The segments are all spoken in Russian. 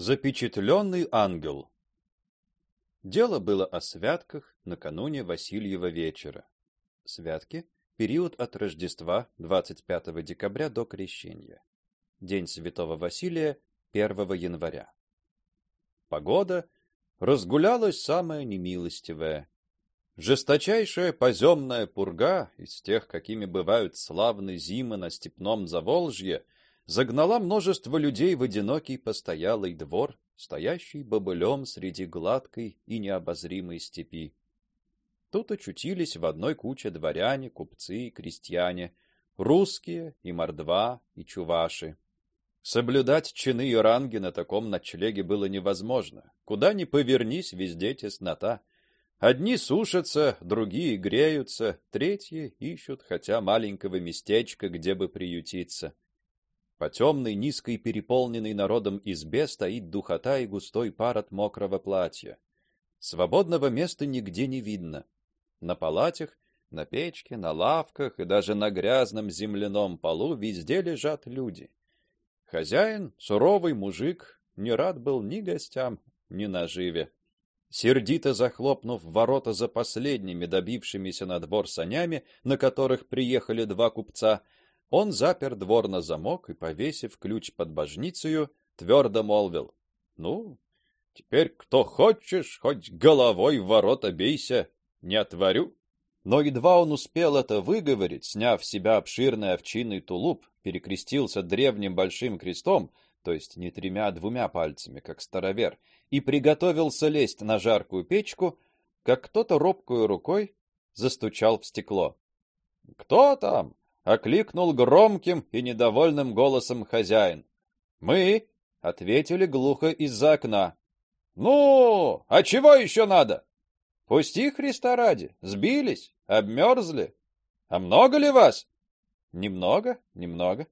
Запечатленный ангел. Дело было о святках накануне Васильева вечера. Святки период от Рождества 25 декабря до Крещения. День Святого Василия 1 января. Погода разгулялась самая немилостивая. Жесточайшая поземная пурга из тех, какими бывают славные зимы на степном Заволжье, загнала множество людей в одинокий постоялый двор, стоящий бобылем среди гладкой и необозримой степи. Тут очутились в одной куче дворяне, купцы и крестьяне, русские и мордва и чуваши. Соблюдать чины и ранги на таком ночлеге было невозможно. Куда ни повернись, везде теснота. Одни сушатся, другие греются, третьи ищут хотя маленького местечка, где бы приютиться. По темной, низкой, переполненной народом избе стоит духота и густой пар от мокрого платья. Свободного места нигде не видно. На палатях, на печке, на лавках и даже на грязном земляном полу везде лежат люди. Хозяин, суровый мужик, не рад был ни гостям, ни наживе. Сердито захлопнув ворота за последними добившимися на двор санями, на которых приехали два купца, он запер двор на замок и, повесив ключ под божницею, твердо молвил: "Ну, теперь кто хочешь, хоть головой в ворота бейся, не отворю". Но едва он успел это выговорить, сняв с себя обширный овчинный тулуп, перекрестился древним большим крестом, то есть не тремя, а двумя пальцами, как старовер, и приготовился лезть на жаркую печку, как кто-то робкой рукой застучал в стекло. "Кто там?" Окликнул громким и недовольным голосом хозяин. Мы ответили глухо из-за окна. Ну, а чего еще надо? Пусти Христа ради, сбились, обмерзли. А много ли вас? Немного, немного.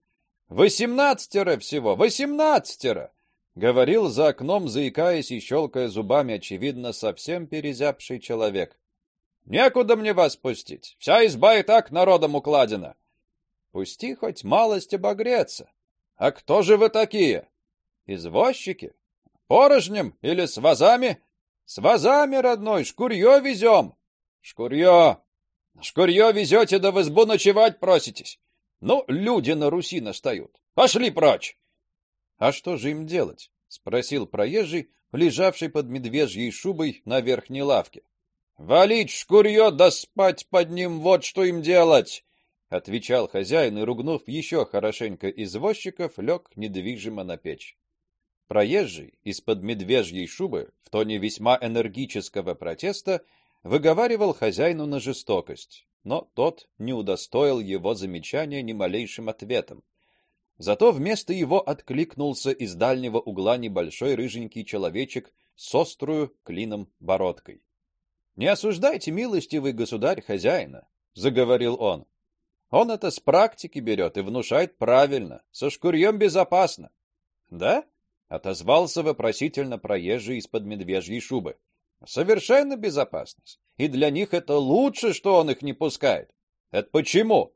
Восемнадцатеро всего, восемнадцатеро, говорил за окном, заикаясь и щелкая зубами, очевидно, совсем перезябший человек. Некуда мне вас пустить. Вся изба и так народом укладена. Пусти хоть малость обогреться. А кто же вы такие? Извозчики? Порожнем или с вазами? С вазами, родной, шкурье везем. Шкурье. Шкурье везете, да в избу ночевать проситесь. Ну, люди на Руси настают. Пошли прочь. А что же им делать? спросил проезжий, лежавший под медвежьей шубой на верхней лавке. Валить шкурье да спать под ним, вот что им делать отвечал хозяин и ругнув еще хорошенько извозчиков, лег недвижимо на печь. Проезжий из-под медвежьей шубы в тоне весьма энергического протеста выговаривал хозяину на жестокость, но тот не удостоил его замечания ни малейшим ответом. Зато вместо его откликнулся из дальнего угла небольшой рыженький человечек с острую клином бородкой. Не осуждайте, милостивый государь хозяина, заговорил он. Он это с практики берет и внушает правильно, со шкурьем безопасно. Да? отозвался вопросительно проезжий из-под медвежьей шубы. Совершенно безопасность. И для них это лучше, что он их не пускает. Это почему?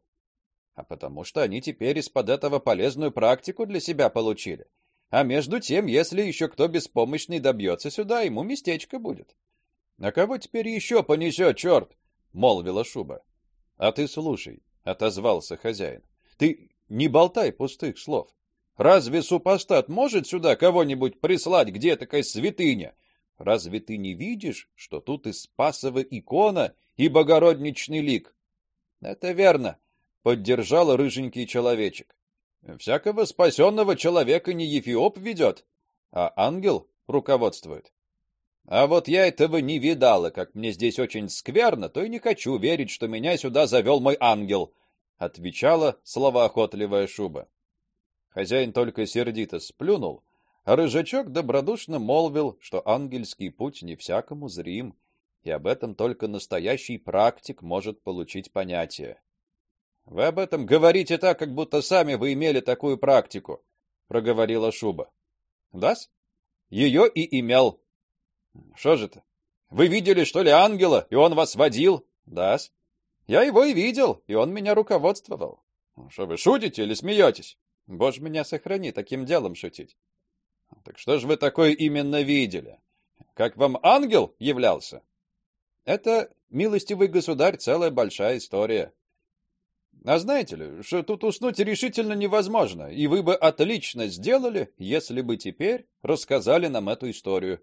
А потому что они теперь из-под этого полезную практику для себя получили. А между тем, если еще кто беспомощный добьется сюда, ему местечко будет. А кого теперь еще понесет черт? молвила шуба. А ты слушай, отозвался хозяин. Ты не болтай пустых слов. Разве супостат может сюда кого-нибудь прислать, где такая святыня? Разве ты не видишь, что тут и Спасова икона, и богородничный лик? Это верно, поддержал рыженький человечек. Всякого спасенного человека не Ефиоп ведет, а ангел руководствует. А вот я этого не видала, как мне здесь очень скверно, то и не хочу верить, что меня сюда завел мой ангел, отвечала словоохотливая шуба. Хозяин только сердито сплюнул, а рыжачок добродушно молвил, что ангельский путь не всякому зрим, и об этом только настоящий практик может получить понятие. Вы об этом говорите так, как будто сами вы имели такую практику, проговорила шуба. Дас? Ее и имел, что же это? Вы видели, что ли, ангела, и он вас водил? Да. Я его и видел, и он меня руководствовал. Что вы шутите или смеетесь? Боже меня сохрани таким делом шутить. Так что же вы такое именно видели? Как вам ангел являлся? Это, милостивый государь, целая большая история. А знаете ли, что тут уснуть решительно невозможно, и вы бы отлично сделали, если бы теперь рассказали нам эту историю.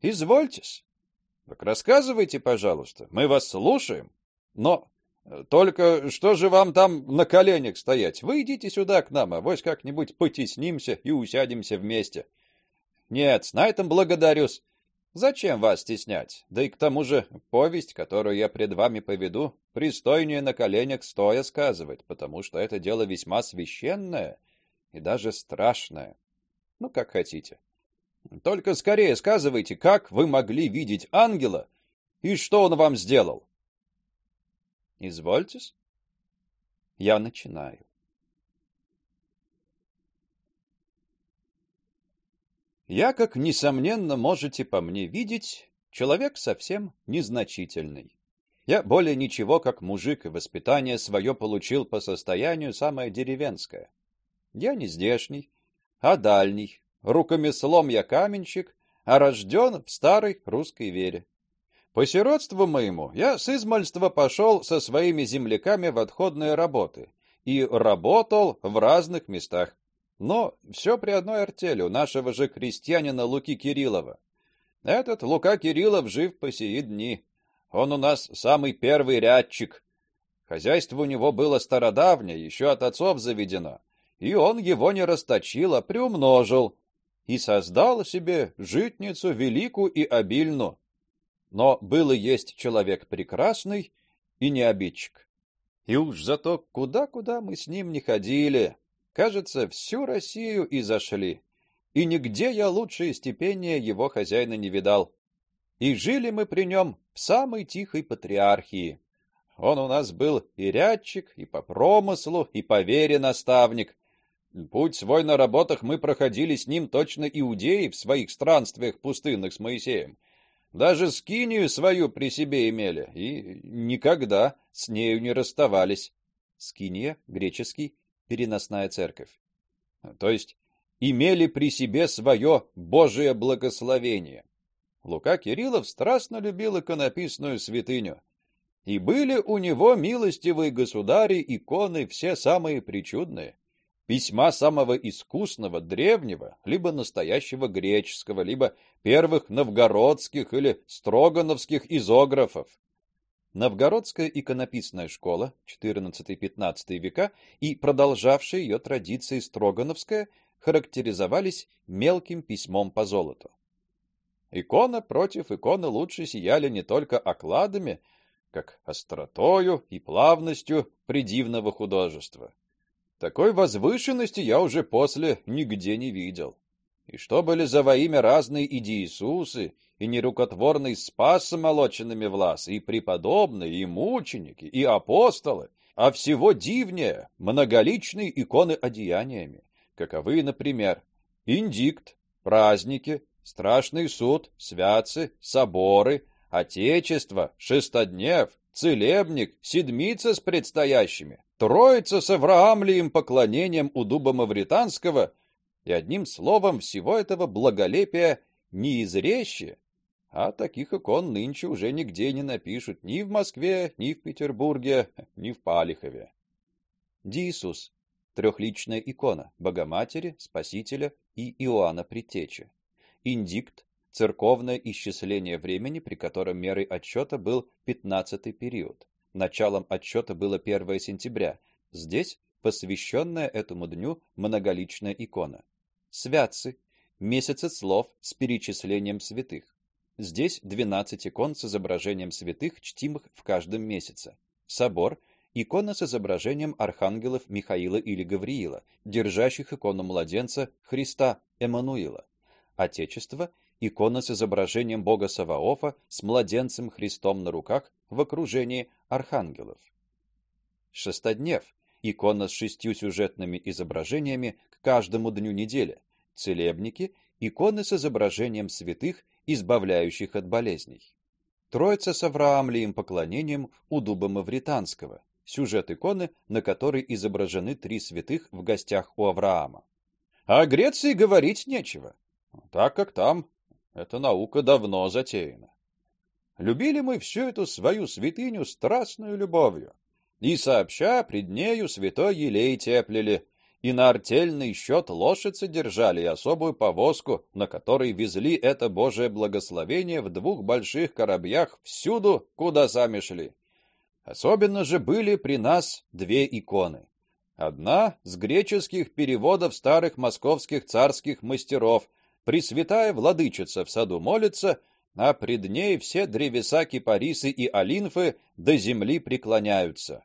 Извольтесь. Так рассказывайте, пожалуйста. Мы вас слушаем. Но э, только что же вам там на коленях стоять? Вы идите сюда к нам, а вось как-нибудь потеснимся и усядемся вместе. Нет, на этом благодарюсь. Зачем вас стеснять? Да и к тому же, повесть, которую я пред вами поведу, пристойнее на коленях стоя сказывать, потому что это дело весьма священное и даже страшное. Ну, как хотите. Только скорее сказывайте, как вы могли видеть ангела и что он вам сделал. Извольтесь. Я начинаю. Я, как несомненно можете по мне видеть, человек совсем незначительный. Я более ничего, как мужик, и воспитание свое получил по состоянию самое деревенское. Я не здешний, а дальний. Рукомеслом я каменщик, а рожден в старой русской вере. По сиротству моему я с измальства пошел со своими земляками в отходные работы и работал в разных местах. Но все при одной артели у нашего же крестьянина Луки Кириллова. Этот Лука Кириллов жив по сии дни. Он у нас самый первый рядчик. Хозяйство у него было стародавнее, еще от отцов заведено, и он его не расточил, а приумножил и создал себе житницу великую и обильную. Но было есть человек прекрасный и не обидчик. И уж зато куда-куда мы с ним не ходили, Кажется, всю Россию и зашли. И нигде я лучшей степени его хозяина не видал. И жили мы при нем в самой тихой патриархии. Он у нас был и рядчик, и по промыслу, и по вере наставник. Путь свой на работах мы проходили с ним точно иудеи в своих странствиях пустынных с Моисеем. Даже скинию свою при себе имели и никогда с нею не расставались. Скиния греческий переносная церковь. То есть имели при себе свое Божие благословение. Лука Кириллов страстно любил иконописную святыню. И были у него милостивые государи иконы все самые причудные. Письма самого искусного древнего, либо настоящего греческого, либо первых новгородских или строгановских изографов. Новгородская иконописная школа XIV-XV века и продолжавшая ее традиции Строгановская характеризовались мелким письмом по золоту. Икона против иконы лучше сияли не только окладами, как остротою и плавностью придивного художества. Такой возвышенности я уже после нигде не видел. И что были за во имя разные Иисусы и нерукотворный спас молоченными влас, и преподобные, и мученики, и апостолы, а всего дивнее многоличные иконы одеяниями, каковы, например, индикт, праздники, страшный суд, святцы, соборы, отечество, шестоднев, целебник, седмица с предстоящими, троица с Авраамлием поклонением у дуба мавританского — и одним словом всего этого благолепия не изрещи, а таких икон нынче уже нигде не напишут ни в Москве, ни в Петербурге, ни в Палихове. Диисус трехличная икона Богоматери, Спасителя и Иоанна Предтечи. Индикт церковное исчисление времени, при котором мерой отсчета был пятнадцатый период. Началом отсчета было 1 сентября. Здесь посвященная этому дню многоличная икона святцы, месяцы слов с перечислением святых. Здесь 12 икон с изображением святых, чтимых в каждом месяце. Собор икона с изображением архангелов Михаила или Гавриила, держащих икону младенца Христа Эммануила. Отечество икона с изображением Бога Саваофа с младенцем Христом на руках в окружении архангелов. Шестоднев икона с шестью сюжетными изображениями к каждому дню недели, целебники, иконы с изображением святых, избавляющих от болезней. Троица с Авраамлием поклонением у дуба Мавританского, сюжет иконы, на которой изображены три святых в гостях у Авраама. А о Греции говорить нечего, так как там эта наука давно затеяна. Любили мы всю эту свою святыню страстную любовью, и сообща пред нею святой елей теплили, и на артельный счет лошадь содержали и особую повозку, на которой везли это Божие благословение в двух больших коробьях всюду, куда сами шли. Особенно же были при нас две иконы. Одна с греческих переводов старых московских царских мастеров. Пресвятая владычица в саду молится, а пред ней все древеса кипарисы и олинфы до земли преклоняются.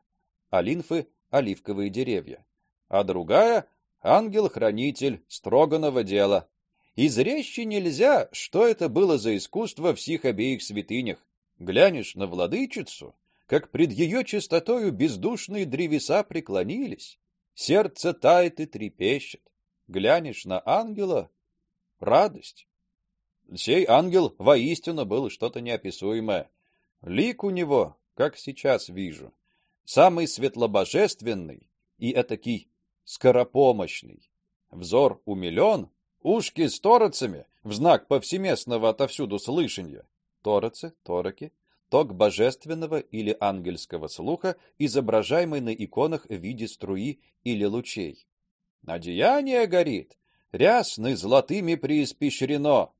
Олинфы оливковые деревья а другая ангел-хранитель строганого дела. Изречь нельзя, что это было за искусство в сих обеих святынях. Глянешь на владычицу, как пред ее чистотою бездушные древеса преклонились, сердце тает и трепещет. Глянешь на ангела радость. Сей ангел воистину был что-то неописуемое. Лик у него, как сейчас вижу, самый светлобожественный и этакий скоропомощный. Взор умилен, ушки с торицами в знак повсеместного отовсюду слышания. Тороцы, тороки, ток божественного или ангельского слуха, изображаемый на иконах в виде струи или лучей. Одеяние горит, рясны золотыми преиспещрено.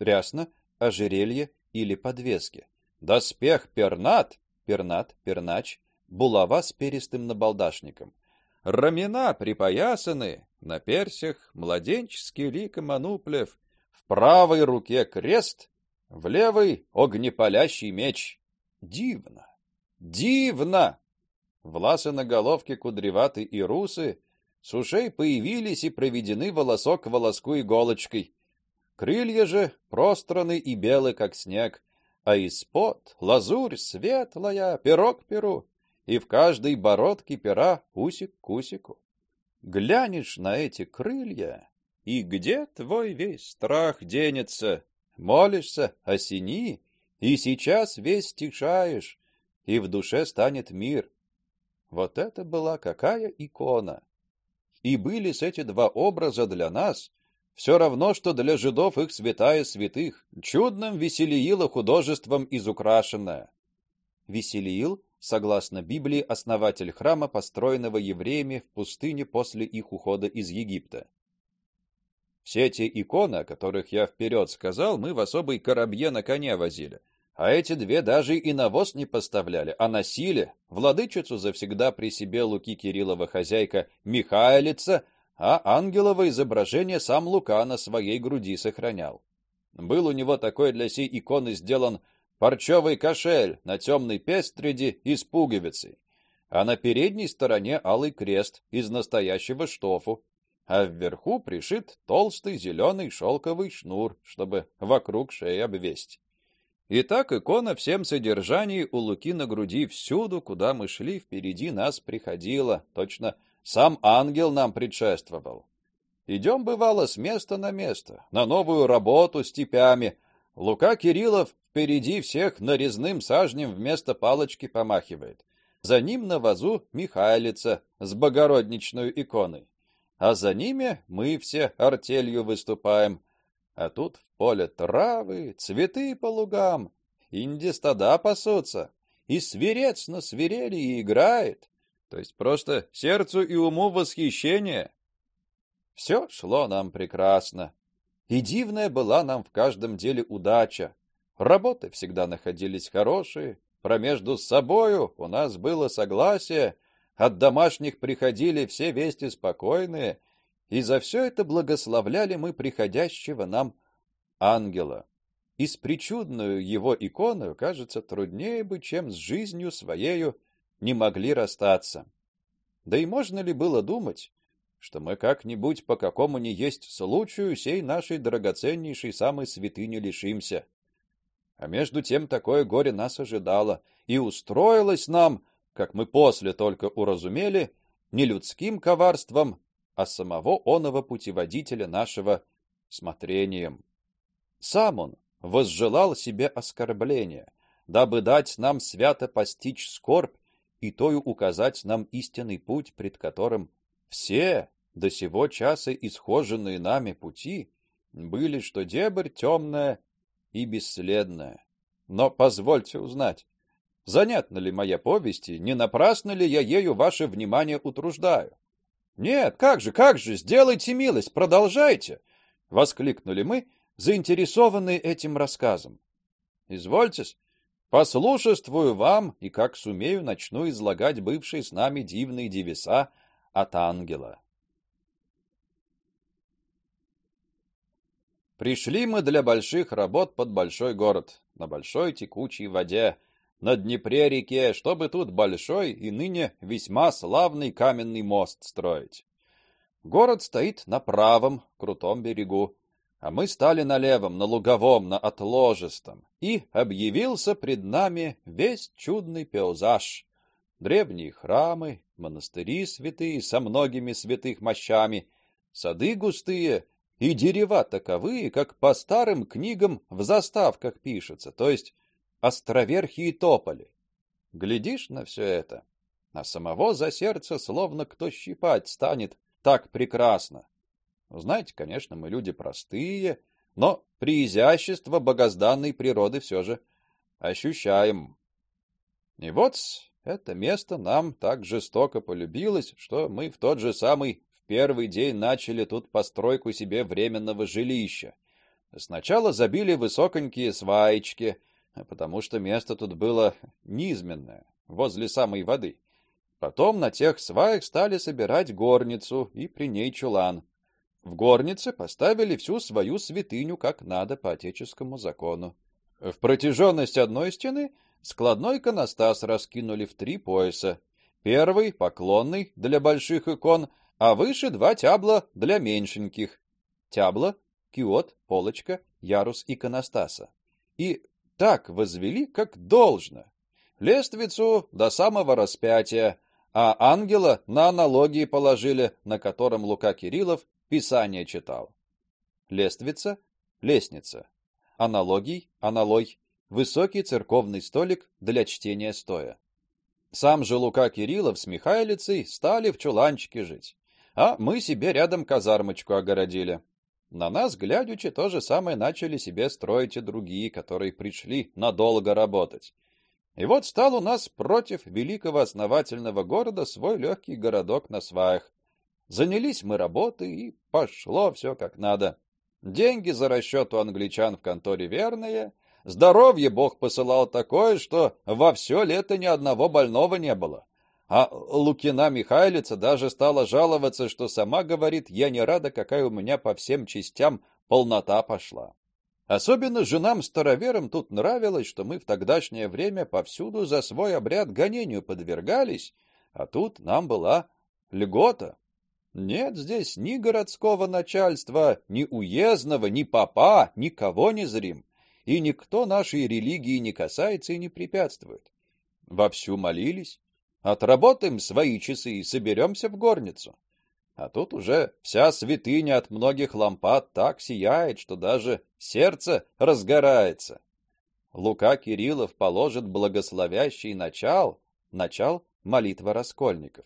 Рясно ожерелье или подвески. Доспех пернат, пернат, пернач, булава с перистым набалдашником рамена припоясаны, на персях младенческий лик Мануплев, в правой руке крест, в левой огнепалящий меч. Дивно, дивно! Власы на головке кудреваты и русы, с ушей появились и проведены волосок к волоску иголочкой. Крылья же пространы и белы, как снег, а из-под лазурь светлая, перо к перу и в каждой бородке пера усик к усику. Глянешь на эти крылья, и где твой весь страх денется? Молишься, осени, и сейчас весь стишаешь, и в душе станет мир. Вот это была какая икона! И были с эти два образа для нас все равно, что для жидов их святая святых, чудным веселиило художеством изукрашенное. Веселиил согласно Библии, основатель храма, построенного евреями в пустыне после их ухода из Египта. Все эти иконы, о которых я вперед сказал, мы в особой коробье на коне возили. А эти две даже и на воз не поставляли, а носили. Владычицу завсегда при себе Луки Кириллова хозяйка Михаилица, а ангелово изображение сам Лука на своей груди сохранял. Был у него такой для сей иконы сделан парчевый кошель на темной пестреди и с пуговицей, а на передней стороне алый крест из настоящего штофу, а вверху пришит толстый зеленый шелковый шнур, чтобы вокруг шеи обвесить. И так икона всем содержании у Луки на груди всюду, куда мы шли, впереди нас приходила, точно сам ангел нам предшествовал. Идем бывало с места на место, на новую работу степями. Лука Кириллов Впереди всех нарезным сажнем вместо палочки помахивает. За ним на вазу Михайлица с богородничной иконой. А за ними мы все артелью выступаем. А тут в поле травы, цветы по лугам, инди стада пасутся, и свирец на свирели играет. То есть просто сердцу и уму восхищение. Все шло нам прекрасно. И дивная была нам в каждом деле удача. Работы всегда находились хорошие, промежду с собою у нас было согласие, от домашних приходили все вести спокойные, и за все это благословляли мы приходящего нам ангела. И с причудную его иконой, кажется, труднее бы, чем с жизнью своею не могли расстаться. Да и можно ли было думать, что мы как-нибудь по какому ни есть случаю сей нашей драгоценнейшей самой святыни лишимся? А между тем такое горе нас ожидало, и устроилось нам, как мы после только уразумели, не людским коварством, а самого оного путеводителя нашего смотрением. Сам он возжелал себе оскорбления, дабы дать нам свято постичь скорбь и тою указать нам истинный путь, пред которым все, до сего часа исхоженные нами пути были, что дебрь темная и бесследная. Но позвольте узнать, занятна ли моя повесть, не напрасно ли я ею ваше внимание утруждаю? Нет, как же, как же, сделайте милость, продолжайте, воскликнули мы, заинтересованные этим рассказом. Извольтесь, послушествую вам и как сумею начну излагать бывшие с нами дивные девеса от ангела. Пришли мы для больших работ под большой город, на большой текучей воде, на Днепре-реке, чтобы тут большой и ныне весьма славный каменный мост строить. Город стоит на правом крутом берегу, а мы стали на левом, на луговом, на отложистом, и объявился пред нами весь чудный пейзаж. Древние храмы, монастыри святые со многими святых мощами, сады густые и дерева таковые, как по старым книгам в заставках пишется, то есть островерхие тополи. Глядишь на все это, а самого за сердце словно кто щипать станет, так прекрасно. Знаете, конечно, мы люди простые, но при изящество богозданной природы все же ощущаем. И вот это место нам так жестоко полюбилось, что мы в тот же самый первый день начали тут постройку себе временного жилища. Сначала забили высоконькие сваечки, потому что место тут было низменное, возле самой воды. Потом на тех сваях стали собирать горницу и при ней чулан. В горнице поставили всю свою святыню как надо по отеческому закону. В протяженность одной стены складной иконостас раскинули в три пояса. Первый поклонный для больших икон, а выше два тябла для меньшеньких. Тябла, киот, полочка, ярус иконостаса. И так возвели, как должно. Лествицу до самого распятия, а ангела на аналогии положили, на котором Лука Кириллов Писание читал. Лествица, лестница. Аналогий, аналой, высокий церковный столик для чтения стоя. Сам же Лука Кириллов с Михайлицей стали в чуланчике жить а мы себе рядом казармочку огородили. На нас, глядячи, то же самое начали себе строить и другие, которые пришли надолго работать. И вот стал у нас против великого основательного города свой легкий городок на сваях. Занялись мы работой, и пошло все как надо. Деньги за расчет у англичан в конторе верные, здоровье Бог посылал такое, что во все лето ни одного больного не было. А Лукина Михайлица даже стала жаловаться, что сама говорит: "Я не рада, какая у меня по всем частям полнота пошла". Особенно женам староверам тут нравилось, что мы в тогдашнее время повсюду за свой обряд гонению подвергались, а тут нам была льгота. Нет здесь ни городского начальства, ни уездного, ни папа, никого не зрим, и никто нашей религии не касается и не препятствует. Вовсю молились, Отработаем свои часы и соберемся в горницу. А тут уже вся святыня от многих лампад так сияет, что даже сердце разгорается. Лука Кириллов положит благословящий начал, начал молитва раскольников.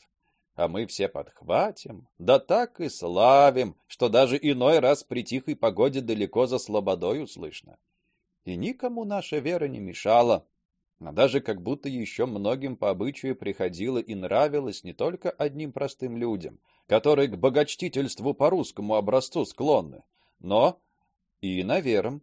А мы все подхватим, да так и славим, что даже иной раз при тихой погоде далеко за слободой услышно. И никому наша вера не мешала, а даже как будто еще многим по обычаю приходило и нравилось не только одним простым людям, которые к богочтительству по русскому образцу склонны, но и иноверам.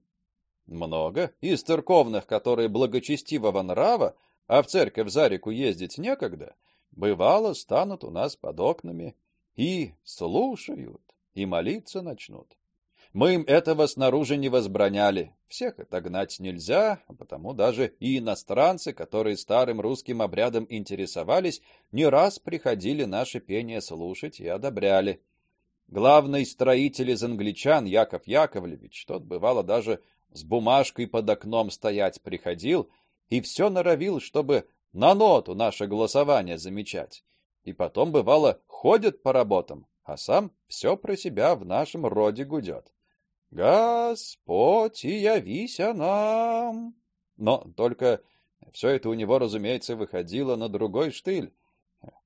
Много из церковных, которые благочестивого нрава, а в церковь за реку ездить некогда, бывало станут у нас под окнами и слушают, и молиться начнут. Мы им этого снаружи не возбраняли. Всех отогнать нельзя, а потому даже и иностранцы, которые старым русским обрядом интересовались, не раз приходили наше пение слушать и одобряли. Главный строитель из англичан Яков Яковлевич, тот бывало даже с бумажкой под окном стоять приходил и все норовил, чтобы на ноту наше голосование замечать. И потом бывало ходит по работам, а сам все про себя в нашем роде гудет. Господь, явися нам. Но только все это у него, разумеется, выходило на другой штыль.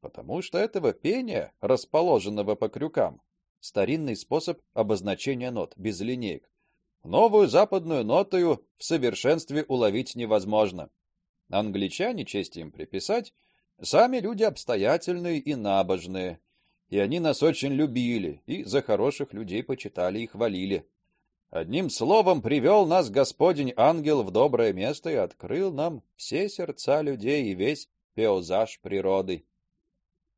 Потому что этого пения, расположенного по крюкам, старинный способ обозначения нот без линеек. Новую западную нотою в совершенстве уловить невозможно. Англичане, честь им приписать, сами люди обстоятельные и набожные, и они нас очень любили и за хороших людей почитали и хвалили. Одним словом, привел нас Господень ангел в доброе место и открыл нам все сердца людей и весь пейзаж природы.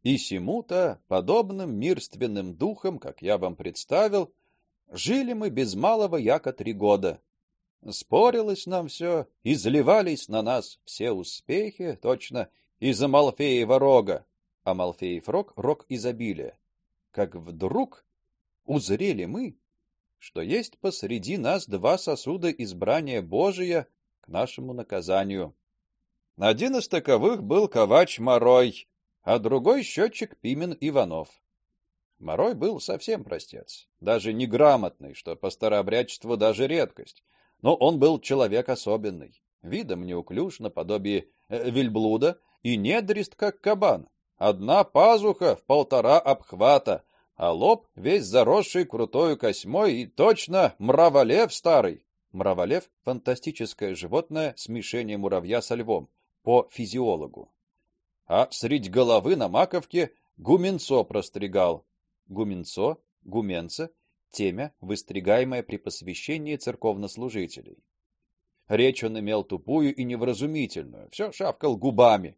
И сему-то подобным мирственным духом, как я вам представил, жили мы без малого яко три года. Спорилось нам все, изливались на нас все успехи, точно из Малфеева рога, а Малфеев рог рог изобилия. Как вдруг узрели мы, что есть посреди нас два сосуда избрания Божия к нашему наказанию. Один из таковых был ковач Морой, а другой счетчик Пимен Иванов. Морой был совсем простец, даже неграмотный, что по старообрядчеству даже редкость. Но он был человек особенный, видом неуклюж наподобие э, вельблуда и недрист как кабан. Одна пазуха в полтора обхвата, а лоб весь заросший крутою косьмой и точно мраволев старый. Мраволев фантастическое животное, смешение муравья со львом по физиологу. А средь головы на маковке гуменцо простригал. Гуменцо, гуменца темя, выстригаемое при посвящении церковнослужителей. Речь он имел тупую и невразумительную, все шавкал губами,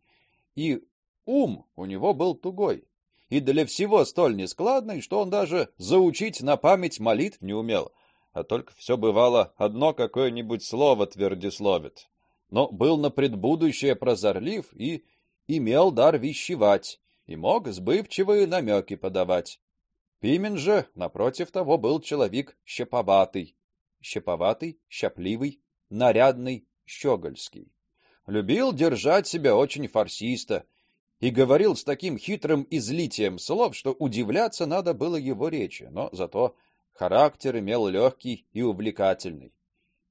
и ум у него был тугой и для всего столь нескладный, что он даже заучить на память молитв не умел, а только все бывало одно какое-нибудь слово твердисловит. Но был на предбудущее прозорлив и имел дар вещевать, и мог сбывчивые намеки подавать. Пимен же, напротив того, был человек щеповатый, щеповатый, щапливый, нарядный, щегольский. Любил держать себя очень фарсисто и говорил с таким хитрым излитием слов, что удивляться надо было его речи, но зато характер имел легкий и увлекательный.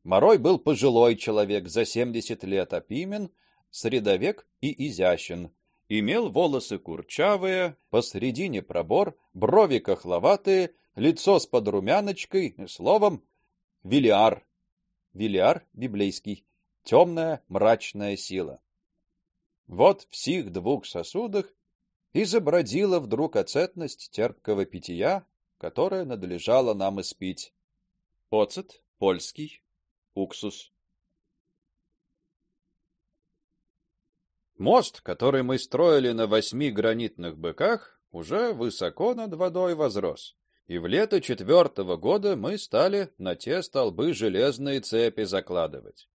Морой был пожилой человек за семьдесят лет, а Пимен средовек и изящен. Имел волосы курчавые, посредине пробор, брови кохловатые, лицо с подрумяночкой, словом, Вилиар. Вилиар библейский, темная мрачная сила. Вот в сих двух сосудах и забродила вдруг оцетность терпкого питья, которое надлежало нам испить. Оцет польский, уксус. Мост, который мы строили на восьми гранитных быках, уже высоко над водой возрос. И в лето четвертого года мы стали на те столбы железные цепи закладывать.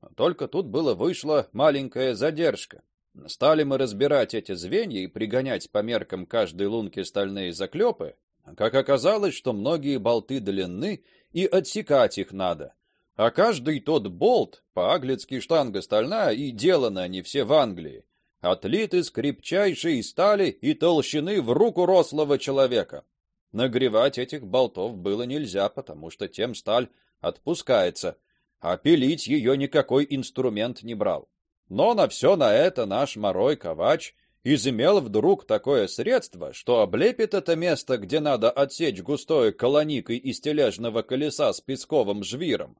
Но только тут было вышла маленькая задержка. Стали мы разбирать эти звенья и пригонять по меркам каждой лунки стальные заклепы, как оказалось, что многие болты длинны и отсекать их надо. А каждый тот болт по-английски штанга стальная и деланы они все в Англии, отлит из крепчайшей стали и толщины в руку рослого человека. Нагревать этих болтов было нельзя, потому что тем сталь отпускается, а пилить ее никакой инструмент не брал. Но на все на это наш морой ковач изымел вдруг такое средство, что облепит это место, где надо отсечь густой колоникой из тележного колеса с песковым жвиром.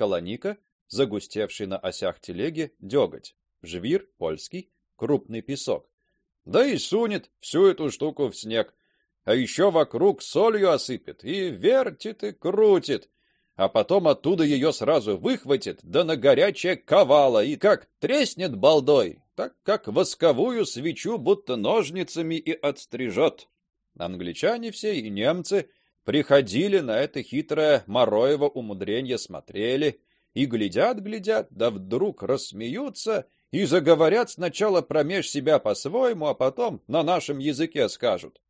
Колоника, загустевший на осях телеги, деготь. Жвир польский, крупный песок. Да и сунет всю эту штуку в снег, а еще вокруг солью осыпет и вертит и крутит а потом оттуда ее сразу выхватит, да на горячее ковало, и как треснет балдой, так как восковую свечу будто ножницами и отстрижет. Англичане все и немцы приходили на это хитрое Мороево умудрение, смотрели и глядят-глядят, да вдруг рассмеются и заговорят сначала промеж себя по-своему, а потом на нашем языке скажут: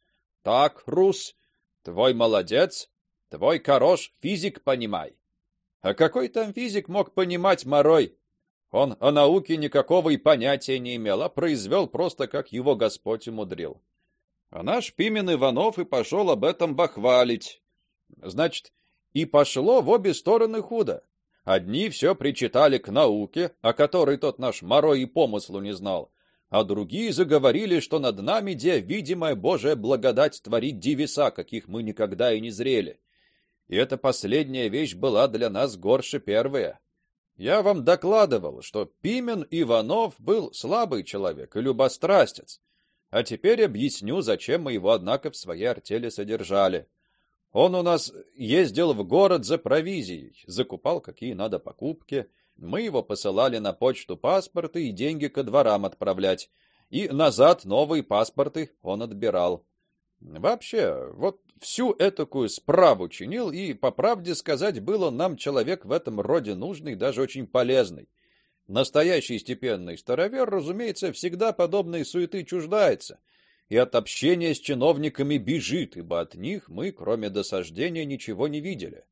"Так, Рус, твой молодец, Твой хорош физик понимай. А какой там физик мог понимать Морой? Он о науке никакого и понятия не имел, а произвел просто как его Господь умудрил. А наш Пимен Иванов и пошел об этом бахвалить. Значит, и пошло в обе стороны худо. Одни все причитали к науке, о которой тот наш Морой и помыслу не знал, а другие заговорили, что над нами де видимая Божья благодать творит дивеса, каких мы никогда и не зрели. И эта последняя вещь была для нас горше первая. Я вам докладывал, что Пимен Иванов был слабый человек и любострастец. А теперь объясню, зачем мы его однако в своей артели содержали. Он у нас ездил в город за провизией, закупал какие надо покупки. Мы его посылали на почту паспорты и деньги ко дворам отправлять, и назад новые паспорты он отбирал. Вообще, вот всю этакую справу чинил, и по правде сказать, было нам человек в этом роде нужный, даже очень полезный. Настоящий степенный старовер, разумеется, всегда подобной суеты чуждается и от общения с чиновниками бежит, ибо от них мы, кроме досаждения, ничего не видели.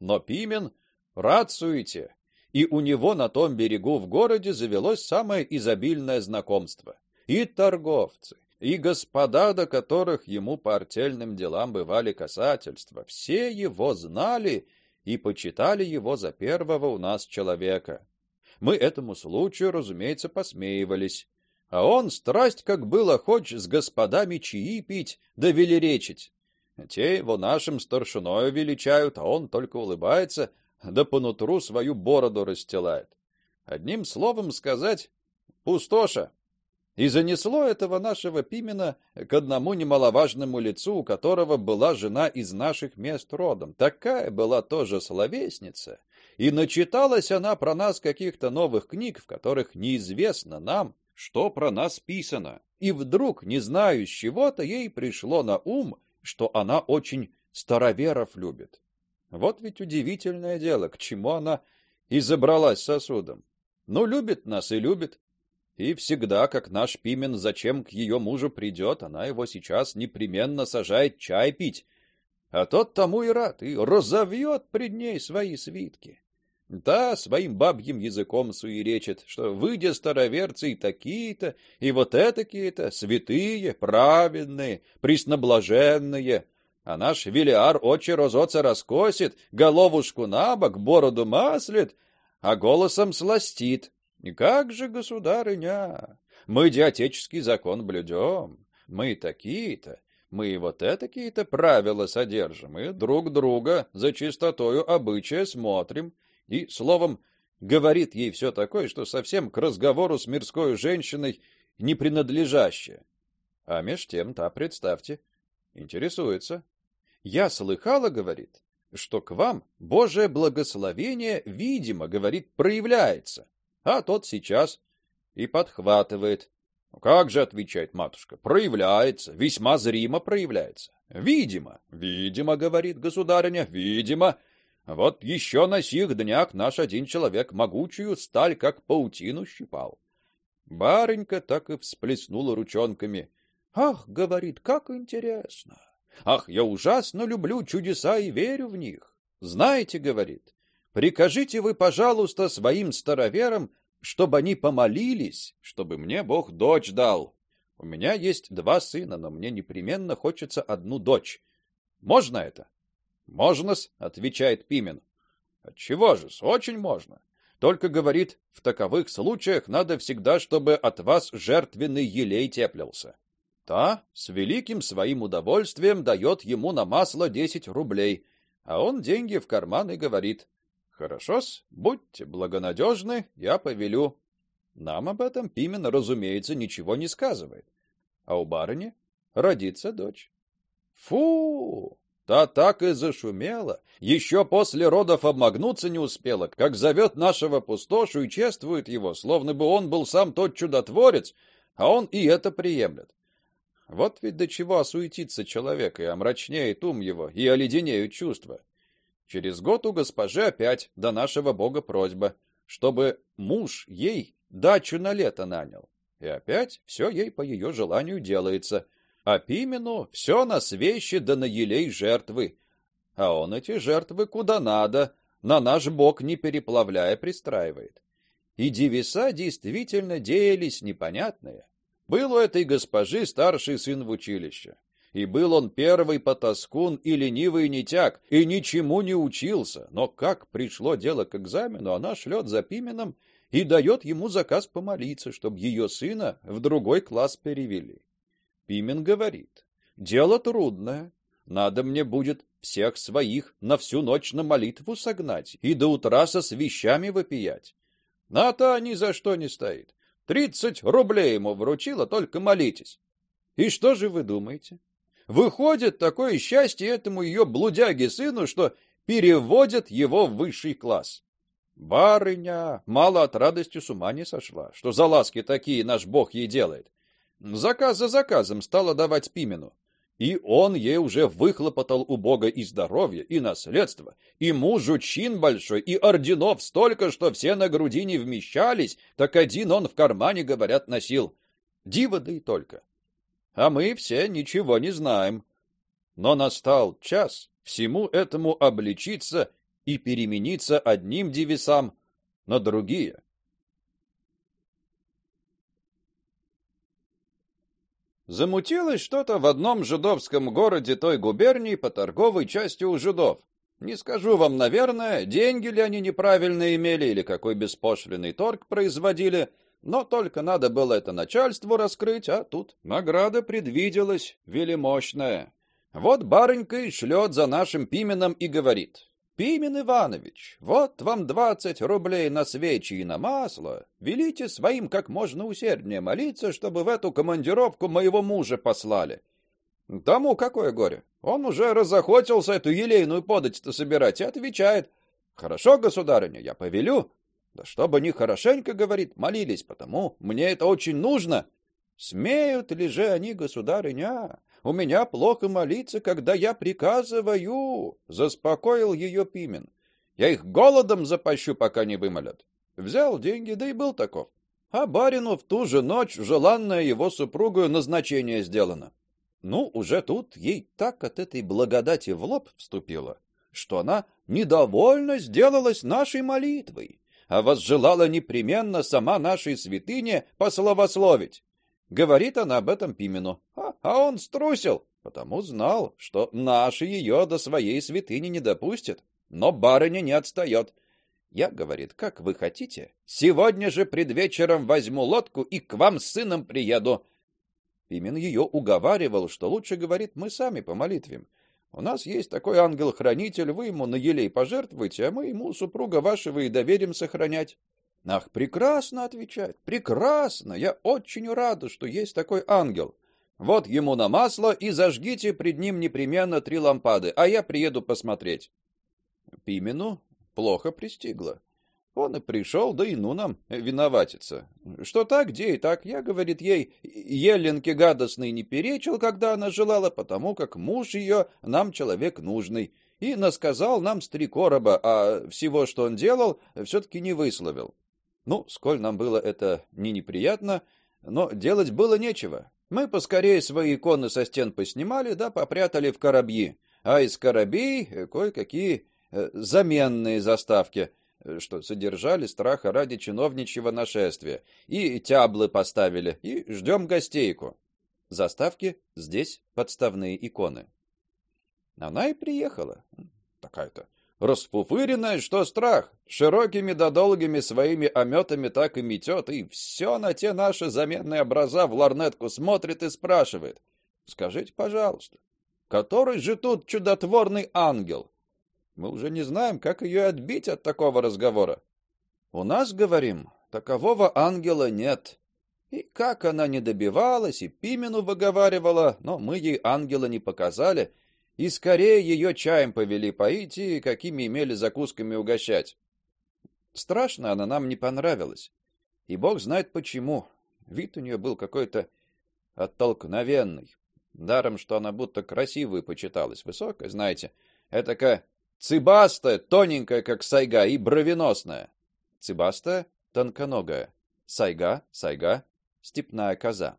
Но Пимен рад суете, и у него на том берегу в городе завелось самое изобильное знакомство. И торговцы, и господа, до которых ему по артельным делам бывали касательства, все его знали и почитали его за первого у нас человека. Мы этому случаю, разумеется, посмеивались. А он страсть как было хочь с господами чаи пить да велеречить. Те его нашим старшиною величают, а он только улыбается, да по нутру свою бороду расстилает. Одним словом сказать, пустоша. И занесло этого нашего Пимена к одному немаловажному лицу, у которого была жена из наших мест родом. Такая была тоже словесница, и начиталась она про нас каких-то новых книг, в которых неизвестно нам, что про нас писано. И вдруг, не знаю с чего-то, ей пришло на ум, что она очень староверов любит. Вот ведь удивительное дело, к чему она и забралась сосудом. Ну любит нас и любит. И всегда, как наш Пимен зачем к ее мужу придет, она его сейчас непременно сажает чай пить. А тот тому и рад, и разовьет пред ней свои свитки. Да, своим бабьим языком суеречит, что выйдя староверцы и такие-то, и вот этакие-то, святые, праведные, пресноблаженные, а наш Велиар очи розоца раскосит, головушку набок, бороду маслит, а голосом сластит. И как же, государыня, мы диатеческий закон блюдем, мы такие-то, мы вот этакие-то правила содержим, и друг друга за чистотою обычая смотрим, и, словом, говорит ей все такое, что совсем к разговору с мирской женщиной не принадлежащее. А меж тем та, представьте, интересуется. Я слыхала, говорит, что к вам Божие благословение, видимо, говорит, проявляется. А тот сейчас и подхватывает. «Ну как же отвечает матушка? Проявляется, весьма зримо проявляется. Видимо, видимо, говорит государыня, видимо. Вот еще на сих днях наш один человек могучую сталь, как паутину, щипал. Барынька так и всплеснула ручонками. Ах, говорит, как интересно. Ах, я ужасно люблю чудеса и верю в них. Знаете, говорит, прикажите вы, пожалуйста, своим староверам, чтобы они помолились, чтобы мне Бог дочь дал. У меня есть два сына, но мне непременно хочется одну дочь. Можно это? Можно-с, отвечает Пимен. Отчего же, очень можно. Только говорит, в таковых случаях надо всегда, чтобы от вас жертвенный елей теплился. Та с великим своим удовольствием дает ему на масло десять рублей, а он деньги в карман и говорит: "Хорошо-с, будьте благонадежны, я повелю". Нам об этом Пимен, разумеется, ничего не сказывает. А у барыни родится дочь. Фу! Та так и зашумела, еще после родов обмагнуться не успела, как зовет нашего пустошу и чествует его, словно бы он был сам тот чудотворец, а он и это приемлет. Вот ведь до чего осуетится человек, и омрачнеет ум его, и оледенеют чувства. Через год у госпожи опять до нашего бога просьба, чтобы муж ей дачу на лето нанял. И опять все ей по ее желанию делается — а Пимену все на свещи да на елей жертвы. А он эти жертвы куда надо, на наш бог не переплавляя пристраивает. И девиса действительно деялись непонятные. Был у этой госпожи старший сын в училище, и был он первый потаскун и ленивый нетяк, и ничему не учился, но как пришло дело к экзамену, она шлет за Пименом и дает ему заказ помолиться, чтобы ее сына в другой класс перевели. Пимен говорит: "Дело трудное. Надо мне будет всех своих на всю ночь на молитву согнать и до утра со свещами вопиять. На-то ни за что не стоит. Тридцать рублей ему вручила, только молитесь. И что же вы думаете? Выходит такое счастье этому ее блудяге сыну, что переводят его в высший класс. Барыня мало от радости с ума не сошла, что за ласки такие наш Бог ей делает. Заказ за заказом стала давать Пимену. И он ей уже выхлопотал у Бога и здоровье, и наследство, и мужу чин большой, и орденов столько, что все на груди не вмещались, так один он в кармане, говорят, носил. Диво да и только. А мы все ничего не знаем. Но настал час всему этому обличиться и перемениться одним девисам на другие. Замутилось что-то в одном жидовском городе той губернии по торговой части у жидов. Не скажу вам, наверное, деньги ли они неправильно имели или какой беспошлиный торг производили, но только надо было это начальству раскрыть, а тут награда предвиделась велимощная. Вот барынька и шлет за нашим Пименом и говорит: Пимен Иванович, вот вам двадцать рублей на свечи и на масло. Велите своим как можно усерднее молиться, чтобы в эту командировку моего мужа послали. Тому какое горе. Он уже разохотился эту елейную подать-то собирать и отвечает: "Хорошо, государыня, я повелю". Да чтобы не хорошенько говорит, молились, потому мне это очень нужно. Смеют ли же они, государыня? У меня плохо молиться, когда я приказываю, заспокоил ее Пимен. Я их голодом запащу, пока не вымолят. Взял деньги, да и был таков. А барину в ту же ночь желанное его супругу назначение сделано. Ну, уже тут ей так от этой благодати в лоб вступило, что она недовольна сделалась нашей молитвой, а возжелала непременно сама нашей святыне пославословить. Говорит она об этом Пимену, а, а он струсил, потому знал, что наши ее до своей святыни не допустят. Но барыня не отстает. Я, говорит, как вы хотите, сегодня же пред вечером возьму лодку и к вам с сыном приеду. Пимен ее уговаривал, что лучше, говорит, мы сами по молитвам. У нас есть такой ангел-хранитель, вы ему на елей пожертвуйте, а мы ему супруга вашего и доверим сохранять. Ах, прекрасно отвечает. Прекрасно. Я очень рада, что есть такой ангел. Вот ему на масло и зажгите пред ним непременно три лампады, а я приеду посмотреть. Пимену плохо пристигло. Он и пришел, да и ну нам виноватиться. Что так, где и так, я, говорит ей, Еленке гадостный не перечил, когда она желала, потому как муж ее нам человек нужный. И насказал нам с три короба, а всего, что он делал, все таки не высловил. Ну, сколь нам было это не неприятно, но делать было нечего. Мы поскорее свои иконы со стен поснимали, да попрятали в коробьи, а из коробей кое-какие э, заменные заставки, э, что содержали страха ради чиновничьего нашествия, и тяблы поставили, и ждем гостейку. Заставки здесь подставные иконы. Она и приехала. Такая-то расфуфыренная, что страх, широкими да долгими своими ометами так и метет, и все на те наши заменные образа в ларнетку смотрит и спрашивает: "Скажите, пожалуйста, который же тут чудотворный ангел?" Мы уже не знаем, как ее отбить от такого разговора. У нас, говорим, такового ангела нет. И как она не добивалась и Пимену выговаривала, но мы ей ангела не показали, и скорее ее чаем повели поить и какими имели закусками угощать. Страшно она нам не понравилась. И бог знает почему. Вид у нее был какой-то оттолкновенный. Даром, что она будто красивой почиталась, высокая, знаете, этакая цыбастая, тоненькая, как сайга, и бровеносная. Цыбастая, тонконогая. Сайга, сайга, степная коза.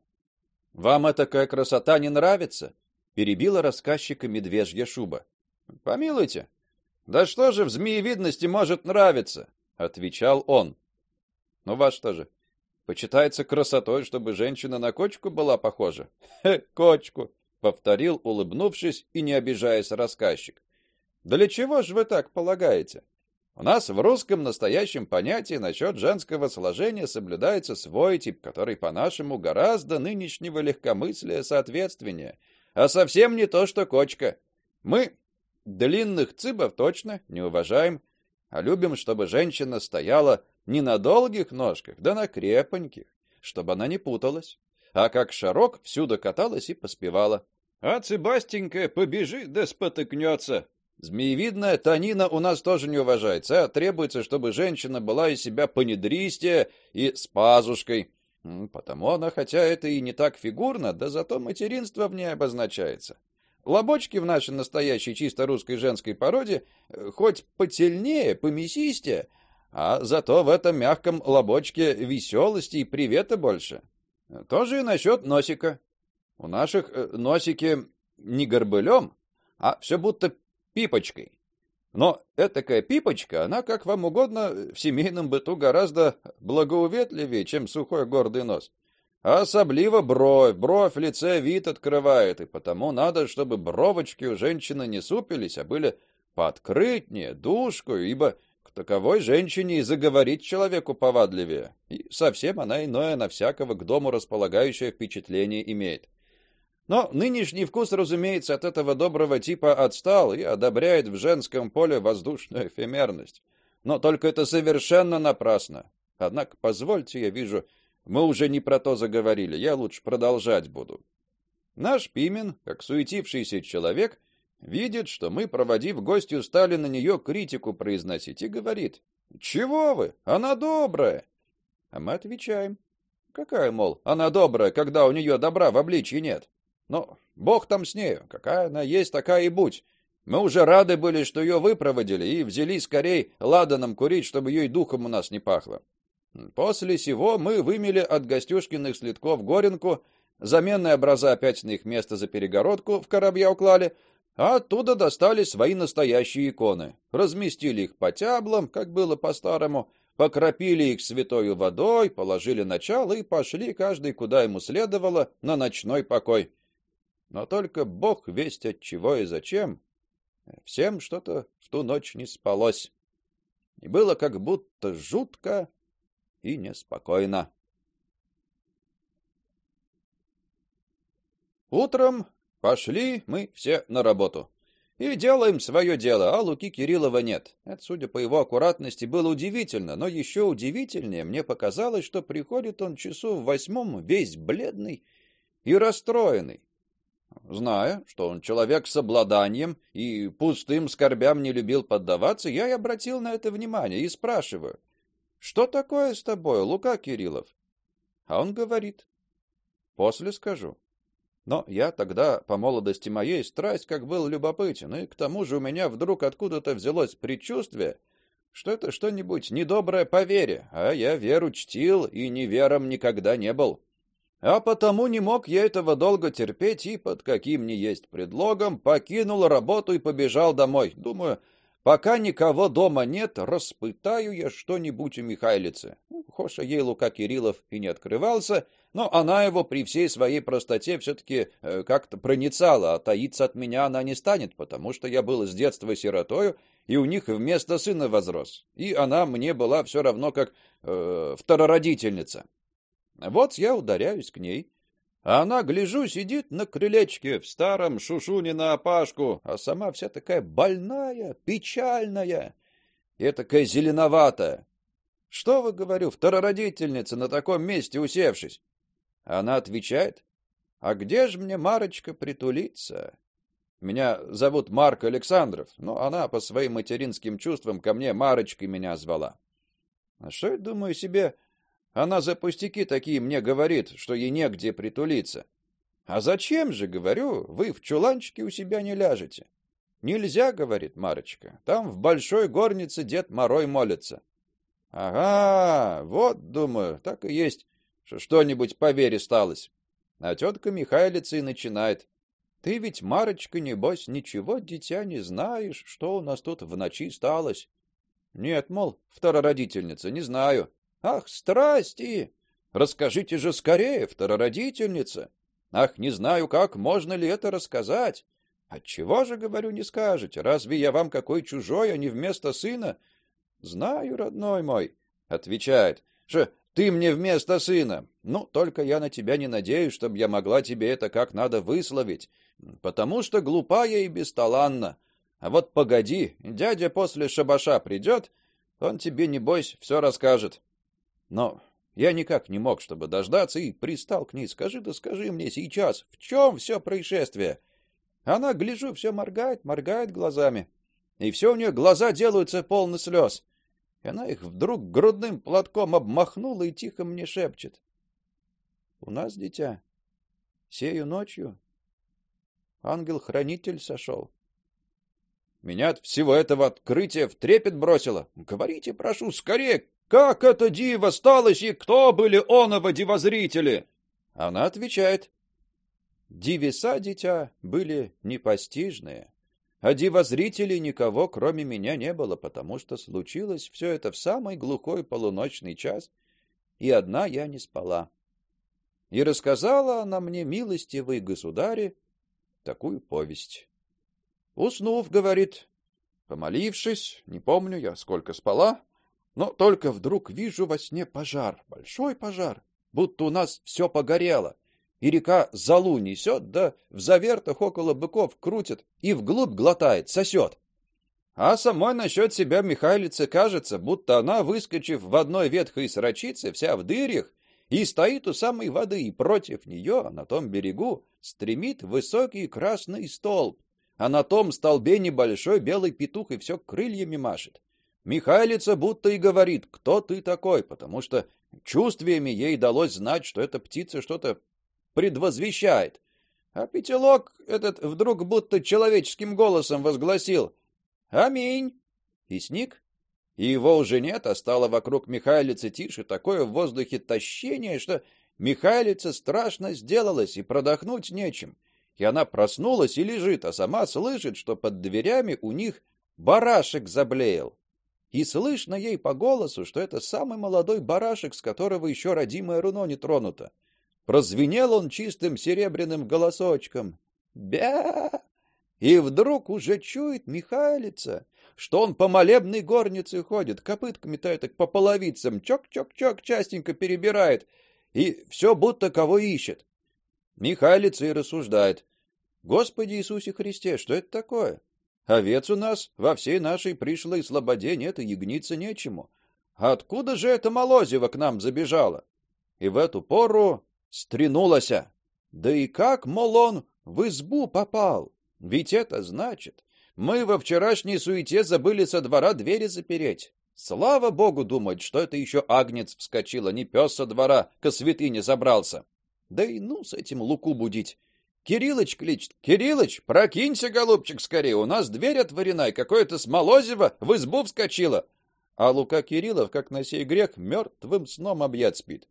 Вам такая красота не нравится? Перебила рассказчика медвежья шуба. Помилуйте. Да что же в змеевидности может нравиться, отвечал он. Ну вас что же? Почитается красотой, чтобы женщина на кочку была похожа. Хе, кочку, повторил, улыбнувшись и не обижаясь рассказчик. Для чего же вы так полагаете? У нас в русском настоящем понятии насчет женского сложения соблюдается свой тип, который по-нашему гораздо нынешнего легкомыслия соответственнее, а совсем не то, что кочка. Мы длинных цыбов точно не уважаем, а любим, чтобы женщина стояла не на долгих ножках, да на крепоньких, чтобы она не путалась, а как шарок всюду каталась и поспевала. А цыбастенькая побежит да спотыкнется, Змеевидная танина у нас тоже не уважается, а требуется, чтобы женщина была из себя понедристее и с пазушкой. Потому она, хотя это и не так фигурно, да зато материнство в ней обозначается. Лобочки в нашей настоящей чисто русской женской породе э, хоть потельнее, помесистее, а зато в этом мягком лобочке веселости и привета больше. Тоже и насчет носика. У наших э, носики не горбылем, а все будто пипочкой. Но этакая пипочка, она, как вам угодно, в семейном быту гораздо благоуветливее, чем сухой гордый нос. А особливо бровь, бровь в лице вид открывает, и потому надо, чтобы бровочки у женщины не супились, а были пооткрытнее, душку, ибо к таковой женщине и заговорить человеку повадливее. И совсем она иное на всякого к дому располагающее впечатление имеет. Но нынешний вкус, разумеется, от этого доброго типа отстал и одобряет в женском поле воздушную эфемерность. Но только это совершенно напрасно. Однако, позвольте, я вижу, мы уже не про то заговорили. Я лучше продолжать буду. Наш Пимен, как суетившийся человек, видит, что мы, проводив гостью, стали на нее критику произносить и говорит: "Чего вы? Она добрая". А мы отвечаем: "Какая, мол, она добрая, когда у нее добра в обличии нет?" Но бог там с нею, какая она есть, такая и будь. Мы уже рады были, что ее выпроводили и взяли скорей ладаном курить, чтобы ее и духом у нас не пахло. После сего мы вымели от гостюшкиных следков горенку, заменные образа опять на их место за перегородку в коробья уклали, а оттуда достали свои настоящие иконы. Разместили их по тяблам, как было по-старому, покропили их святой водой, положили начало и пошли каждый куда ему следовало на ночной покой. Но только Бог весть от чего и зачем. Всем что-то в ту ночь не спалось. И было как будто жутко и неспокойно. Утром пошли мы все на работу. И делаем свое дело, а Луки Кириллова нет. Это, судя по его аккуратности, было удивительно, но еще удивительнее мне показалось, что приходит он часу в восьмом весь бледный и расстроенный. Зная, что он человек с обладанием и пустым скорбям не любил поддаваться, я и обратил на это внимание и спрашиваю: "Что такое с тобой, Лука Кириллов?" А он говорит: "После скажу". Но я тогда по молодости моей страсть как был любопытен, и к тому же у меня вдруг откуда-то взялось предчувствие, что это что-нибудь недоброе по вере, а я веру чтил и невером никогда не был. А потому не мог я этого долго терпеть и под каким ни есть предлогом покинул работу и побежал домой. Думаю, пока никого дома нет, распытаю я что-нибудь у Михайлицы. Ну, Хоша ей Лука Кириллов и не открывался, но она его при всей своей простоте все таки э, как-то проницала, а таиться от меня она не станет, потому что я был с детства сиротою, и у них вместо сына возрос. И она мне была все равно как э, второродительница. Вот я ударяюсь к ней, а она, гляжу, сидит на крылечке в старом шушуне на опашку, а сама вся такая больная, печальная, и такая зеленоватая. Что вы, говорю, второродительница на таком месте усевшись? Она отвечает: "А где же мне Марочка притулиться? Меня зовут Марк Александров, но она по своим материнским чувствам ко мне Марочкой меня звала. А что я думаю себе, она за пустяки такие мне говорит, что ей негде притулиться. А зачем же, говорю, вы в чуланчике у себя не ляжете? Нельзя, говорит Марочка. Там в большой горнице дед Морой молится. Ага, вот, думаю, так и есть, что что-нибудь по вере сталось. А тетка Михайлица и начинает: "Ты ведь, Марочка, небось, ничего, дитя, не знаешь, что у нас тут в ночи сталось?" "Нет, мол, второродительница, не знаю. Ах, страсти! Расскажите же скорее, второродительница. Ах, не знаю, как можно ли это рассказать. Отчего же, говорю, не скажете? Разве я вам какой чужой, а не вместо сына? Знаю, родной мой, отвечает. Что ты мне вместо сына. Ну, только я на тебя не надеюсь, чтобы я могла тебе это как надо высловить, потому что глупая и бесталанна. А вот погоди, дядя после шабаша придет, он тебе не бойся, все расскажет. Но я никак не мог, чтобы дождаться, и пристал к ней. Скажи, да скажи мне сейчас, в чем все происшествие? Она, гляжу, все моргает, моргает глазами. И все у нее глаза делаются полны слез. И она их вдруг грудным платком обмахнула и тихо мне шепчет. У нас, дитя, сею ночью ангел-хранитель сошел. Меня от всего этого открытия в трепет бросило. Говорите, прошу, скорее, как это диво сталось и кто были оного дивозрители? Она отвечает: Дивеса, дитя, были непостижные, а дивозрителей никого, кроме меня, не было, потому что случилось все это в самый глухой полуночный час, и одна я не спала. И рассказала она мне, милостивый государе, такую повесть. Уснув, говорит, помолившись, не помню я, сколько спала, но только вдруг вижу во сне пожар, большой пожар, будто у нас все погорело, и река залу несет, да в завертах около быков крутит и вглубь глотает, сосет. А самой насчет себя Михайлице кажется, будто она, выскочив в одной ветхой срочице, вся в дырях, и стоит у самой воды, и против нее, на том берегу, стремит высокий красный столб, а на том столбе небольшой белый петух и все крыльями машет. Михайлица будто и говорит: "Кто ты такой?", потому что чувствиями ей далось знать, что эта птица что-то предвозвещает. А петелок этот вдруг будто человеческим голосом возгласил: "Аминь". И сник, и его уже нет, а стало вокруг Михайлицы тише, такое в воздухе тащение, что Михайлица страшно сделалась и продохнуть нечем и она проснулась и лежит, а сама слышит, что под дверями у них барашек заблеял. И слышно ей по голосу, что это самый молодой барашек, с которого еще родимое руно не тронуто. Прозвенел он чистым серебряным голосочком. Бя! И вдруг уже чует Михайлица, что он по молебной горнице ходит, копытками-то так по половицам, чок-чок-чок частенько перебирает, и все будто кого ищет. Михайлица и рассуждает: Господи Иисусе Христе, что это такое? Овец у нас во всей нашей пришлой слободе нет и ягниться нечему. Откуда же это молозиво к нам забежало? И в эту пору стренулася. Да и как, мол, он в избу попал? Ведь это значит, мы во вчерашней суете забыли со двора двери запереть. Слава богу, думать, что это еще агнец вскочил, а не пес со двора к святыне забрался. Да и ну с этим Луку будить. Кириллыч кличет. Кириллыч, прокинься, голубчик, скорее. У нас дверь отворена, и какое-то смолозиво в избу вскочило. А Лука Кириллов, как на сей грех, мертвым сном объят спит.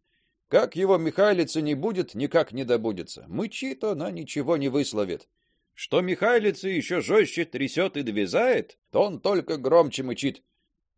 Как его Михайлица не будет, никак не добудется. Мычит она, ничего не высловит. Что Михайлица еще жестче трясет и двизает, то он только громче мычит.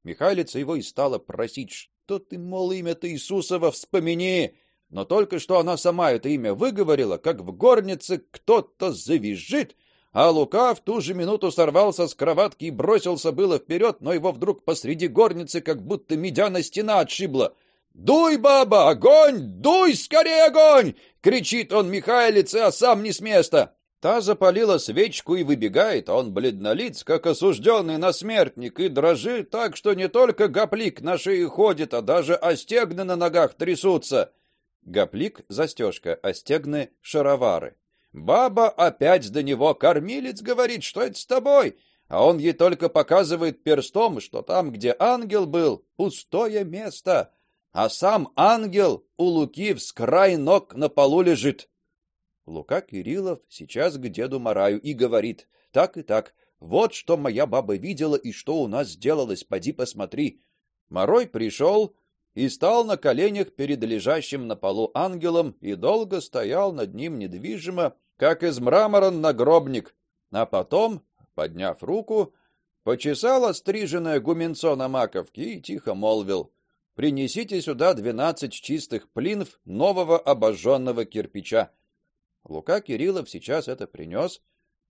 Михайлица его и стала просить, что ты, мол, имя-то Иисусова вспомини, но только что она сама это имя выговорила, как в горнице кто-то завизжит, а Лука в ту же минуту сорвался с кроватки и бросился было вперед, но его вдруг посреди горницы как будто медяная стена отшибла. «Дуй, баба, огонь! Дуй, скорее огонь!» — кричит он Михайлице, а сам не с места. Та запалила свечку и выбегает, а он бледнолиц, как осужденный на смертник, и дрожит так, что не только гоплик на шее ходит, а даже остегны на ногах трясутся. Гоплик застежка, а стегны шаровары. Баба опять до него кормилец говорит, что это с тобой, а он ей только показывает перстом, что там, где ангел был, пустое место, а сам ангел у Луки в скрай ног на полу лежит. Лука Кириллов сейчас к деду Мараю и говорит: "Так и так. Вот что моя баба видела и что у нас сделалось, поди посмотри". Марой пришел, и стал на коленях перед лежащим на полу ангелом и долго стоял над ним недвижимо, как из мрамора нагробник, а потом, подняв руку, почесал остриженное гуменцо на маковке и тихо молвил: "Принесите сюда двенадцать чистых плинв нового обожженного кирпича". Лука Кириллов сейчас это принес,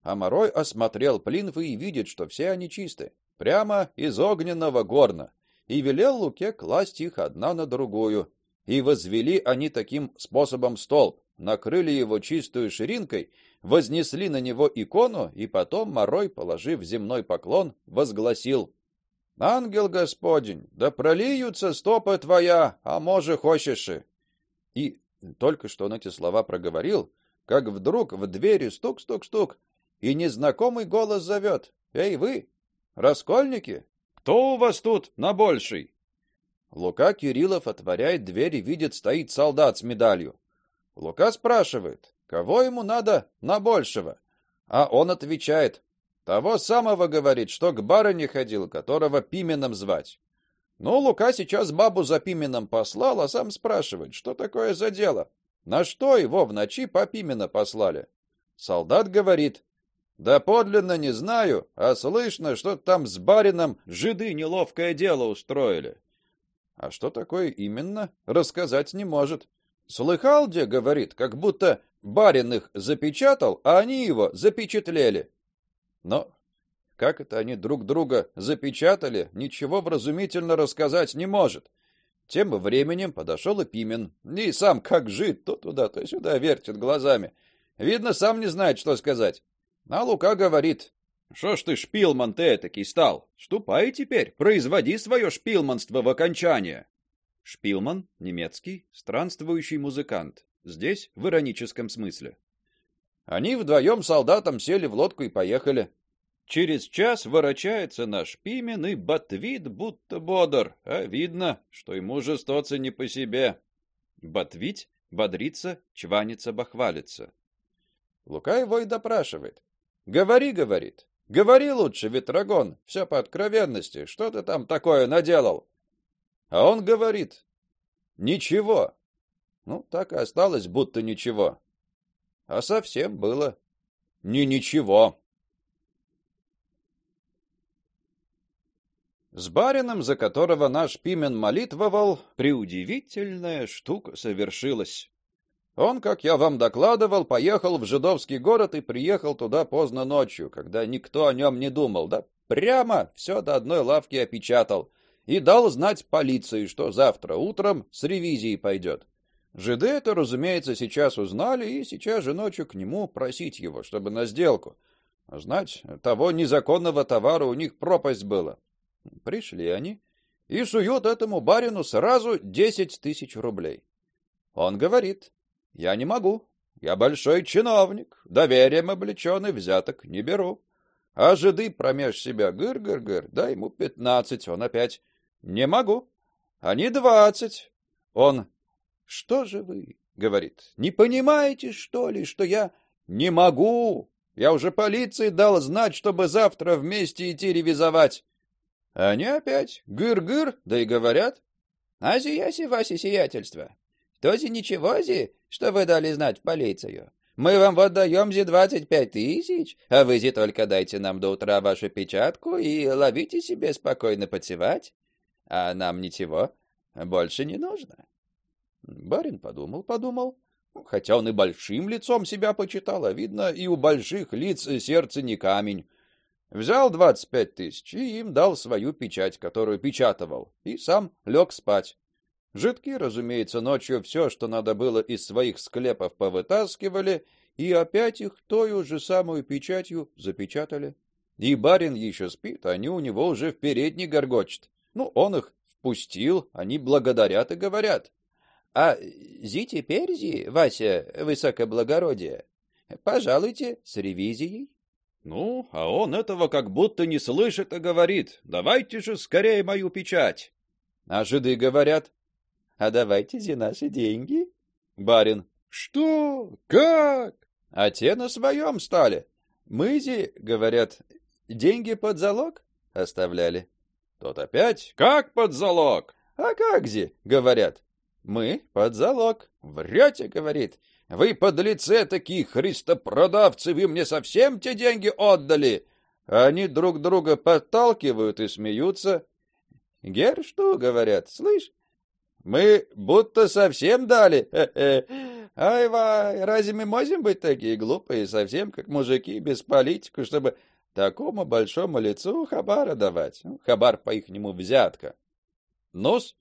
а Морой осмотрел плинвы и видит, что все они чисты, прямо из огненного горна и велел Луке класть их одна на другую. И возвели они таким способом столб, накрыли его чистую ширинкой, вознесли на него икону, и потом Морой, положив земной поклон, возгласил: Ангел Господень, да прольются стопы твоя, а може хочешь. И только что он эти слова проговорил, как вдруг в двери стук-стук-стук, и незнакомый голос зовет: "Эй вы, раскольники, кто у вас тут на больший?" Лука Кириллов отворяет дверь и видит, стоит солдат с медалью. Лука спрашивает: "Кого ему надо на большего?" А он отвечает: "Того самого, говорит, что к барыне ходил, которого Пименом звать". Ну, Лука сейчас бабу за Пименом послал, а сам спрашивает, что такое за дело. На что его в ночи по Пимена послали? Солдат говорит: "Да подлинно не знаю, а слышно, что там с барином жиды неловкое дело устроили". А что такое именно, рассказать не может. Слыхал, где говорит, как будто барин их запечатал, а они его запечатлели. Но как это они друг друга запечатали, ничего вразумительно рассказать не может. Тем временем подошел и Пимен, и сам как жит, то туда, то сюда вертит глазами. Видно, сам не знает, что сказать. А Лука говорит: "Что ж ты шпилман ты такий стал? Ступай теперь, производи свое шпилманство в окончание". Шпилман немецкий, странствующий музыкант. Здесь в ироническом смысле. Они вдвоем солдатам сели в лодку и поехали. Через час ворочается наш Пимен и ботвит, будто бодр, а видно, что ему жестоться не по себе. Ботвить, бодриться, чваниться, бахвалиться. Лука его и допрашивает. Говори, говорит. Говори лучше, Ветрогон, все по откровенности. Что ты там такое наделал? А он говорит: ничего. Ну, так и осталось, будто ничего. А совсем было не ничего. С барином, за которого наш Пимен молитвовал, преудивительная штука совершилась. Он, как я вам докладывал, поехал в жидовский город и приехал туда поздно ночью, когда никто о нем не думал, да прямо все до одной лавки опечатал и дал знать полиции, что завтра утром с ревизией пойдет. Жиды это, разумеется, сейчас узнали и сейчас же ночью к нему просить его, чтобы на сделку. Знать, того незаконного товара у них пропасть была. Пришли они и суют этому барину сразу десять тысяч рублей. Он говорит: "Я не могу. Я большой чиновник, доверием облечённый, взяток не беру". А жиды промеж себя гыр-гыр-гыр, дай ему пятнадцать, он опять: "Не могу". Они двадцать. Он: "Что же вы?" говорит. "Не понимаете, что ли, что я не могу? Я уже полиции дал знать, чтобы завтра вместе идти ревизовать. Они опять гыр-гыр, да и говорят: "Ази яси ваше сиятельство. Този ничего зи, что вы дали знать в полицию. Мы вам вот даем зи двадцать пять тысяч, а вы зи только дайте нам до утра вашу печатку и ловите себе спокойно подсевать. А нам ничего больше не нужно". Барин подумал, подумал, хотя он и большим лицом себя почитал, а видно, и у больших лиц сердце не камень. Взял двадцать пять тысяч и им дал свою печать, которую печатывал, и сам лег спать. Жидки, разумеется, ночью все, что надо было из своих склепов повытаскивали, и опять их той же самую печатью запечатали. И барин еще спит, они у него уже в передней горгочет. Ну, он их впустил, они благодарят и говорят: "А зи теперь зи, Вася, высокоблагородие, пожалуйте с ревизией". Ну, а он этого как будто не слышит и говорит: "Давайте же скорее мою печать". А жиды говорят: "А давайте же наши деньги". Барин: "Что? Как?" А те на своем стали. Мы зи, говорят, деньги под залог оставляли. Тот опять: "Как под залог?" А как зи, говорят. Мы под залог. Врете, говорит. Вы подлецы такие христопродавцы, вы мне совсем те деньги отдали. Они друг друга подталкивают и смеются. Гер, что говорят? Слышь, мы будто совсем дали. Ай, вай, разве мы можем быть такие глупые, совсем как мужики без политики, чтобы такому большому лицу хабара давать? Ну, хабар по ихнему взятка. Нос,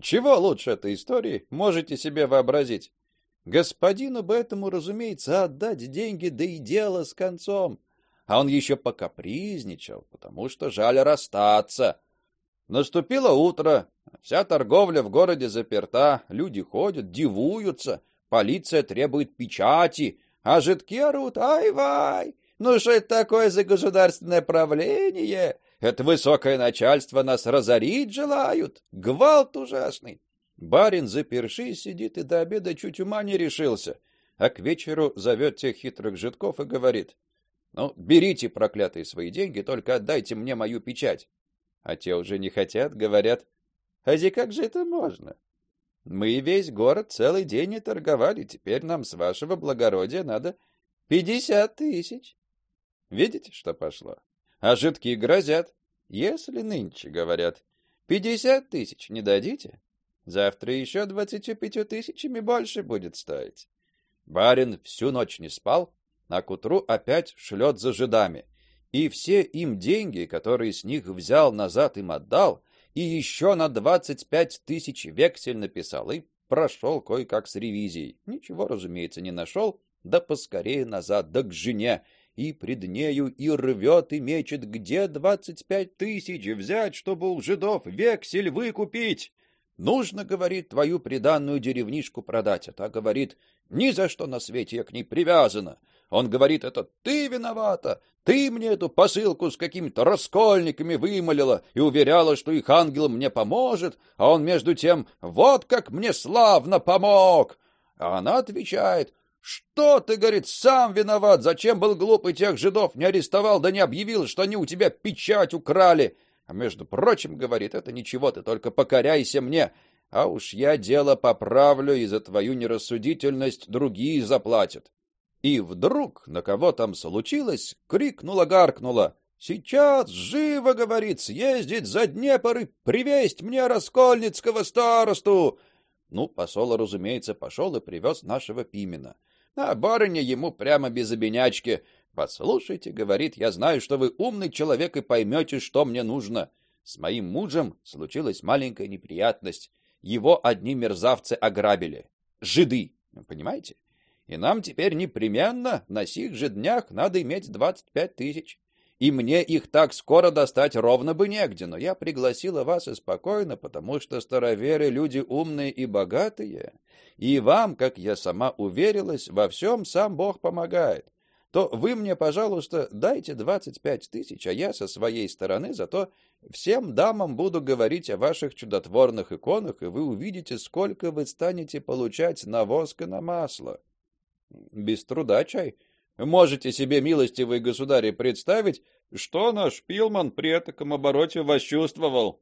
чего лучше этой истории можете себе вообразить? Господину бы этому, разумеется, отдать деньги, да и дело с концом. А он еще покапризничал, потому что жаль расстаться. Наступило утро, вся торговля в городе заперта, люди ходят, дивуются, полиция требует печати, а жидки орут «Ай-вай! Ну что это такое за государственное правление? Это высокое начальство нас разорить желают. Гвалт ужасный. Барин заперши сидит и до обеда чуть ума не решился, а к вечеру зовет тех хитрых жидков и говорит: "Ну, берите проклятые свои деньги, только отдайте мне мою печать". А те уже не хотят, говорят: "А зи как же это можно? Мы весь город целый день не торговали, теперь нам с вашего благородия надо пятьдесят тысяч". Видите, что пошло? А жидкие грозят: "Если нынче, говорят, пятьдесят тысяч не дадите, Завтра еще двадцатью пятью тысячами больше будет стоить. Барин всю ночь не спал, а к утру опять шлет за жидами. И все им деньги, которые с них взял, назад им отдал, и еще на двадцать пять тысяч вексель написал и прошел кое-как с ревизией. Ничего, разумеется, не нашел, да поскорее назад, да к жене, и пред нею и рвет и мечет, где двадцать пять тысяч взять, чтобы у жидов вексель выкупить. Нужно, говорит, твою приданную деревнишку продать, а та говорит: "Ни за что на свете я к ней привязана". Он говорит: "Это ты виновата. Ты мне эту посылку с какими-то раскольниками вымолила и уверяла, что их ангел мне поможет, а он между тем вот как мне славно помог". А она отвечает: "Что ты, говорит, сам виноват? Зачем был глупый тех жидов не арестовал, да не объявил, что они у тебя печать украли?" А между прочим, говорит, это ничего, ты только покоряйся мне, а уж я дело поправлю, и за твою нерассудительность другие заплатят. И вдруг, на кого там случилось, крикнула, гаркнула: "Сейчас живо, говорит, съездить за Днепр и привезть мне раскольницкого старосту". Ну, посол, разумеется, пошел и привез нашего Пимена. А барыня ему прямо без обинячки: Послушайте, говорит, я знаю, что вы умный человек и поймете, что мне нужно. С моим мужем случилась маленькая неприятность. Его одни мерзавцы ограбили. Жиды, понимаете? И нам теперь непременно на сих же днях надо иметь двадцать пять тысяч. И мне их так скоро достать ровно бы негде, но я пригласила вас и спокойно, потому что староверы люди умные и богатые, и вам, как я сама уверилась, во всем сам Бог помогает то вы мне, пожалуйста, дайте двадцать пять тысяч, а я со своей стороны зато всем дамам буду говорить о ваших чудотворных иконах, и вы увидите, сколько вы станете получать на воск и на масло. Без труда, чай. Можете себе, милостивый государь, представить, что наш Пилман при этом обороте восчувствовал.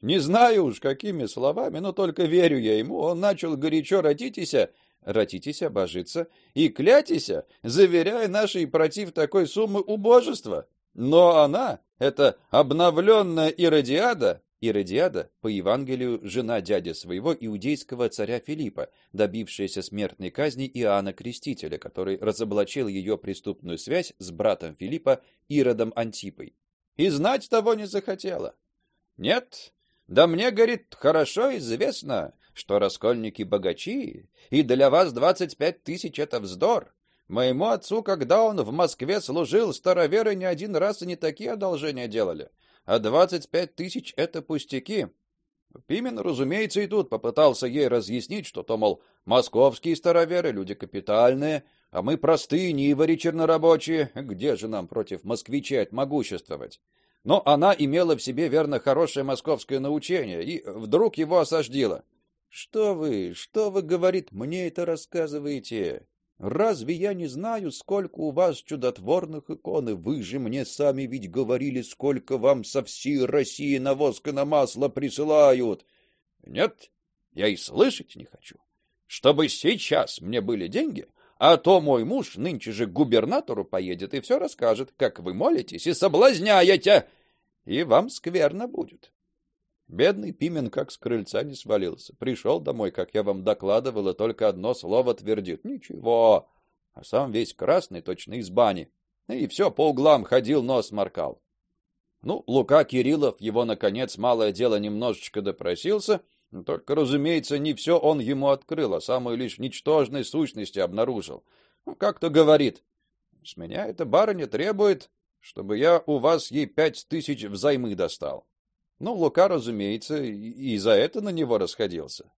Не знаю уж какими словами, но только верю я ему. Он начал горячо родитися, Ратитеся, божиться и клятися, заверяя нашей против такой суммы убожества. Но она, эта обновленная Иродиада, Иродиада, по Евангелию, жена дяди своего иудейского царя Филиппа, добившаяся смертной казни Иоанна Крестителя, который разоблачил ее преступную связь с братом Филиппа Иродом Антипой. И знать того не захотела. Нет, да мне, говорит, хорошо известно, что раскольники богачи, и для вас двадцать пять тысяч — это вздор. Моему отцу, когда он в Москве служил, староверы не один раз и не такие одолжения делали. А двадцать пять тысяч — это пустяки. Пимен, разумеется, и тут попытался ей разъяснить, что то, мол, московские староверы — люди капитальные, а мы простые нивари чернорабочие, где же нам против москвичей отмогуществовать? Но она имела в себе верно хорошее московское научение и вдруг его осаждила. Что вы, что вы, говорит, мне это рассказываете? Разве я не знаю, сколько у вас чудотворных икон? И вы же мне сами ведь говорили, сколько вам со всей России на воск и на масло присылают. Нет, я и слышать не хочу. Чтобы сейчас мне были деньги, а то мой муж нынче же к губернатору поедет и все расскажет, как вы молитесь и соблазняете, и вам скверно будет. Бедный Пимен как с крыльца не свалился. Пришел домой, как я вам докладывал, и только одно слово твердит: "Ничего". А сам весь красный, точно из бани. И все по углам ходил, нос моркал. Ну, Лука Кириллов его наконец малое дело немножечко допросился, только, разумеется, не все он ему открыл, а самые лишь ничтожные сущности обнаружил. Ну, как-то говорит: "С меня эта барыня требует, чтобы я у вас ей пять тысяч взаймы достал". Ну, Лука, разумеется, и за это на него расходился.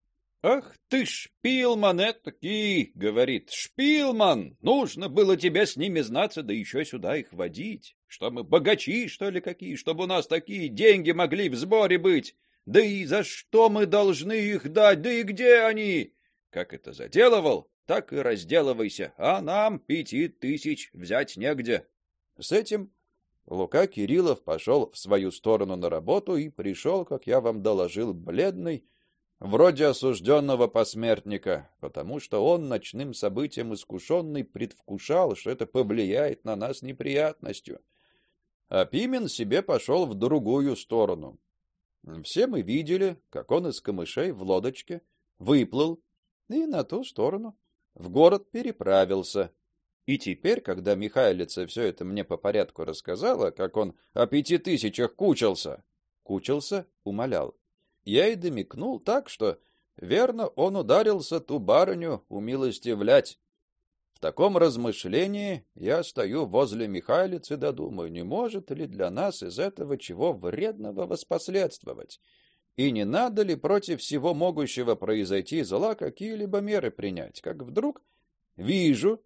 Ах ты шпилман этакий, говорит. Шпилман, нужно было тебе с ними знаться, да еще сюда их водить. Что мы богачи, что ли, какие, чтобы у нас такие деньги могли в сборе быть. Да и за что мы должны их дать, да и где они? Как это заделывал, так и разделывайся, а нам пяти тысяч взять негде. С этим Лука Кириллов пошел в свою сторону на работу и пришел, как я вам доложил, бледный, вроде осужденного посмертника, потому что он ночным событием искушенный предвкушал, что это повлияет на нас неприятностью. А Пимен себе пошел в другую сторону. Все мы видели, как он из камышей в лодочке выплыл и на ту сторону в город переправился. И теперь, когда Михайлица все это мне по порядку рассказала, как он о пяти тысячах кучился, кучился, умолял. Я и домикнул так, что верно он ударился ту барыню умилостивлять. В таком размышлении я стою возле Михайлицы да думаю, не может ли для нас из этого чего вредного воспоследствовать, и не надо ли против всего могущего произойти зла какие-либо меры принять, как вдруг вижу,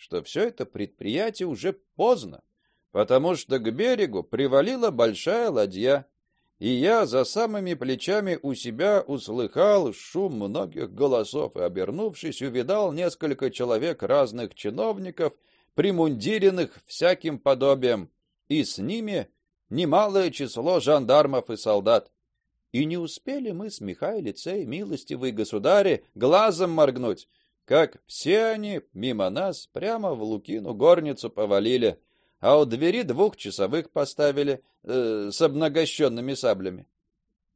что все это предприятие уже поздно, потому что к берегу привалила большая ладья, и я за самыми плечами у себя услыхал шум многих голосов и, обернувшись, увидал несколько человек разных чиновников, примундиренных всяким подобием, и с ними немалое число жандармов и солдат. И не успели мы с Михаилицей, милостивый государи, глазом моргнуть, как все они мимо нас прямо в Лукину горницу повалили а у двери двух часовых поставили э, с обнагощенными саблями.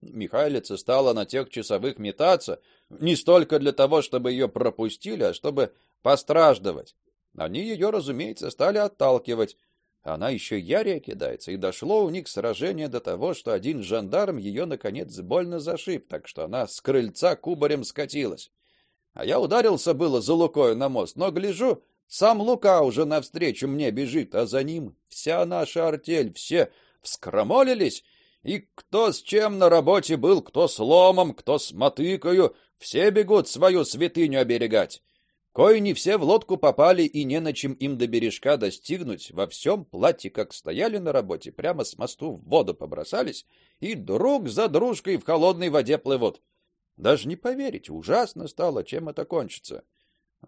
Михайлица стала на тех часовых метаться не столько для того, чтобы ее пропустили, а чтобы постраждать. Они ее, разумеется, стали отталкивать. Она еще ярее кидается, и дошло у них сражение до того, что один жандарм ее наконец больно зашиб, так что она с крыльца кубарем скатилась. А я ударился было за Лукою на мост, но гляжу, сам Лука уже навстречу мне бежит, а за ним вся наша артель, все вскромолились, и кто с чем на работе был, кто с ломом, кто с мотыкою, все бегут свою святыню оберегать. Кое не все в лодку попали и не на чем им до бережка достигнуть, во всем платье, как стояли на работе, прямо с мосту в воду побросались и друг за дружкой в холодной воде плывут. Даже не поверите, ужасно стало, чем это кончится.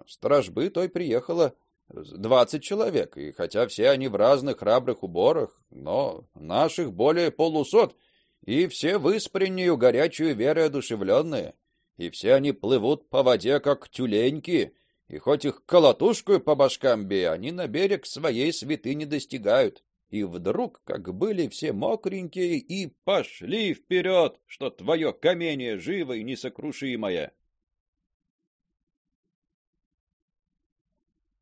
Стражбы той приехало двадцать человек, и хотя все они в разных храбрых уборах, но наших более полусот, и все выспреннюю горячую верой одушевленные, и все они плывут по воде как тюленьки, и хоть их колотушкой по башкам бей, они на берег своей святыни достигают. И вдруг, как были все мокренькие, и пошли вперед, что твое камение живо и несокрушимое.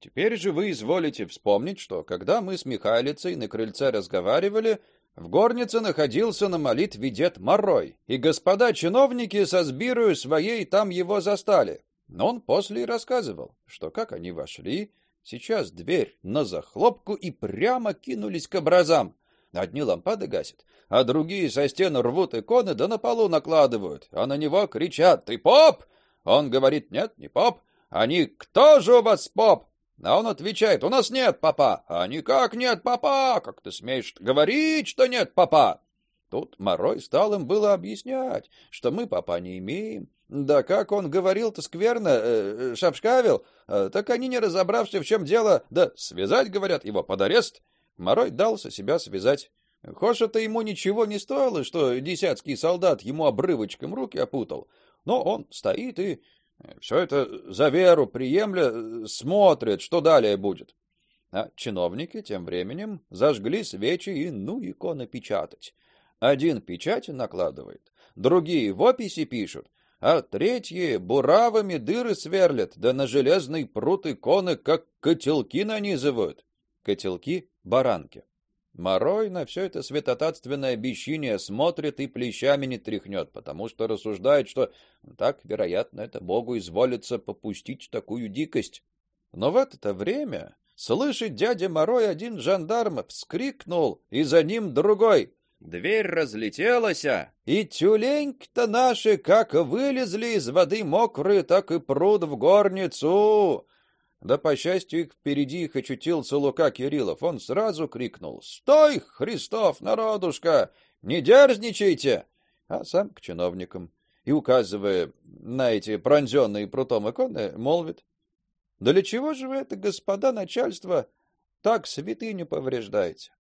Теперь же вы изволите вспомнить, что когда мы с Михайлицей на крыльце разговаривали, в горнице находился на молитве дед Морой, и господа чиновники со сбирою своей там его застали. Но он после и рассказывал, что как они вошли, сейчас дверь на захлопку и прямо кинулись к образам. Одни лампады гасят, а другие со стен рвут иконы да на полу накладывают, а на него кричат: "Ты поп?" Он говорит: "Нет, не поп". Они: "Кто же у вас поп?" А он отвечает: "У нас нет папа". А никак нет папа. Как ты смеешь говорить, что нет папа? Тут Морой стал им было объяснять, что мы папа не имеем. Да как он говорил-то скверно, э, э шапшкавил, э, так они не разобравшись в чем дело, да связать, говорят, его под арест. Морой дался себя связать. Хошь это ему ничего не стоило, что десятский солдат ему обрывочком руки опутал, но он стоит и все это за веру приемля, смотрит, что далее будет. А чиновники тем временем зажгли свечи и ну иконы печатать. Один печать накладывает, другие в описи пишут, а третьи буравами дыры сверлят, да на железный прут иконы как котелки нанизывают. Котелки баранки. Морой на все это святотатственное бесчиние смотрит и плечами не тряхнет, потому что рассуждает, что так, вероятно, это Богу изволится попустить такую дикость. Но в это время слышит дядя Морой один жандарм вскрикнул, и за ним другой. Дверь разлетелась, и тюленьки-то наши как вылезли из воды мокрые, так и пруд в горницу. Да, по счастью, их впереди их очутился Лука Кириллов. Он сразу крикнул «Стой, Христов, народушка! Не дерзничайте!» А сам к чиновникам и, указывая на эти пронзенные прутом иконы, молвит «Да для чего же вы это, господа начальство, так святыню повреждаете?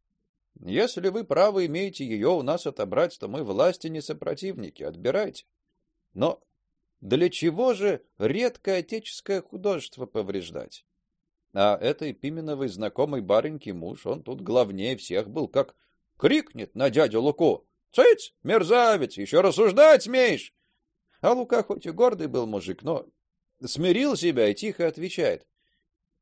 Если вы право имеете ее у нас отобрать, то мы власти не сопротивники, отбирайте. Но для чего же редкое отеческое художество повреждать? А этой Пименовой знакомый барыньки муж, он тут главнее всех был, как крикнет на дядю Луку: "Цыц, мерзавец, еще рассуждать смеешь?" А Лука хоть и гордый был мужик, но смирил себя и тихо отвечает: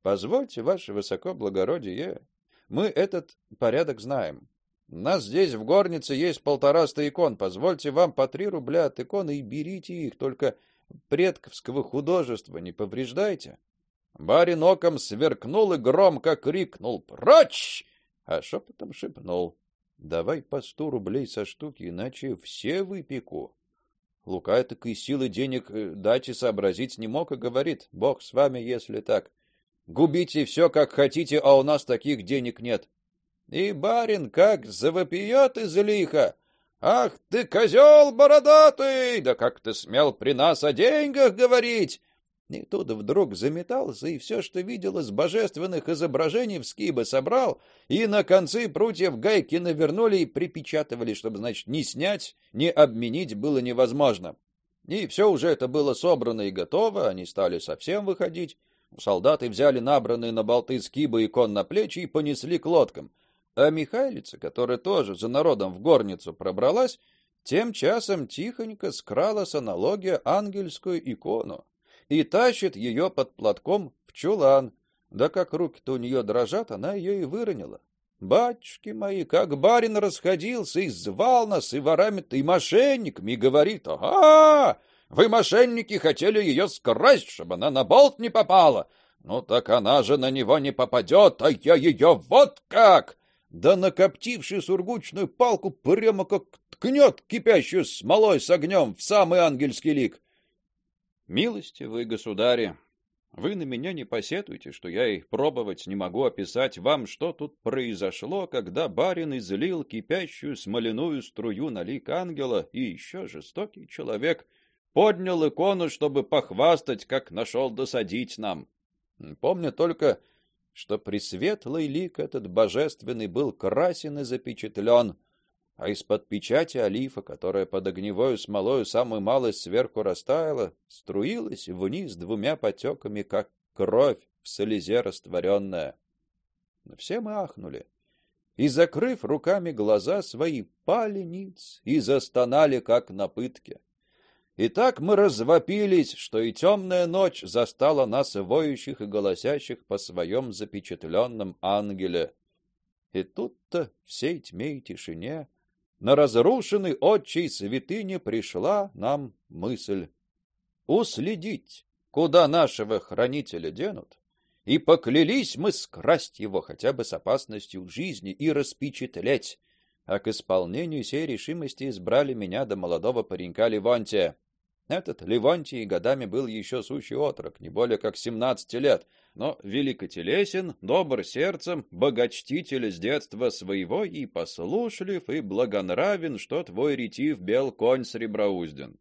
"Позвольте, ваше высокоблагородие, мы этот порядок знаем. У нас здесь в горнице есть полтораста икон. Позвольте вам по три рубля от иконы и берите их, только предковского художества не повреждайте. Барин оком сверкнул и громко крикнул «Прочь!», а шепотом шепнул «Давай по сто рублей со штуки, иначе все выпеку». Лука такой силы денег э, дать и сообразить не мог и говорит «Бог с вами, если так. Губите все, как хотите, а у нас таких денег нет». И барин как завопиет из лиха Ах ты козел бородатый, да как ты смел при нас о деньгах говорить? И тут вдруг заметался и все, что видел из божественных изображений в скибы собрал, и на концы прутьев гайки навернули и припечатывали, чтобы, значит, ни снять, ни обменить было невозможно. И все уже это было собрано и готово, они стали совсем выходить. Солдаты взяли набранные на болты скибы и кон на плечи и понесли к лодкам. А Михайлица, которая тоже за народом в горницу пробралась, тем часом тихонько скралась аналогия ангельскую икону и тащит ее под платком в чулан. Да как руки-то у нее дрожат, она ее и выронила. Батюшки мои, как барин расходился и звал нас и ворами-то, и мошенниками, и говорит, «Ага, вы, мошенники, хотели ее скрасть, чтобы она на болт не попала. Ну так она же на него не попадет, а я ее вот как!» да накоптивший сургучную палку прямо как ткнет кипящую смолой с огнем в самый ангельский лик. Милостивые государи, вы на меня не посетуйте, что я и пробовать не могу описать вам, что тут произошло, когда барин излил кипящую смоляную струю на лик ангела, и еще жестокий человек поднял икону, чтобы похвастать, как нашел досадить нам. Помню только, что пресветлый лик этот божественный был красен и запечатлен, а из-под печати олифа, которая под огневой смолою самую малость сверху растаяла, струилась вниз двумя потеками, как кровь в слезе растворенная. Все мы ахнули и, закрыв руками глаза свои, пали ниц и застонали, как на пытке. И так мы развопились, что и темная ночь застала нас воющих и голосящих по своем запечатленном ангеле. И тут-то всей тьме и тишине на разрушенный отчей святыне пришла нам мысль уследить, куда нашего хранителя денут, и поклялись мы скрасть его хотя бы с опасностью жизни и распечатлеть, а к исполнению сей решимости избрали меня до молодого паренька Левонтия. Этот Левонтий годами был еще сущий отрок, не более как семнадцати лет, но великотелесен, добр сердцем, богочтитель с детства своего и послушлив и благонравен, что твой ретив бел конь среброузден.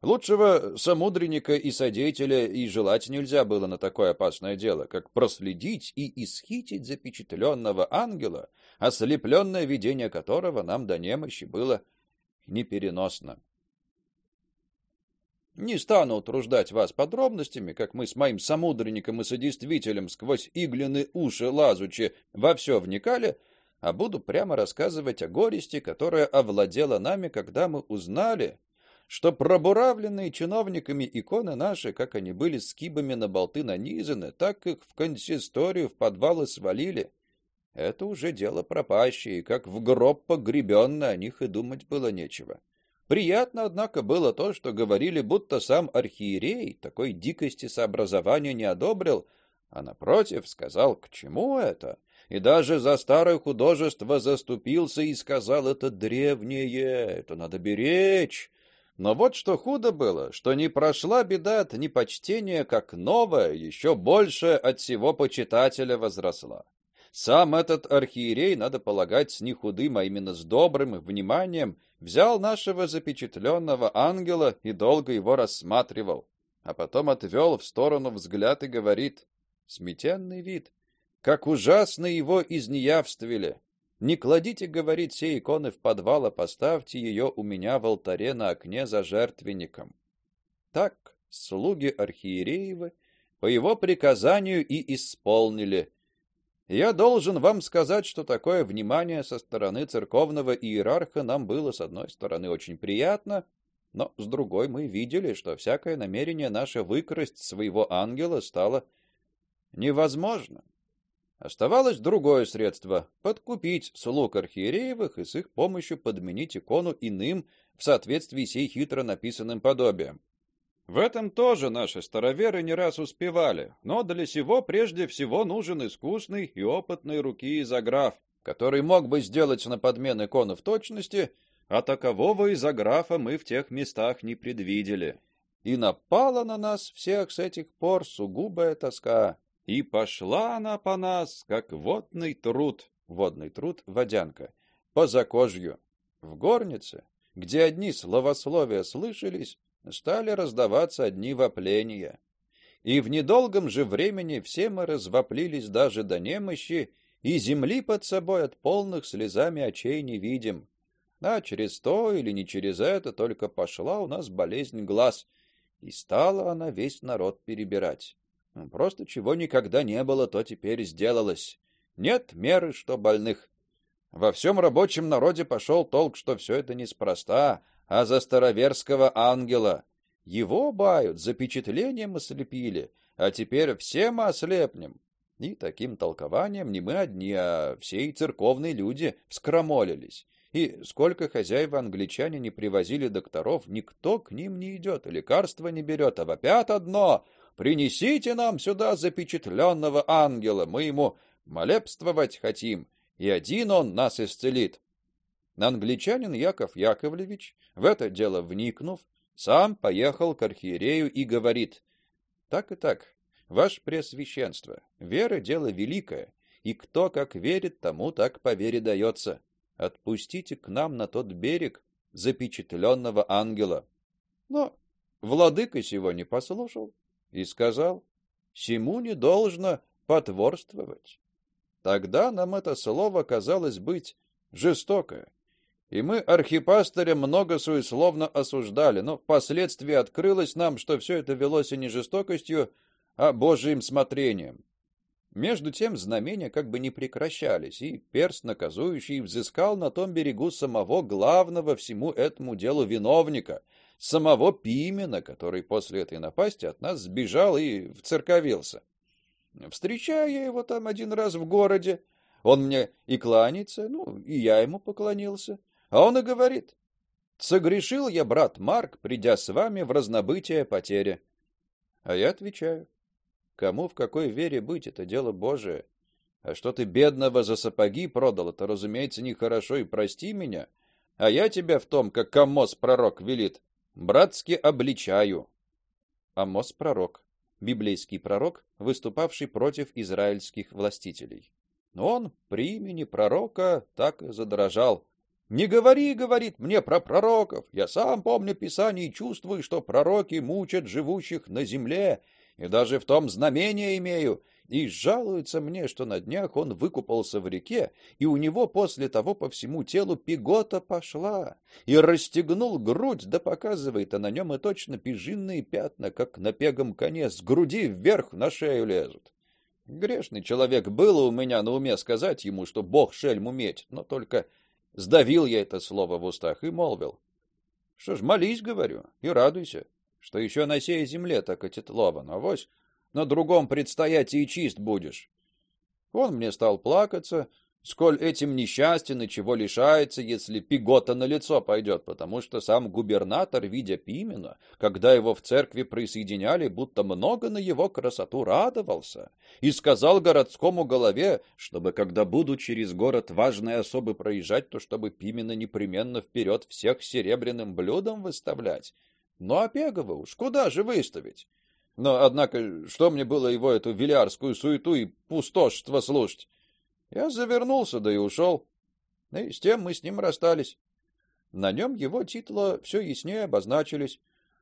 Лучшего самудренника и содеятеля и желать нельзя было на такое опасное дело, как проследить и исхитить запечатленного ангела, ослепленное видение которого нам до немощи было непереносно. Не стану утруждать вас подробностями, как мы с моим самудренником и содействителем сквозь иглины уши лазучи во все вникали, а буду прямо рассказывать о горести, которая овладела нами, когда мы узнали, что пробуравленные чиновниками иконы наши, как они были скибами на болты нанизаны, так их в консисторию в подвалы свалили. это уже дело пропащее, как в гроб погребенно, о них и думать было нечего. Приятно, однако, было то, что говорили, будто сам архиерей такой дикости сообразования не одобрил, а напротив сказал, к чему это, и даже за старое художество заступился и сказал, это древнее, это надо беречь. Но вот что худо было, что не прошла беда от непочтения, как новое, еще больше от всего почитателя возросла. Сам этот архиерей, надо полагать, с не худым, а именно с добрым вниманием, взял нашего запечатленного ангела и долго его рассматривал, а потом отвел в сторону взгляд и говорит: "Сметенный вид, как ужасно его изнеявствовали. Не кладите, говорит, все иконы в подвал, а поставьте ее у меня в алтаре на окне за жертвенником". Так слуги архиереевы по его приказанию и исполнили. Я должен вам сказать, что такое внимание со стороны церковного иерарха нам было с одной стороны очень приятно, но с другой мы видели, что всякое намерение наше выкрасть своего ангела стало невозможно. Оставалось другое средство подкупить слуг архиереевых и с их помощью подменить икону иным в соответствии с ей хитро написанным подобием. В этом тоже наши староверы не раз успевали, но для сего прежде всего нужен искусный и опытный руки изограф, который мог бы сделать на подмен иконы в точности, а такового изографа мы в тех местах не предвидели. И напала на нас всех с этих пор сугубая тоска, и пошла она по нас, как водный труд, водный труд водянка, по закожью. В горнице, где одни словословия слышались, стали раздаваться одни вопления. И в недолгом же времени все мы развоплились даже до немощи, и земли под собой от полных слезами очей не видим. А через то или не через это только пошла у нас болезнь глаз, и стала она весь народ перебирать. Просто чего никогда не было, то теперь сделалось. Нет меры, что больных. Во всем рабочем народе пошел толк, что все это неспроста, а за староверского ангела. Его бают, запечатлением ослепили, а теперь все мы ослепнем. И таким толкованием не мы одни, а все и церковные люди вскромолились. И сколько хозяев англичане не привозили докторов, никто к ним не идет, лекарства не берет, а вопят одно: принесите нам сюда запечатленного ангела, мы ему молебствовать хотим, и один он нас исцелит. Англичанин Яков Яковлевич, в это дело вникнув, сам поехал к архиерею и говорит: "Так и так, ваше преосвященство, вера дело великое, и кто как верит, тому так по вере дается. Отпустите к нам на тот берег запечатленного ангела". Но владыка сего не послушал и сказал: "Сему не должно потворствовать". Тогда нам это слово казалось быть жестокое, и мы архипастыря много суесловно осуждали, но впоследствии открылось нам, что все это велось не жестокостью, а божьим смотрением. Между тем знамения как бы не прекращались, и перст наказующий взыскал на том берегу самого главного всему этому делу виновника, самого Пимена, который после этой напасти от нас сбежал и вцерковился. Встречаю я его там один раз в городе, он мне и кланяется, ну, и я ему поклонился. А он и говорит: "Согрешил я, брат Марк, придя с вами в разнобытие потери". А я отвечаю: "Кому в какой вере быть это дело Божие. А что ты бедного за сапоги продал, это, разумеется, нехорошо и прости меня. А я тебя в том, как Амос пророк велит, братски обличаю". Амос пророк, библейский пророк, выступавший против израильских властителей. Но он при имени пророка так задрожал. Не говори, говорит мне про пророков. Я сам помню Писание и чувствую, что пророки мучат живущих на земле, и даже в том знамение имею. И жалуется мне, что на днях он выкупался в реке, и у него после того по всему телу пигота пошла, и расстегнул грудь, да показывает, а на нем и точно пижинные пятна, как на пегом коне, с груди вверх на шею лезут. Грешный человек было у меня на уме сказать ему, что Бог шельм уметь, но только Сдавил я это слово в устах и молвил: "Что ж, молись, говорю, и радуйся, что еще на сей земле так отетлован, а вось на другом предстоятии чист будешь". Он мне стал плакаться, сколь этим несчастен и чего лишается, если пигота на лицо пойдет, потому что сам губернатор, видя Пимена, когда его в церкви присоединяли, будто много на его красоту радовался, и сказал городскому голове, чтобы когда будут через город важные особы проезжать, то чтобы Пимена непременно вперед всех серебряным блюдом выставлять. Ну а Пегова уж куда же выставить? Но однако, что мне было его эту вилярскую суету и пустошество слушать? Я завернулся, да и ушел. И с тем мы с ним расстались. На нем его титулы все яснее обозначились,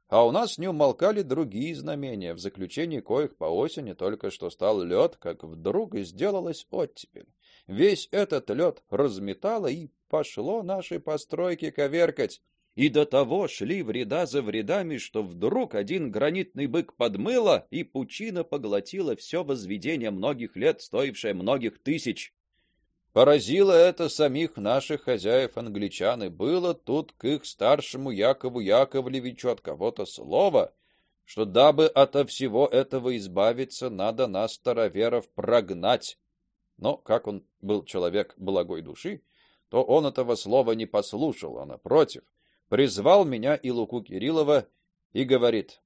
а у нас не умолкали другие знамения, в заключении коих по осени только что стал лед, как вдруг и сделалась оттепель. Весь этот лед разметало и пошло наши постройки коверкать. И до того шли в ряда за вредами, что вдруг один гранитный бык подмыло, и пучина поглотила все возведение многих лет, стоившее многих тысяч. Поразило это самих наших хозяев англичан, и было тут к их старшему Якову Яковлевичу от кого-то слово, что дабы ото всего этого избавиться, надо нас староверов прогнать. Но как он был человек благой души, то он этого слова не послушал, а напротив, призвал меня и Луку Кириллова и говорит: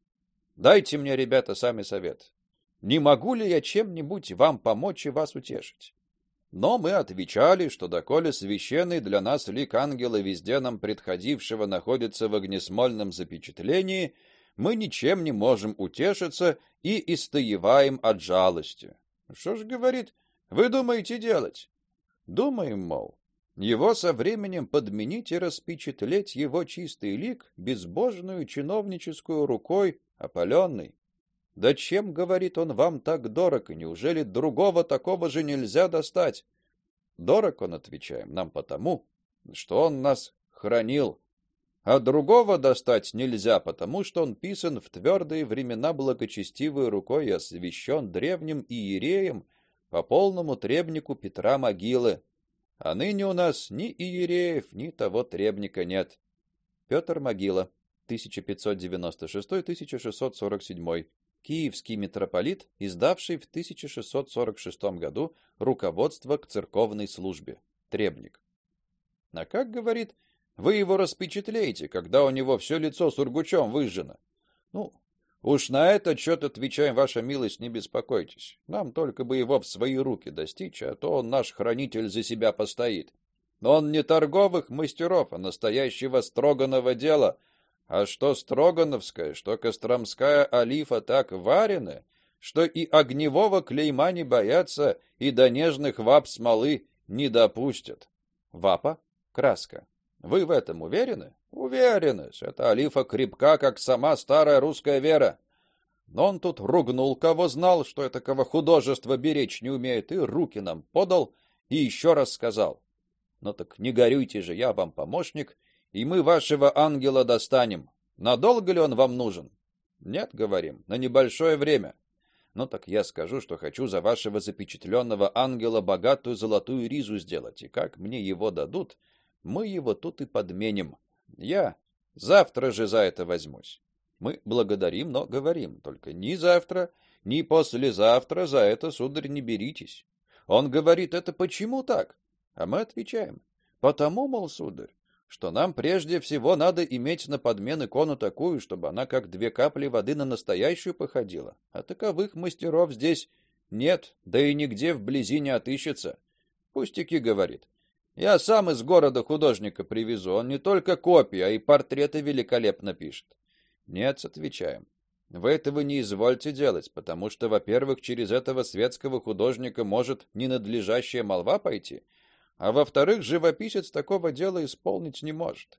"Дайте мне, ребята, сами совет. Не могу ли я чем-нибудь вам помочь и вас утешить?" Но мы отвечали, что доколе священный для нас лик ангела везде нам предходившего находится в огнесмольном запечатлении, мы ничем не можем утешиться и истоеваем от жалости. Что ж говорит, вы думаете делать? Думаем, мол, его со временем подменить и распечатлеть его чистый лик безбожную чиновническую рукой опаленный. Да чем, говорит он, вам так дорог, и неужели другого такого же нельзя достать? Дорог он, отвечаем, нам потому, что он нас хранил, а другого достать нельзя, потому что он писан в твердые времена благочестивой рукой и освящен древним иереем по полному требнику Петра могилы. А ныне у нас ни иереев, ни того требника нет. Петр Могила, 1596-1647 киевский митрополит, издавший в 1646 году руководство к церковной службе. Требник. А как говорит, вы его распечатлеете, когда у него все лицо сургучом выжжено. Ну, уж на это счет отвечаем, ваша милость, не беспокойтесь. Нам только бы его в свои руки достичь, а то он наш хранитель за себя постоит. Но он не торговых мастеров, а настоящего строганого дела, а что Строгановская, что Костромская олифа так варены, что и огневого клейма не боятся, и до нежных вап смолы не допустят. Вапа краска. Вы в этом уверены? Уверены. Эта олифа крепка, как сама старая русская вера. Но он тут ругнул, кого знал, что это кого художество беречь не умеет, и руки нам подал, и еще раз сказал: "Ну так не горюйте же, я вам помощник, и мы вашего ангела достанем. Надолго ли он вам нужен? Нет, говорим, на небольшое время. Ну так я скажу, что хочу за вашего запечатленного ангела богатую золотую ризу сделать, и как мне его дадут, мы его тут и подменим. Я завтра же за это возьмусь. Мы благодарим, но говорим, только ни завтра, ни послезавтра за это, сударь, не беритесь. Он говорит: "Это почему так?" А мы отвечаем: "Потому, мол, сударь, что нам прежде всего надо иметь на подмен икону такую, чтобы она как две капли воды на настоящую походила. А таковых мастеров здесь нет, да и нигде вблизи не отыщется. Пустяки, говорит. Я сам из города художника привезу. Он не только копии, а и портреты великолепно пишет. Нет, отвечаем. Вы этого не извольте делать, потому что, во-первых, через этого светского художника может ненадлежащая молва пойти, а во-вторых, живописец такого дела исполнить не может.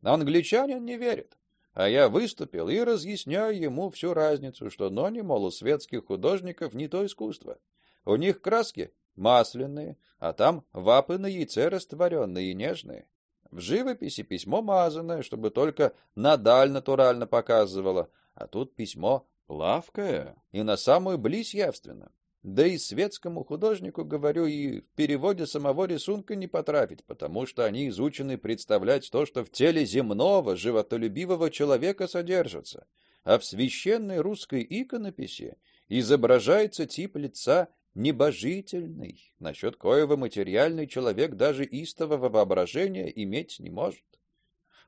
Англичанин не верит. А я выступил и разъясняю ему всю разницу, что но не мол у светских художников не то искусство. У них краски масляные, а там вапы на яйце растворенные и нежные. В живописи письмо мазанное, чтобы только надаль натурально показывало, а тут письмо плавкое и на самую близь явственно. Да и светскому художнику, говорю, и в переводе самого рисунка не потрафить, потому что они изучены представлять то, что в теле земного, животолюбивого человека содержится. А в священной русской иконописи изображается тип лица небожительный, насчет коего материальный человек даже истового воображения иметь не может.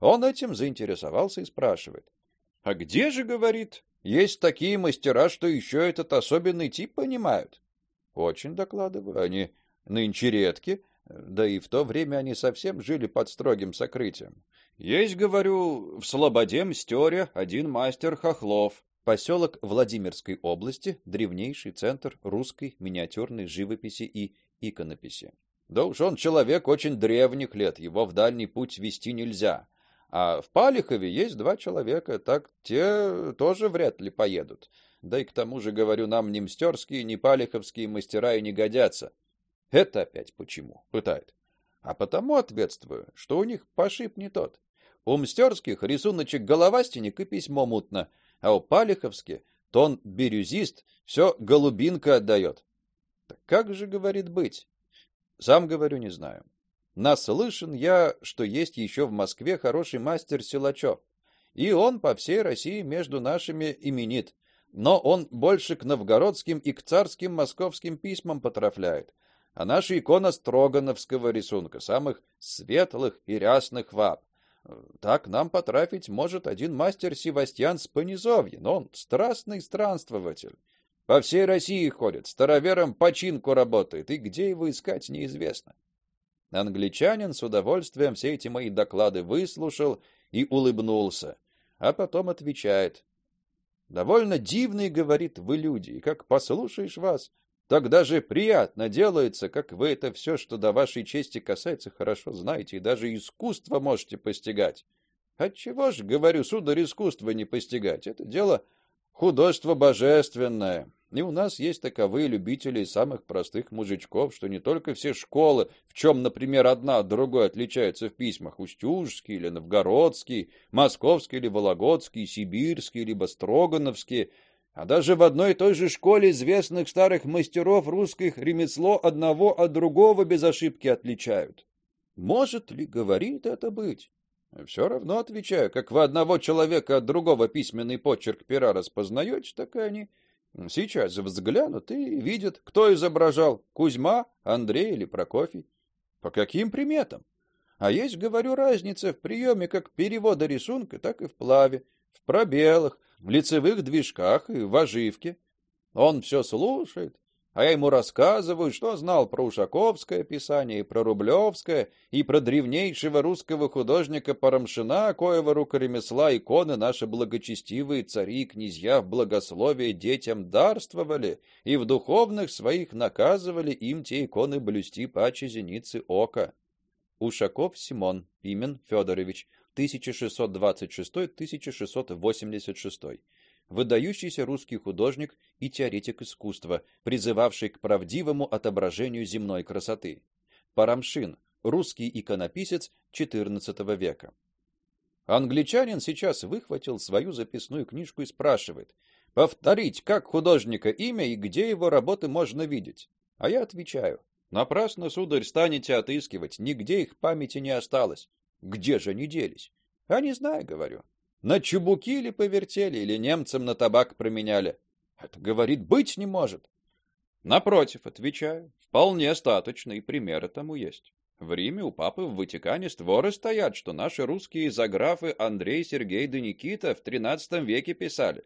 Он этим заинтересовался и спрашивает: "А где же, говорит, есть такие мастера, что еще этот особенный тип понимают?" Очень докладываю, они нынче редки, да и в то время они совсем жили под строгим сокрытием. Есть, говорю, в Слободе Мстере один мастер Хохлов, поселок Владимирской области, древнейший центр русской миниатюрной живописи и иконописи. Да уж он человек очень древних лет, его в дальний путь вести нельзя. А в Палихове есть два человека, так те тоже вряд ли поедут. Да и к тому же, говорю, нам ни мстерские, ни палиховские мастера и не годятся. Это опять почему? пытает. А потому ответствую, что у них пошиб не тот. У мстерских рисуночек головастенек и письмо мутно, а у палиховских тон бирюзист, все голубинка отдает. Так как же, говорит, быть? Сам говорю, не знаю. Наслышан я, что есть еще в Москве хороший мастер Силачев, и он по всей России между нашими именит. Но он больше к новгородским и к царским московским письмам потрафляет. А наша икона строгановского рисунка, самых светлых и рясных вап. Так нам потрафить может один мастер Севастьян с Понизовья, но он страстный странствователь. По всей России ходит, старовером починку работает, и где его искать неизвестно. Англичанин с удовольствием все эти мои доклады выслушал и улыбнулся, а потом отвечает: "Довольно дивный, говорит, вы люди, и как послушаешь вас, так даже приятно делается, как вы это все, что до вашей чести касается, хорошо знаете и даже искусство можете постигать. Отчего ж, говорю, сударь, искусство не постигать? Это дело художество божественное. И у нас есть таковые любители самых простых мужичков, что не только все школы, в чем, например, одна от другой отличаются в письмах, устюжский или новгородский, московский или вологодский, сибирский либо строгановский, а даже в одной и той же школе известных старых мастеров русских ремесло одного от другого без ошибки отличают. Может ли, говорит это быть? Все равно отвечаю, как вы одного человека от другого письменный почерк пера распознаете, так и они Сейчас взглянут и видят, кто изображал: Кузьма, Андрей или Прокофий. По каким приметам? А есть, говорю, разница в приеме как перевода рисунка, так и в плаве, в пробелах, в лицевых движках и в оживке. Он все слушает, а я ему рассказываю, что знал про Ушаковское писание и про Рублевское, и про древнейшего русского художника Парамшина, коего рукоремесла иконы наши благочестивые цари и князья в благословие детям дарствовали и в духовных своих наказывали им те иконы блюсти паче зеницы ока. Ушаков Симон Пимен Федорович 1626-1686 выдающийся русский художник и теоретик искусства, призывавший к правдивому отображению земной красоты. Парамшин, русский иконописец XIV века. Англичанин сейчас выхватил свою записную книжку и спрашивает: "Повторить, как художника имя и где его работы можно видеть?" А я отвечаю: "Напрасно, сударь, станете отыскивать, нигде их памяти не осталось. Где же они делись?" "А не знаю", говорю. На чубуки или повертели, или немцам на табак променяли. Это, говорит, быть не может. Напротив, отвечаю, вполне достаточно, и примеры тому есть. В Риме у папы в Ватикане створы стоят, что наши русские заграфы Андрей, Сергей да Никита в XIII веке писали.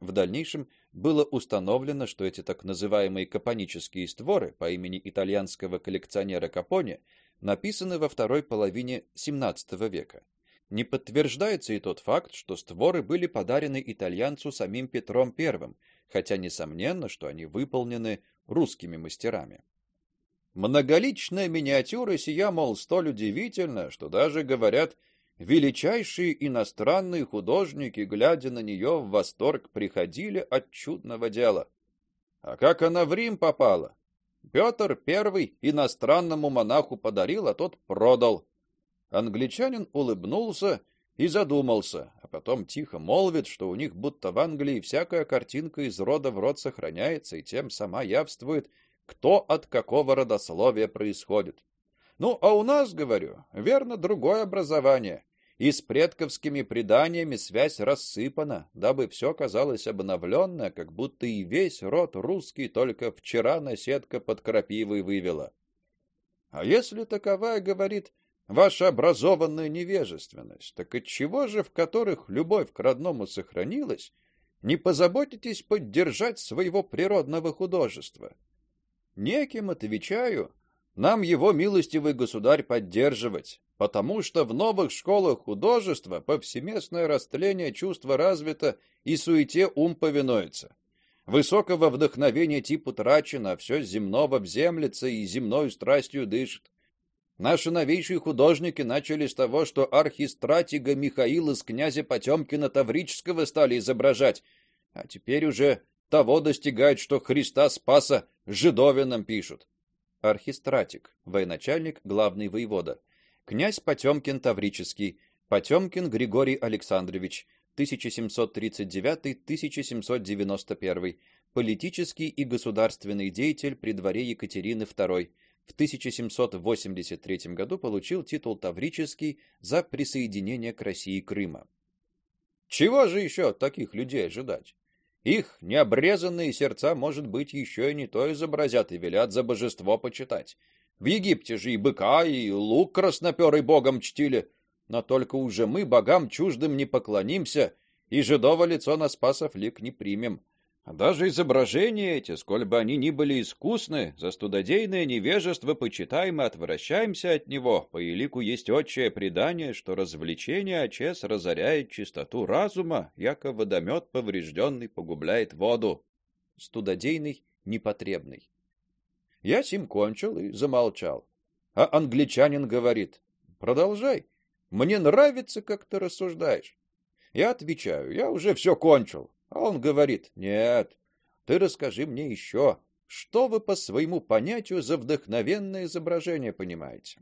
В дальнейшем было установлено, что эти так называемые капонические створы по имени итальянского коллекционера Капоне написаны во второй половине XVII века. Не подтверждается и тот факт, что створы были подарены итальянцу самим Петром I, хотя несомненно, что они выполнены русскими мастерами. Многоличная миниатюра сия, мол, столь удивительна, что даже говорят, величайшие иностранные художники, глядя на нее, в восторг приходили от чудного дела. А как она в Рим попала? Петр I иностранному монаху подарил, а тот продал. Англичанин улыбнулся и задумался, а потом тихо молвит, что у них будто в Англии всякая картинка из рода в род сохраняется и тем сама явствует, кто от какого родословия происходит. Ну, а у нас, говорю, верно другое образование. И с предковскими преданиями связь рассыпана, дабы все казалось обновленно, как будто и весь род русский только вчера наседка под крапивой вывела. А если таковая говорит ваша образованная невежественность, так отчего же в которых любовь к родному сохранилась, не позаботитесь поддержать своего природного художества? Неким отвечаю, нам его милостивый государь поддерживать, потому что в новых школах художества повсеместное растление чувства развито и суете ум повинуется. Высокого вдохновения тип утрачено, а все земного вземлется и земной страстью дышит. Наши новейшие художники начали с того, что архистратига Михаила из князя Потемкина Таврического стали изображать, а теперь уже того достигают, что Христа Спаса жидовинам пишут. Архистратик, военачальник, главный воевода. Князь Потемкин Таврический, Потемкин Григорий Александрович, 1739-1791, политический и государственный деятель при дворе Екатерины II. В 1783 году получил титул Таврический за присоединение к России Крыма. Чего же еще от таких людей ожидать? Их необрезанные сердца, может быть, еще и не то изобразят и велят за божество почитать. В Египте же и быка, и лук красноперый богом чтили, но только уже мы богам чуждым не поклонимся, и жидово лицо на спасов лик не примем. А даже изображения эти, сколь бы они ни были искусны, за студодейное невежество почитаем и отвращаемся от него. По елику есть отчее предание, что развлечение очес разоряет чистоту разума, яко водомет поврежденный погубляет воду. Студодейный непотребный. Я сим кончил и замолчал. А англичанин говорит: "Продолжай. Мне нравится, как ты рассуждаешь". Я отвечаю: "Я уже все кончил". А он говорит: "Нет. Ты расскажи мне еще, что вы по своему понятию за вдохновенное изображение понимаете?"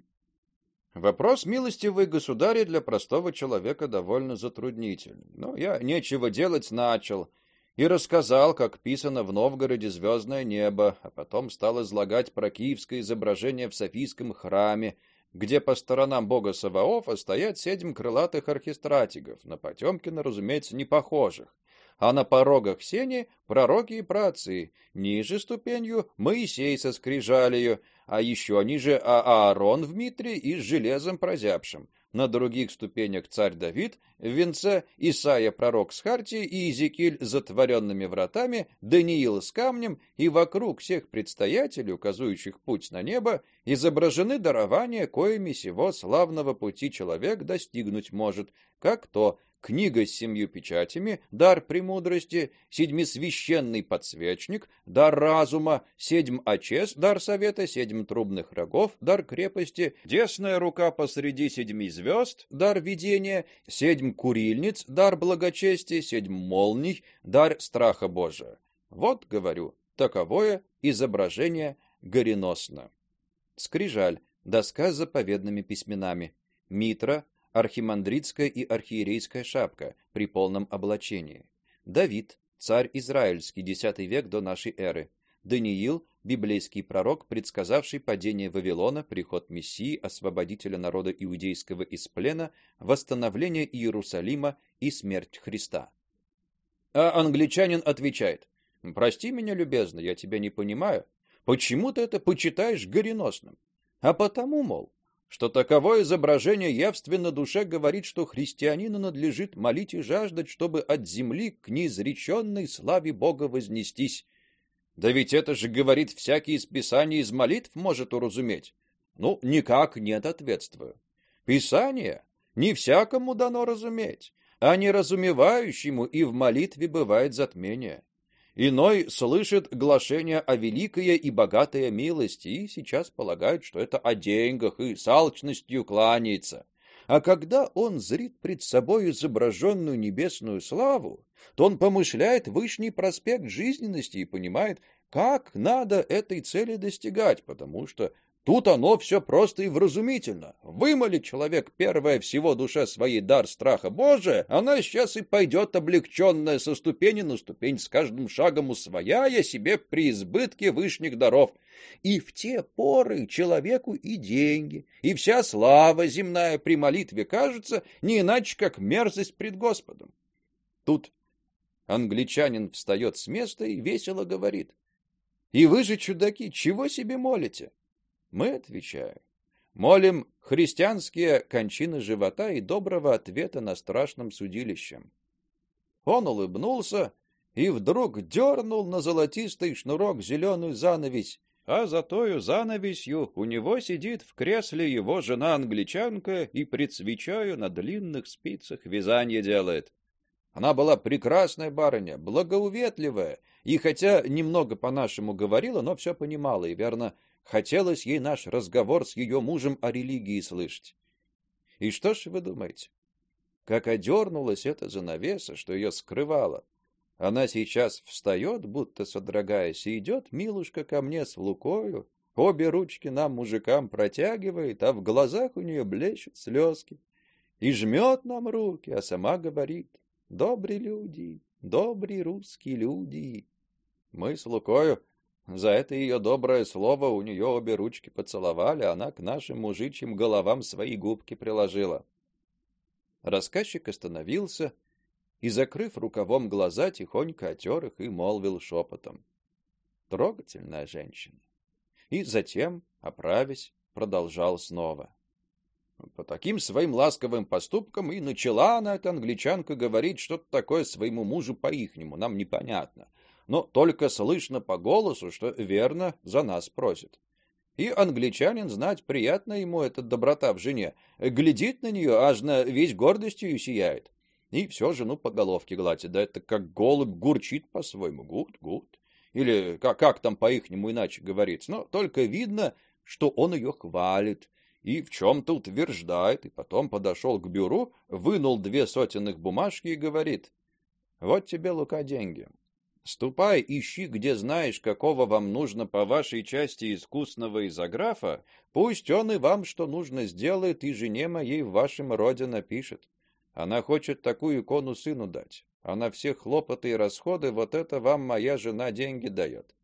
Вопрос милостивый государь для простого человека довольно затруднительный. Но я нечего делать начал и рассказал, как писано в Новгороде звездное небо, а потом стал излагать про киевское изображение в Софийском храме, где по сторонам бога Саваофа стоят семь крылатых архистратигов, на Потемкина, разумеется, не похожих а на порогах сени пророки и праотцы, ниже ступенью Моисей со скрижалью, а еще ниже Аарон в митре и с железом прозябшим. На других ступенях царь Давид, в венце Исаия пророк с хартией и Иезекииль с затворенными вратами, Даниил с камнем, и вокруг всех предстоятелей, указывающих путь на небо, изображены дарования, коими сего славного пути человек достигнуть может, как то книга с семью печатями, дар премудрости, седьмисвященный подсвечник, дар разума, седьм очес, дар совета, седьм трубных рогов, дар крепости, десная рука посреди седьми звезд, дар видения, седьм курильниц, дар благочестия, седьм молний, дар страха Божия. Вот, говорю, таковое изображение гореносно. Скрижаль, доска с заповедными письменами, митра, архимандритская и архиерейская шапка при полном облачении. Давид, царь израильский, X век до нашей эры. Даниил, библейский пророк, предсказавший падение Вавилона, приход Мессии, освободителя народа иудейского из плена, восстановление Иерусалима и смерть Христа. А англичанин отвечает: "Прости меня, любезно, я тебя не понимаю. Почему ты это почитаешь гореносным? А потому, мол, что таковое изображение явственно душе говорит, что христианину надлежит молить и жаждать, чтобы от земли к неизреченной славе Бога вознестись. Да ведь это же говорит всякий из писаний из молитв может уразуметь. Ну, никак нет, ответствую. Писание не всякому дано разуметь, а неразумевающему и в молитве бывает затмение. Иной слышит глашение о великой и богатой милости и сейчас полагает, что это о деньгах и салчностью кланяется. А когда он зрит пред собой изображенную небесную славу, то он помышляет вышний проспект жизненности и понимает, как надо этой цели достигать, потому что Тут оно все просто и вразумительно. Вымолит человек первое всего душе своей дар страха Божия, она сейчас и пойдет облегченная со ступени на ступень, с каждым шагом усвояя себе при избытке вышних даров. И в те поры человеку и деньги, и вся слава земная при молитве кажется не иначе, как мерзость пред Господом. Тут англичанин встает с места и весело говорит. «И вы же, чудаки, чего себе молите?» Мы отвечаем. Молим христианские кончины живота и доброго ответа на страшном судилище. Он улыбнулся и вдруг дернул на золотистый шнурок зеленую занавесь, а за тою занавесью у него сидит в кресле его жена-англичанка и пред свечою на длинных спицах вязание делает. Она была прекрасная барыня, благоуветливая, и хотя немного по-нашему говорила, но все понимала и верно Хотелось ей наш разговор с ее мужем о религии слышать. И что ж вы думаете? Как одернулась эта занавеса, что ее скрывала. Она сейчас встает, будто содрогаясь, и идет милушка ко мне с лукою, обе ручки нам мужикам протягивает, а в глазах у нее блещут слезки. И жмет нам руки, а сама говорит: "Добрые люди, добрые русские люди". Мы с Лукою за это ее доброе слово у нее обе ручки поцеловали, она к нашим мужичьим головам свои губки приложила. Рассказчик остановился и, закрыв рукавом глаза, тихонько отер их и молвил шепотом. Трогательная женщина. И затем, оправясь, продолжал снова. По таким своим ласковым поступкам и начала она, эта англичанка, говорить что-то такое своему мужу по-ихнему, нам непонятно но только слышно по голосу, что верно за нас просит. И англичанин знать приятно ему эта доброта в жене, глядит на нее, аж на весь гордостью сияет. И все жену по головке гладит, да это как голубь гурчит по-своему, гуд, гуд. Или как, как там по-ихнему иначе говорится, но только видно, что он ее хвалит и в чем-то утверждает, и потом подошел к бюро, вынул две сотенных бумажки и говорит, «Вот тебе, Лука, деньги. Ступай, ищи, где знаешь, какого вам нужно по вашей части искусного изографа, пусть он и вам что нужно сделает, и жене моей в вашем роде напишет. Она хочет такую икону сыну дать. А на все хлопоты и расходы вот это вам моя жена деньги дает.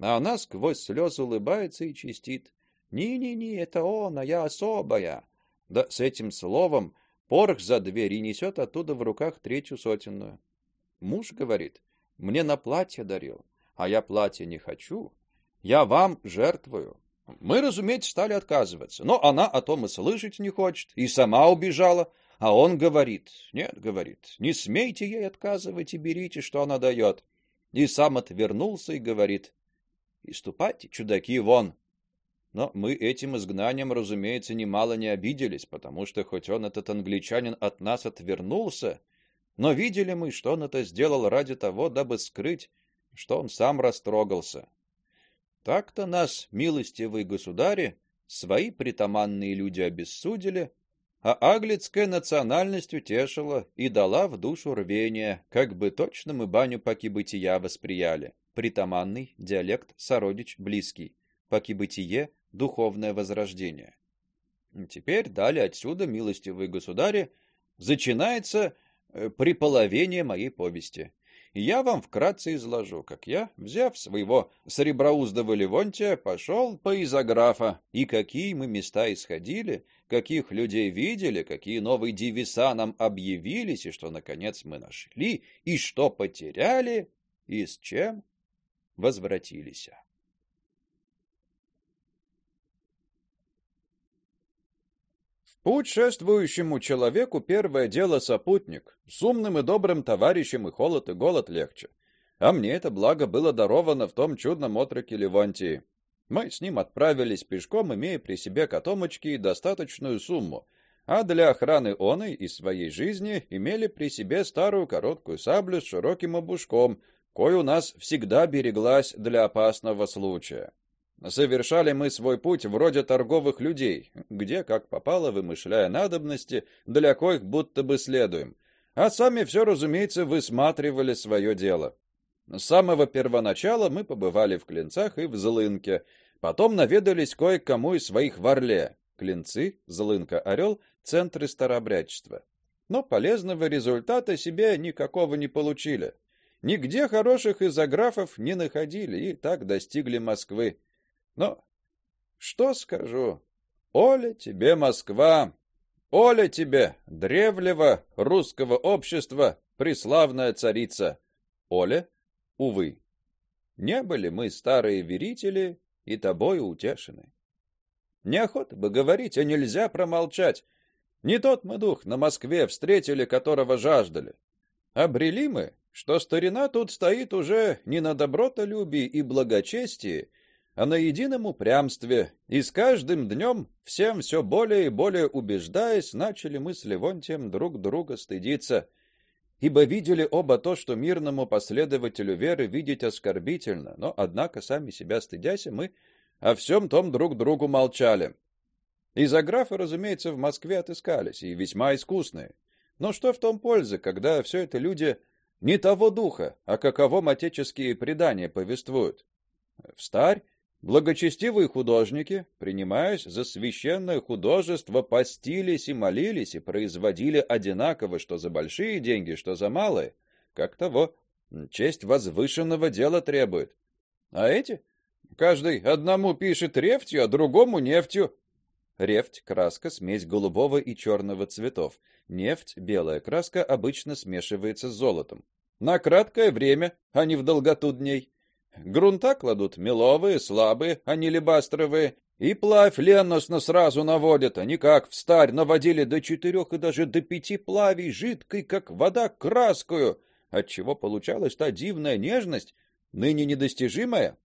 А она сквозь слезы улыбается и чистит. «Не-не-не, это он, а я особая». Да с этим словом порох за дверь и несет оттуда в руках третью сотенную. Муж говорит, мне на платье дарил, а я платье не хочу. Я вам жертвую. Мы, разумеется, стали отказываться, но она о том и слышать не хочет, и сама убежала. А он говорит: "Нет, говорит, не смейте ей отказывать и берите, что она дает». И сам отвернулся и говорит: "И ступайте, чудаки, вон". Но мы этим изгнанием, разумеется, немало не обиделись, потому что хоть он этот англичанин от нас отвернулся, но видели мы, что он это сделал ради того, дабы скрыть, что он сам растрогался. Так-то нас, милостивые государи, свои притаманные люди обессудили, а аглицкая национальность утешила и дала в душу рвение, как бы точно мы баню покибытия восприяли. Притаманный диалект сородич близкий, покибытие духовное возрождение. Теперь далее отсюда, милостивые государи, начинается Э, при половине моей повести. я вам вкратце изложу, как я, взяв своего среброуздого Левонтия, пошел по изографа, и какие мы места исходили, каких людей видели, какие новые девиса нам объявились, и что, наконец, мы нашли, и что потеряли, и с чем возвратились. Путешествующему человеку первое дело сопутник, с умным и добрым товарищем и холод и голод легче. А мне это благо было даровано в том чудном отроке Левантии. Мы с ним отправились пешком, имея при себе котомочки и достаточную сумму, а для охраны оной и своей жизни имели при себе старую короткую саблю с широким обушком, кой у нас всегда береглась для опасного случая. Совершали мы свой путь вроде торговых людей, где как попало, вымышляя надобности, для коих будто бы следуем, а сами все, разумеется, высматривали свое дело. С самого первоначала мы побывали в Клинцах и в Злынке, Потом наведались кое-кому из своих в Орле. Клинцы, Злынка, Орел — центры старообрядчества. Но полезного результата себе никакого не получили. Нигде хороших изографов не находили и так достигли Москвы. Но что скажу? Оля тебе Москва, Оля тебе древнего русского общества, преславная царица. Оля, увы, не были мы старые верители и тобой утешены. Неохота бы говорить, а нельзя промолчать. Не тот мы дух на Москве встретили, которого жаждали. Обрели мы, что старина тут стоит уже не на добротолюбии и благочестии, а на едином упрямстве, и с каждым днем, всем все более и более убеждаясь, начали мы с Левонтием друг друга стыдиться, ибо видели оба то, что мирному последователю веры видеть оскорбительно, но однако сами себя стыдясь, мы о всем том друг другу молчали. Изографы, разумеется, в Москве отыскались и весьма искусные. Но что в том пользы, когда все это люди не того духа, а каковом отеческие предания повествуют? В старь Благочестивые художники, принимаясь за священное художество, постились и молились и производили одинаково, что за большие деньги, что за малые, как того честь возвышенного дела требует. А эти каждый одному пишет рефтью, а другому нефтью. Рефть краска смесь голубого и черного цветов. Нефть белая краска обычно смешивается с золотом. На краткое время, а не в долготу дней. Грунта кладут меловые, слабые, а не лебастровые, и плавь ленностно сразу наводят, они как в старь наводили до четырех и даже до пяти плавей, жидкой, как вода, краскую, отчего получалась та дивная нежность, ныне недостижимая.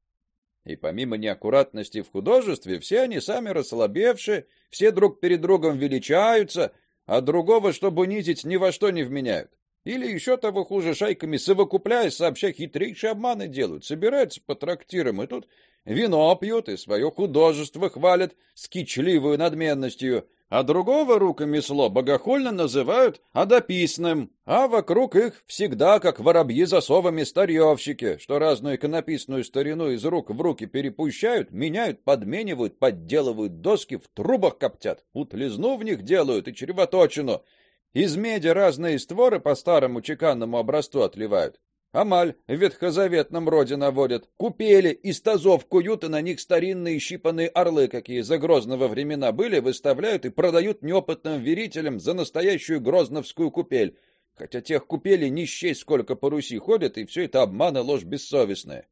И помимо неаккуратности в художестве, все они сами расслабевшие, все друг перед другом величаются, а другого, чтобы унизить, ни во что не вменяют. Или еще того хуже, шайками совокупляясь, сообща хитрейшие обманы делают, собираются по трактирам и тут вино пьют и свое художество хвалят с кичливой надменностью, а другого рукомесло богохульно называют адописным, а вокруг их всегда как воробьи за совами старьевщики, что разную иконописную старину из рук в руки перепущают, меняют, подменивают, подделывают доски, в трубах коптят, утлизну в них делают и червоточину — из меди разные створы по старому чеканному образцу отливают. Амаль в ветхозаветном роде наводят. Купели из тазов куют, и на них старинные щипанные орлы, какие за грозного времена были, выставляют и продают неопытным верителям за настоящую грозновскую купель. Хотя тех купелей не счесть, сколько по Руси ходят, и все это обман и ложь бессовестная.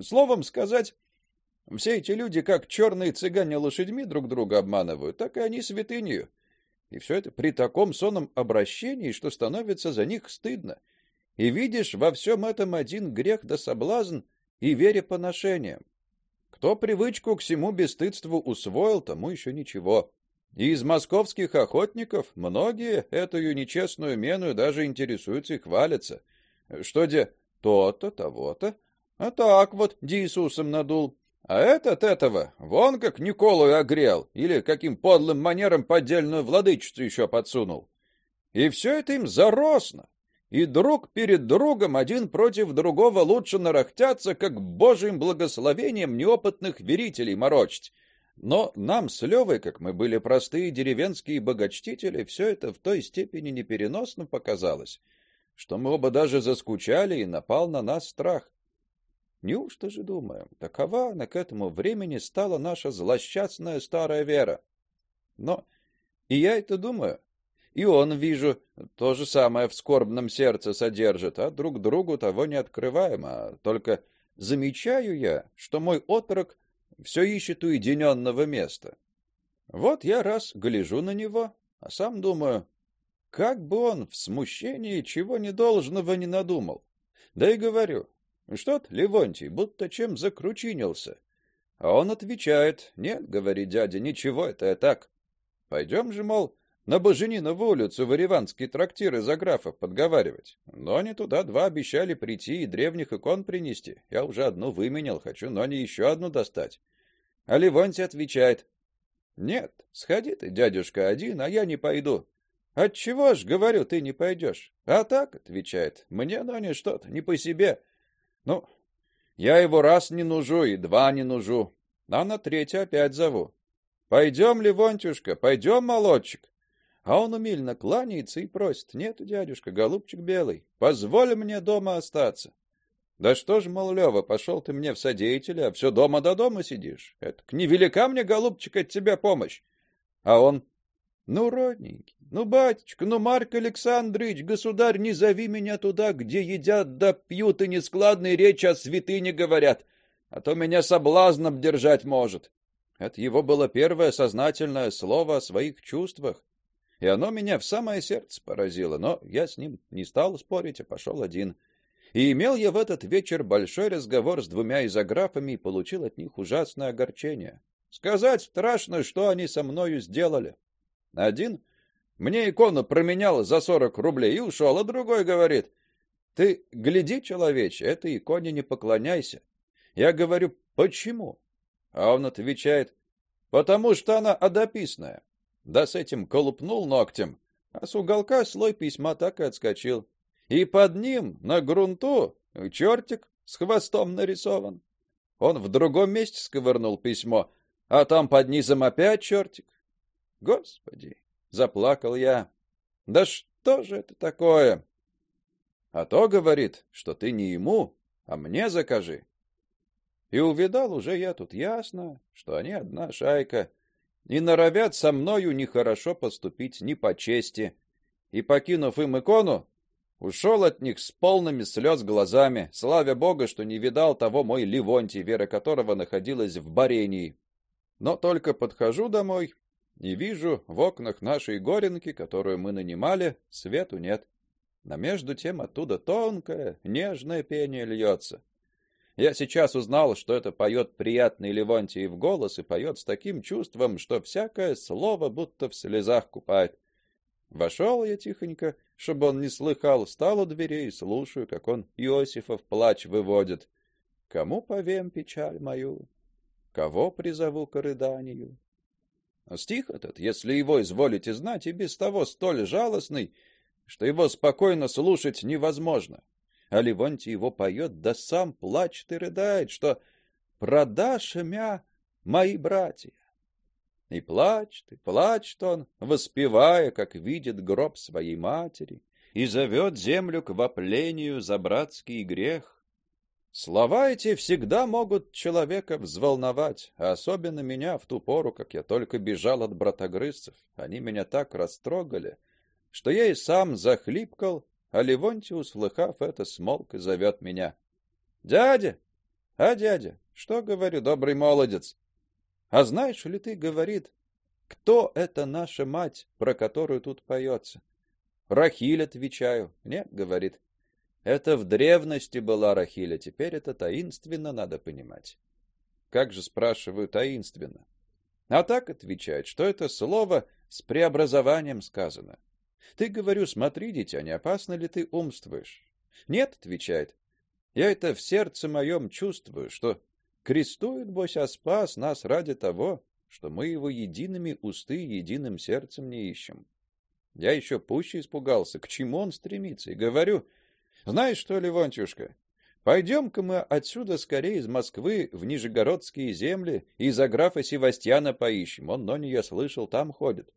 Словом сказать, все эти люди, как черные цыгане лошадьми друг друга обманывают, так и они святынью. И все это при таком сонном обращении, что становится за них стыдно. И видишь во всем этом один грех да соблазн и вере поношениям. Кто привычку к всему бесстыдству усвоил, тому еще ничего. И из московских охотников многие эту нечестную мену даже интересуются и хвалятся. Что де то-то, того-то, а так вот Иисусом надул. А этот этого вон как Николу огрел или каким подлым манером поддельную владычицу еще подсунул. И все это им заросно. И друг перед другом один против другого лучше нарахтятся, как божьим благословением неопытных верителей морочить. Но нам с Левой, как мы были простые деревенские богочтители, все это в той степени непереносно показалось, что мы оба даже заскучали и напал на нас страх. Неужто же думаем, такова она к этому времени стала наша злосчастная старая вера? Но и я это думаю, и он, вижу, то же самое в скорбном сердце содержит, а друг другу того не открываем, а только замечаю я, что мой отрок все ищет уединенного места. Вот я раз гляжу на него, а сам думаю, как бы он в смущении чего недолжного не надумал. Да и говорю: что ты, Левонтий, будто чем закручинился? А он отвечает: "Нет, говорит дядя, ничего, это я так. Пойдем же, мол, на Боженинову улицу в трактир из графов подговаривать. Но они туда два обещали прийти и древних икон принести. Я уже одну выменял, хочу, но не еще одну достать. А Левонтий отвечает: "Нет, сходи ты, дядюшка, один, а я не пойду. Отчего ж, говорю, ты не пойдешь?» А так отвечает: "Мне, но не что-то, не по себе. Ну, я его раз не нужу и два не нужу. А на третий опять зову. Пойдем, Левонтюшка, пойдем, молодчик. А он умильно кланяется и просит: "Нет, дядюшка, голубчик белый, позволь мне дома остаться". Да что ж, мол, пошел ты мне в содеятели, а все дома до дома сидишь. Это к невелика мне, голубчик, от тебя помощь. А он: "Ну, родненький, ну, батюшка, ну, Марк Александрович, государь, не зови меня туда, где едят да пьют и нескладные речи о святыне говорят, а то меня соблазном держать может". Это его было первое сознательное слово о своих чувствах и оно меня в самое сердце поразило, но я с ним не стал спорить, а пошел один. И имел я в этот вечер большой разговор с двумя изографами и получил от них ужасное огорчение. Сказать страшно, что они со мною сделали. Один мне икону променял за сорок рублей и ушел, а другой говорит: "Ты гляди, человече, этой иконе не поклоняйся". Я говорю: "Почему?" А он отвечает: "Потому что она одописная". Да с этим колупнул ногтем, а с уголка слой письма так и отскочил. И под ним, на грунту, чертик с хвостом нарисован. Он в другом месте сковырнул письмо, а там под низом опять чертик. Господи, заплакал я. Да что же это такое? А то говорит, что ты не ему, а мне закажи. И увидал уже я тут ясно, что они одна шайка и норовят со мною нехорошо поступить ни по чести. И покинув им икону, ушел от них с полными слез глазами, славя Бога, что не видал того мой Левонтий, вера которого находилась в Барении. Но только подхожу домой и вижу в окнах нашей горенки, которую мы нанимали, свету нет. Но между тем оттуда тонкое, нежное пение льется. Я сейчас узнал, что это поет приятный Левонтиев голос и поет с таким чувством, что всякое слово будто в слезах купает. Вошел я тихонько, чтобы он не слыхал, встал у дверей и слушаю, как он Иосифов плач выводит. Кому повем печаль мою? Кого призову к рыданию? Стих этот, если его изволите знать, и без того столь жалостный, что его спокойно слушать невозможно а Левонтий его поет, да сам плачет и рыдает, что продашь мя мои братья. И плачет, и плачет он, воспевая, как видит гроб своей матери, и зовет землю к воплению за братский грех. Слова эти всегда могут человека взволновать, а особенно меня в ту пору, как я только бежал от братогрызцев. Они меня так растрогали, что я и сам захлипкал а Левонтий, услыхав это, смолк и зовет меня. «Дядя! А, дядя, что, говорю, добрый молодец? А знаешь ли ты, говорит, кто это наша мать, про которую тут поется?» «Рахиль», отвечаю. «Нет», говорит, это в древности была Рахиля, теперь это таинственно надо понимать. Как же, спрашиваю, таинственно? А так отвечает, что это слово с преобразованием сказано. Ты, говорю, смотри, дитя, не опасно ли ты умствуешь? Нет, отвечает. Я это в сердце моем чувствую, что крестует Бося спас нас ради того, что мы его едиными усты единым сердцем не ищем. Я еще пуще испугался, к чему он стремится, и говорю: "Знаешь что, Левонтюшка, пойдем-ка мы отсюда скорее из Москвы в Нижегородские земли и за графа Севастьяна поищем. Он, но не я слышал, там ходит.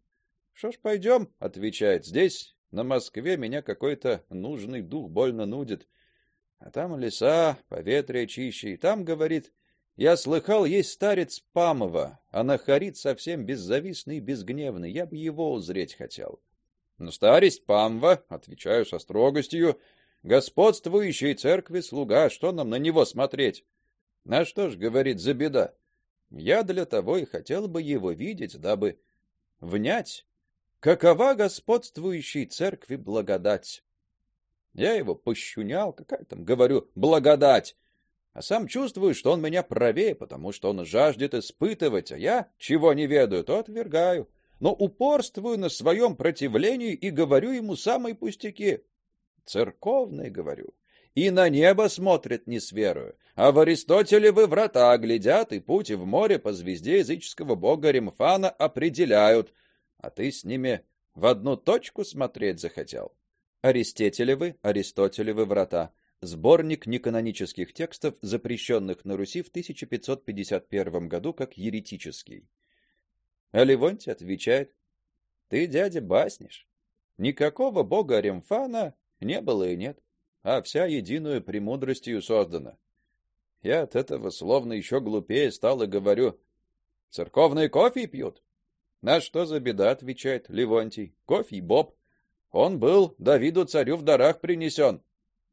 Что ж, пойдем, отвечает. Здесь, на Москве, меня какой-то нужный дух больно нудит. А там леса, поветрие чище, и там, говорит, я слыхал, есть старец Памова, а нахарит совсем беззависный и безгневный. Я бы его узреть хотел. Ну, старец Памва, отвечаю со строгостью, господствующей церкви слуга, что нам на него смотреть? На что ж, говорит, за беда? Я для того и хотел бы его видеть, дабы внять Какова господствующей церкви благодать? Я его пощунял, какая там, говорю, благодать. А сам чувствую, что он меня правее, потому что он жаждет испытывать, а я, чего не ведаю, то отвергаю. Но упорствую на своем противлении и говорю ему самые пустяки. Церковные, говорю. И на небо смотрят не с верою, а в Аристотелевы врата глядят и путь в море по звезде языческого бога Римфана определяют — а ты с ними в одну точку смотреть захотел. Аристотелевы, Аристотелевы врата. Сборник неканонических текстов, запрещенных на Руси в 1551 году как еретический. А Левонтий отвечает: "Ты, дядя, баснишь. Никакого бога Ремфана не было и нет, а вся единую премудростью создана. Я от этого словно еще глупее стал и говорю: "Церковный кофе пьют". На что за беда, отвечает Левонтий. Кофе Боб. Он был Давиду царю в дарах принесен.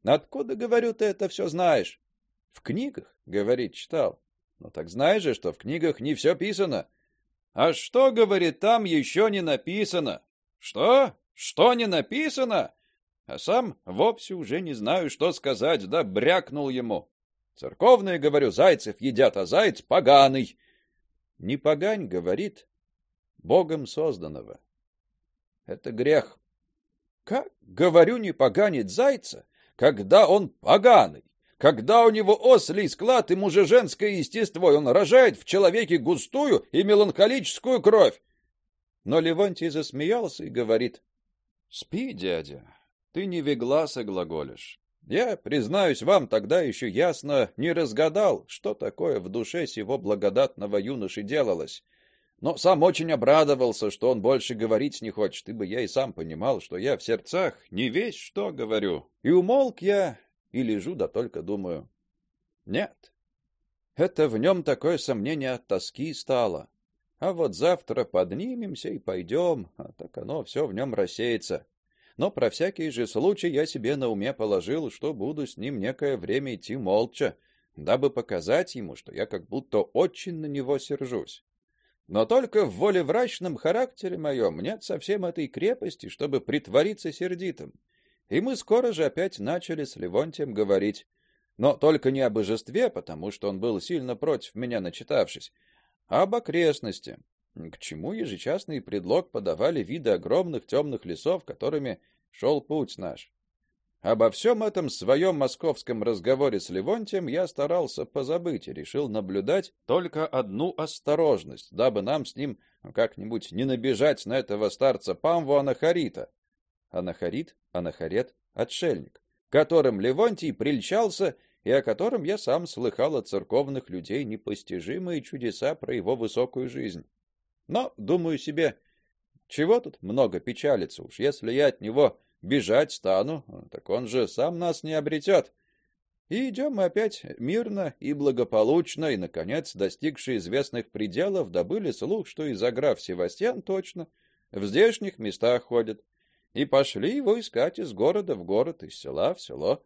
Откуда, говорю, ты это все знаешь? В книгах, говорит, читал. Ну так знаешь же, что в книгах не все писано. А что, говорит, там еще не написано? Что? Что не написано? А сам вовсе уже не знаю, что сказать, да брякнул ему. Церковные, говорю, зайцев едят, а заяц поганый. Не погань, говорит, богом созданного. Это грех. Как, говорю, не поганить зайца, когда он поганый, когда у него ослий склад и мужеженское естество, и он рожает в человеке густую и меланхолическую кровь. Но Левонтий засмеялся и говорит: "Спи, дядя, ты не вегласа глаголишь. Я, признаюсь вам, тогда еще ясно не разгадал, что такое в душе сего благодатного юноши делалось. Но сам очень обрадовался, что он больше говорить не хочет, ибо я и сам понимал, что я в сердцах не весь что говорю. И умолк я, и лежу, да только думаю: нет. Это в нем такое сомнение от тоски стало. А вот завтра поднимемся и пойдем, а так оно все в нем рассеется. Но про всякий же случай я себе на уме положил, что буду с ним некое время идти молча, дабы показать ему, что я как будто очень на него сержусь. Но только в волеврачном характере моем нет совсем этой крепости, чтобы притвориться сердитым. И мы скоро же опять начали с Левонтием говорить, но только не о божестве, потому что он был сильно против меня начитавшись, а об окрестности. К чему ежечасный предлог подавали виды огромных темных лесов, которыми шел путь наш. Обо всем этом своем московском разговоре с Левонтием я старался позабыть и решил наблюдать только одну осторожность, дабы нам с ним как-нибудь не набежать на этого старца Памву Анахарита. Анахарит, Анахарет, отшельник, которым Левонтий прельчался и о котором я сам слыхал от церковных людей непостижимые чудеса про его высокую жизнь. Но думаю себе, чего тут много печалиться уж, если я от него бежать стану, так он же сам нас не обретет. И идем мы опять мирно и благополучно, и наконец, достигшие известных пределов, добыли слух, что и за граф Севастьян точно в здешних местах ходит. И пошли его искать из города в город, из села в село.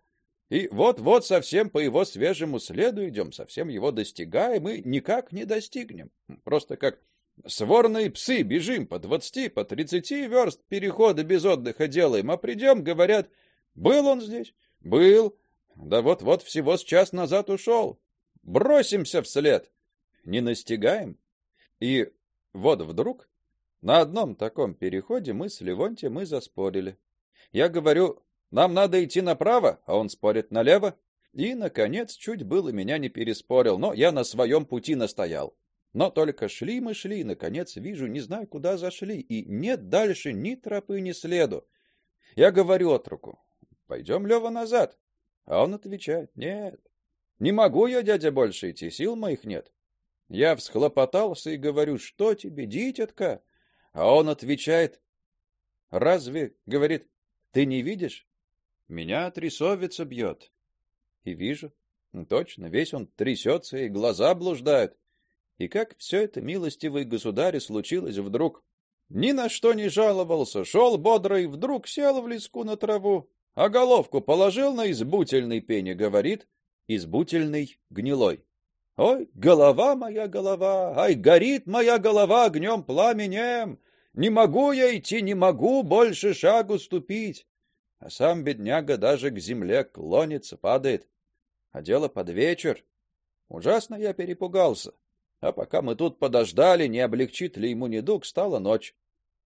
И вот-вот совсем по его свежему следу идем, совсем его достигаем и никак не достигнем. Просто как Сворные псы бежим по двадцати, по тридцати верст перехода без отдыха делаем, а придем, говорят, был он здесь? Был. Да вот-вот всего с час назад ушел. Бросимся вслед. Не настигаем. И вот вдруг на одном таком переходе мы с Левонтием и заспорили. Я говорю, нам надо идти направо, а он спорит налево. И, наконец, чуть было меня не переспорил, но я на своем пути настоял. Но только шли мы шли, наконец вижу, не знаю, куда зашли, и нет дальше ни тропы, ни следу. Я говорю отруку: "Пойдем, Лева, назад". А он отвечает: "Нет. Не могу я, дядя, больше идти, сил моих нет". Я всхлопотался и говорю: "Что тебе, дитятка?" А он отвечает: "Разве, говорит, ты не видишь? Меня трясовица бьет». И вижу, точно, весь он трясется и глаза блуждают. И как все это, милостивый государь, случилось вдруг. Ни на что не жаловался, шел бодро и вдруг сел в леску на траву, а головку положил на избутельный пень говорит: "Избутельный гнилой". Ой, голова моя, голова, ай, горит моя голова огнем пламенем. Не могу я идти, не могу больше шагу ступить. А сам бедняга даже к земле клонится, падает. А дело под вечер. Ужасно я перепугался. А пока мы тут подождали, не облегчит ли ему недуг, стала ночь.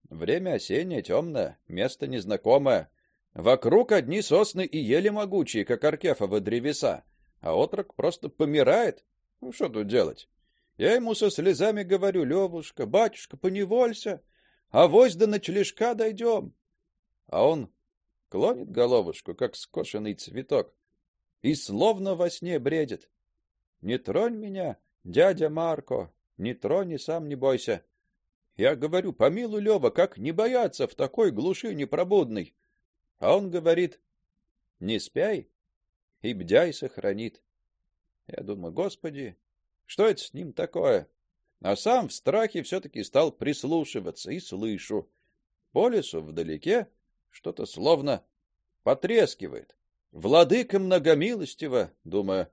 Время осеннее, темное, место незнакомое. Вокруг одни сосны и ели могучие, как аркефовы древеса, а отрок просто помирает. Ну что тут делать? Я ему со слезами говорю: "Левушка, батюшка, поневолься, а вось до ночлежка дойдем". А он клонит головушку, как скошенный цветок. и словно во сне бредит. Не тронь меня, дядя Марко, не тронь и сам не бойся. Я говорю: "Помилуй, Лёва, как не бояться в такой глуши непробудной?" А он говорит: "Не спяй, и бдяй сохранит". Я думаю: "Господи, что это с ним такое?" А сам в страхе все таки стал прислушиваться и слышу: по лесу вдалеке что-то словно потрескивает. Владыка многомилостиво, думаю,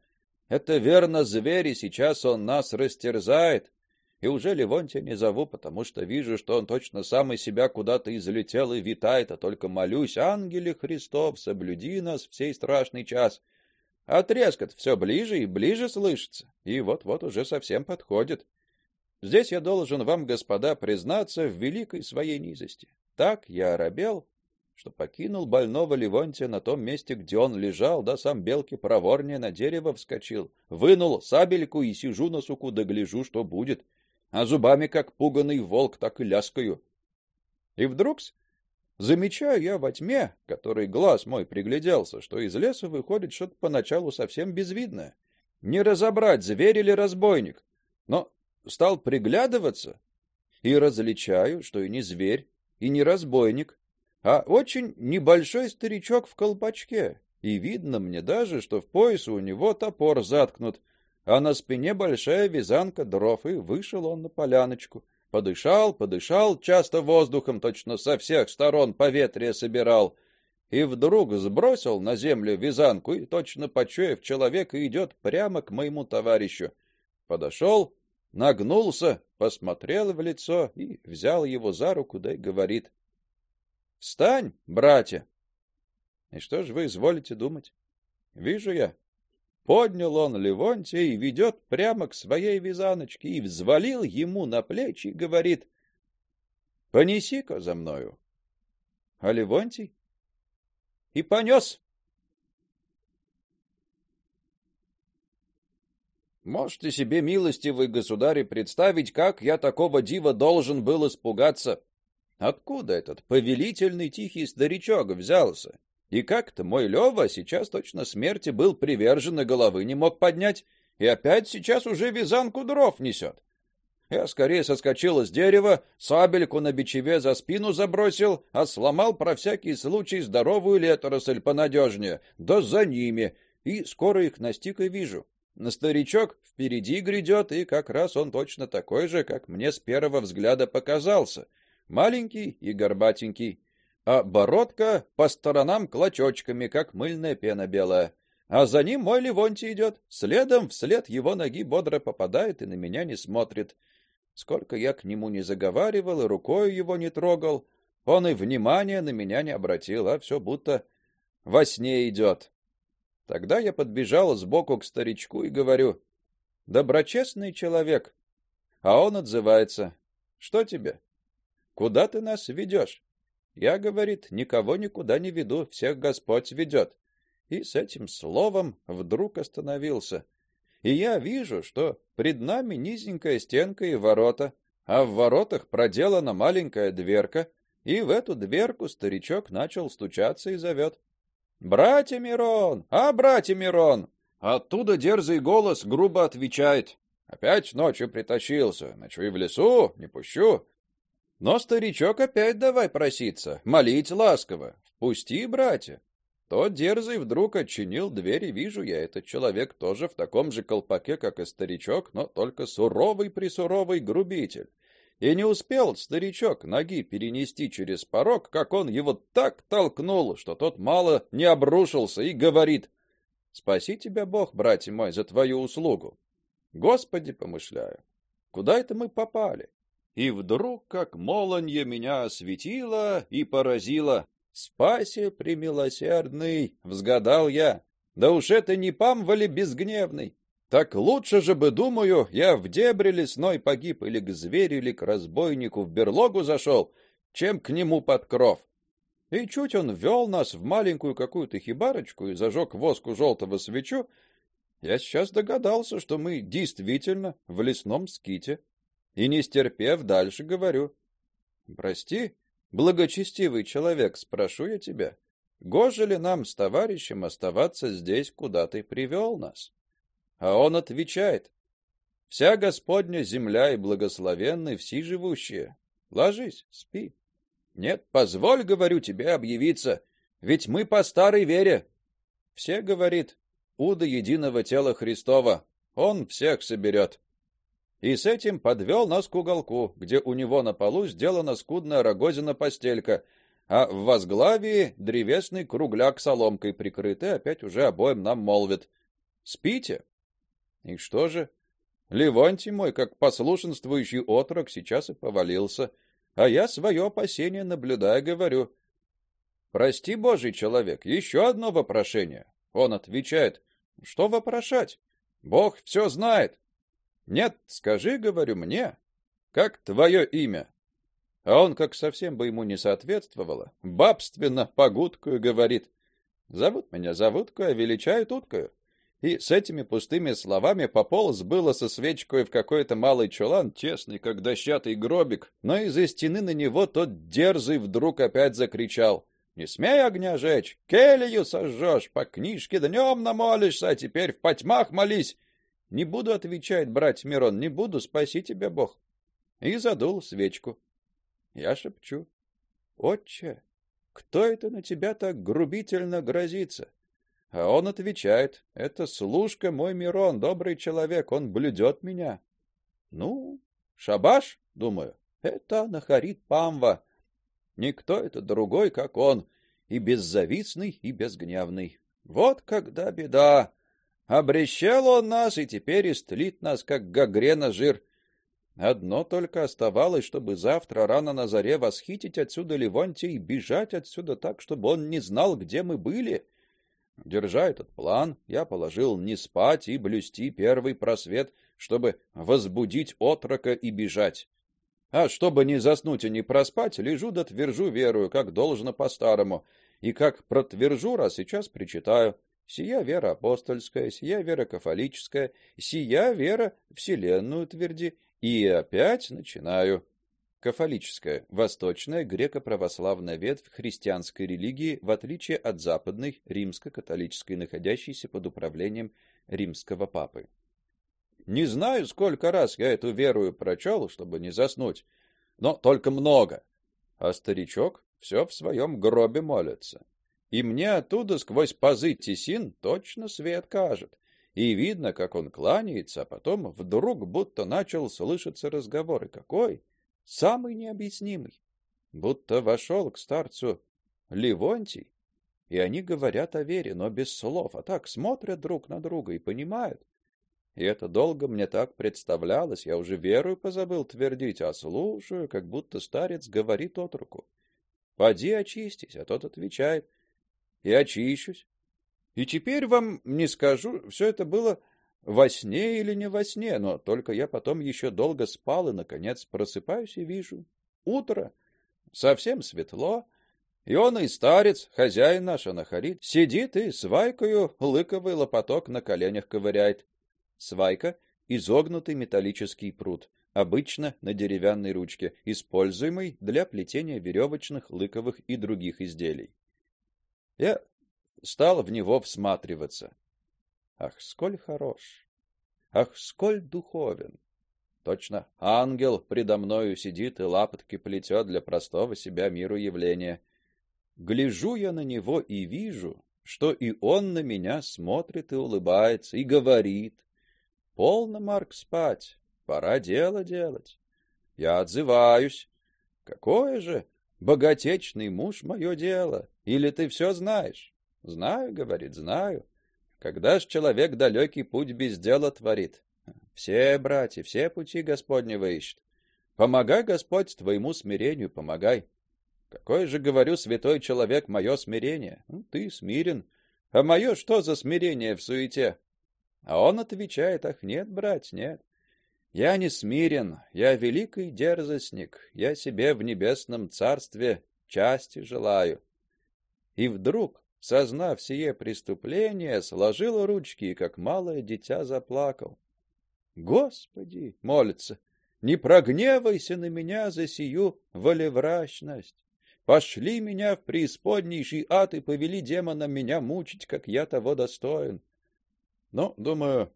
это верно звери, сейчас он нас растерзает. И уже Левонтия не зову, потому что вижу, что он точно сам из себя куда-то излетел и витает, а только молюсь, ангеле Христов, соблюди нас в сей страшный час. А трескот все ближе и ближе слышится, и вот-вот уже совсем подходит. Здесь я должен вам, господа, признаться в великой своей низости. Так я оробел, что покинул больного Левонтия на том месте, где он лежал, да сам белки проворнее на дерево вскочил, вынул сабельку и сижу на суку да гляжу, что будет, а зубами как пуганый волк так и ляскаю. И вдруг замечаю я во тьме, который глаз мой пригляделся, что из леса выходит что-то поначалу совсем безвидное. Не разобрать, зверь или разбойник. Но стал приглядываться и различаю, что и не зверь, и не разбойник, а очень небольшой старичок в колпачке. И видно мне даже, что в поясе у него топор заткнут, а на спине большая вязанка дров, и вышел он на поляночку. Подышал, подышал часто воздухом, точно со всех сторон поветрие собирал, и вдруг сбросил на землю вязанку и точно почуяв человека идет прямо к моему товарищу. Подошел, нагнулся, посмотрел в лицо и взял его за руку, да и говорит: Встань, братья. И что ж вы изволите думать? Вижу я. Поднял он Левонтия и ведет прямо к своей вязаночке и взвалил ему на плечи и говорит: "Понеси-ка за мною". А Левонтий и понес. Можете себе, милостивый государь, представить, как я такого дива должен был испугаться? Откуда этот повелительный тихий старичок взялся? И как-то мой Лёва сейчас точно смерти был привержен и головы не мог поднять, и опять сейчас уже вязанку дров несет. Я скорее соскочил с дерева, сабельку на бичеве за спину забросил, а сломал про всякий случай здоровую леторосль понадежнее, да за ними, и скоро их настиг и вижу. Старичок впереди грядет, и как раз он точно такой же, как мне с первого взгляда показался — маленький и горбатенький, а бородка по сторонам клочочками, как мыльная пена белая. А за ним мой Левонтий идет, следом вслед его ноги бодро попадает и на меня не смотрит. Сколько я к нему не заговаривал и рукой его не трогал, он и внимания на меня не обратил, а все будто во сне идет. Тогда я подбежал сбоку к старичку и говорю: "Доброчестный человек". А он отзывается: "Что тебе? Куда ты нас ведешь?» Я, говорит, никого никуда не веду, всех Господь ведет. И с этим словом вдруг остановился. И я вижу, что пред нами низенькая стенка и ворота, а в воротах проделана маленькая дверка, и в эту дверку старичок начал стучаться и зовет. «Братья Мирон! А, братья Мирон!» Оттуда дерзый голос грубо отвечает. «Опять ночью притащился. Ночуй в лесу, не пущу. Но старичок опять давай проситься, молить ласково. Впусти, братья. Тот дерзый вдруг отчинил дверь, и вижу я, этот человек тоже в таком же колпаке, как и старичок, но только суровый-присуровый грубитель. И не успел старичок ноги перенести через порог, как он его так толкнул, что тот мало не обрушился и говорит: "Спаси тебя Бог, братья мой, за твою услугу". Господи, помышляю, куда это мы попали? И вдруг, как молонье, меня осветило и поразило. «Спаси, премилосердный!» — взгадал я. «Да уж это не памвали безгневный. Так лучше же бы, думаю, я в дебри лесной погиб или к зверю, или к разбойнику в берлогу зашел, чем к нему под кров». И чуть он ввел нас в маленькую какую-то хибарочку и зажег воску желтого свечу, я сейчас догадался, что мы действительно в лесном ските. И не стерпев, дальше говорю: "Прости, благочестивый человек, спрошу я тебя, Гоже ли нам с товарищем оставаться здесь, куда ты привел нас? А он отвечает: Вся Господня земля и благословенны все живущие. Ложись, спи. Нет, позволь, говорю тебе, объявиться, ведь мы по старой вере. Все говорит, уда единого тела Христова. Он всех соберет. И с этим подвел нас к уголку, где у него на полу сделана скудная рогозина постелька, а в возглавии древесный кругляк соломкой прикрытый, опять уже обоим нам молвит: "Спите". И что же? Левонтий мой, как послушенствующий отрок, сейчас и повалился, а я свое опасение наблюдая говорю: "Прости, Божий человек, еще одно вопрошение". Он отвечает: "Что вопрошать? Бог все знает. Нет, скажи, говорю мне, как твое имя? А он, как совсем бы ему не соответствовало, бабственно погудкую говорит: "Зовут меня зовуткою, а величают уткою". И с этими пустыми словами пополз было со свечкой в какой-то малый чулан, тесный, как дощатый гробик, но из-за стены на него тот дерзый вдруг опять закричал: "Не смей огня жечь, келью сожжешь, по книжке днем намолишься, а теперь в потьмах молись". Не буду отвечать, брать Мирон, не буду, спаси тебя Бог. И задул свечку. Я шепчу: "Отче, кто это на тебя так грубительно грозится?" А он отвечает: "Это служка мой Мирон, добрый человек, он блюдет меня". Ну, шабаш, думаю. Это Нахарит Памва. Никто это другой, как он, и беззавистный, и безгневный. Вот когда беда. Обрещал он нас и теперь истлит нас, как гагрена жир. Одно только оставалось, чтобы завтра рано на заре восхитить отсюда Левонтия и бежать отсюда так, чтобы он не знал, где мы были. Держа этот план, я положил не спать и блюсти первый просвет, чтобы возбудить отрока и бежать. А чтобы не заснуть и не проспать, лежу да твержу верую, как должно по-старому, и как протвержу, раз сейчас причитаю. Сия вера апостольская, сия вера кафолическая, сия вера вселенную тверди, и опять начинаю. Кафолическая, восточная греко-православная ветвь христианской религии, в отличие от западной римско-католической, находящейся под управлением римского папы. Не знаю, сколько раз я эту веру прочел, чтобы не заснуть, но только много. А старичок все в своем гробе молится и мне оттуда сквозь пазы тесин точно свет кажет. И видно, как он кланяется, а потом вдруг будто начал слышаться разговор, и какой самый необъяснимый. Будто вошел к старцу Левонтий, и они говорят о вере, но без слов, а так смотрят друг на друга и понимают. И это долго мне так представлялось, я уже веру позабыл твердить, а слушаю, как будто старец говорит отруку. Поди очистись, а тот отвечает: и очищусь. И теперь вам не скажу, все это было во сне или не во сне, но только я потом еще долго спал и наконец просыпаюсь и вижу утро, совсем светло, и он и старец, хозяин наш Анахарит, сидит и свайкою лыковый лопаток на коленях ковыряет. Свайка изогнутый металлический прут, обычно на деревянной ручке, используемый для плетения веревочных, лыковых и других изделий. Я стал в него всматриваться. Ах, сколь хорош! Ах, сколь духовен! Точно ангел предо мною сидит и лапотки плетет для простого себя миру явления. Гляжу я на него и вижу, что и он на меня смотрит и улыбается и говорит: "Полно, Марк, спать, пора дело делать". Я отзываюсь: "Какое же богатечный муж мое дело. Или ты все знаешь? Знаю, говорит, знаю. Когда ж человек далекий путь без дела творит? Все, братья, все пути Господнего ищет. Помогай, Господь, твоему смирению, помогай. Какой же, говорю, святой человек, мое смирение? Ну, ты смирен. А мое что за смирение в суете? А он отвечает: "Ах, нет, брат, нет. Я не смирен, я великий дерзостник, я себе в небесном царстве части желаю. И вдруг, сознав сие преступление, сложил ручки и как малое дитя заплакал. Господи, молится, не прогневайся на меня за сию волеврачность. пошли меня в преисподнейший ад и повели демонам меня мучить, как я того достоин. Но, думаю,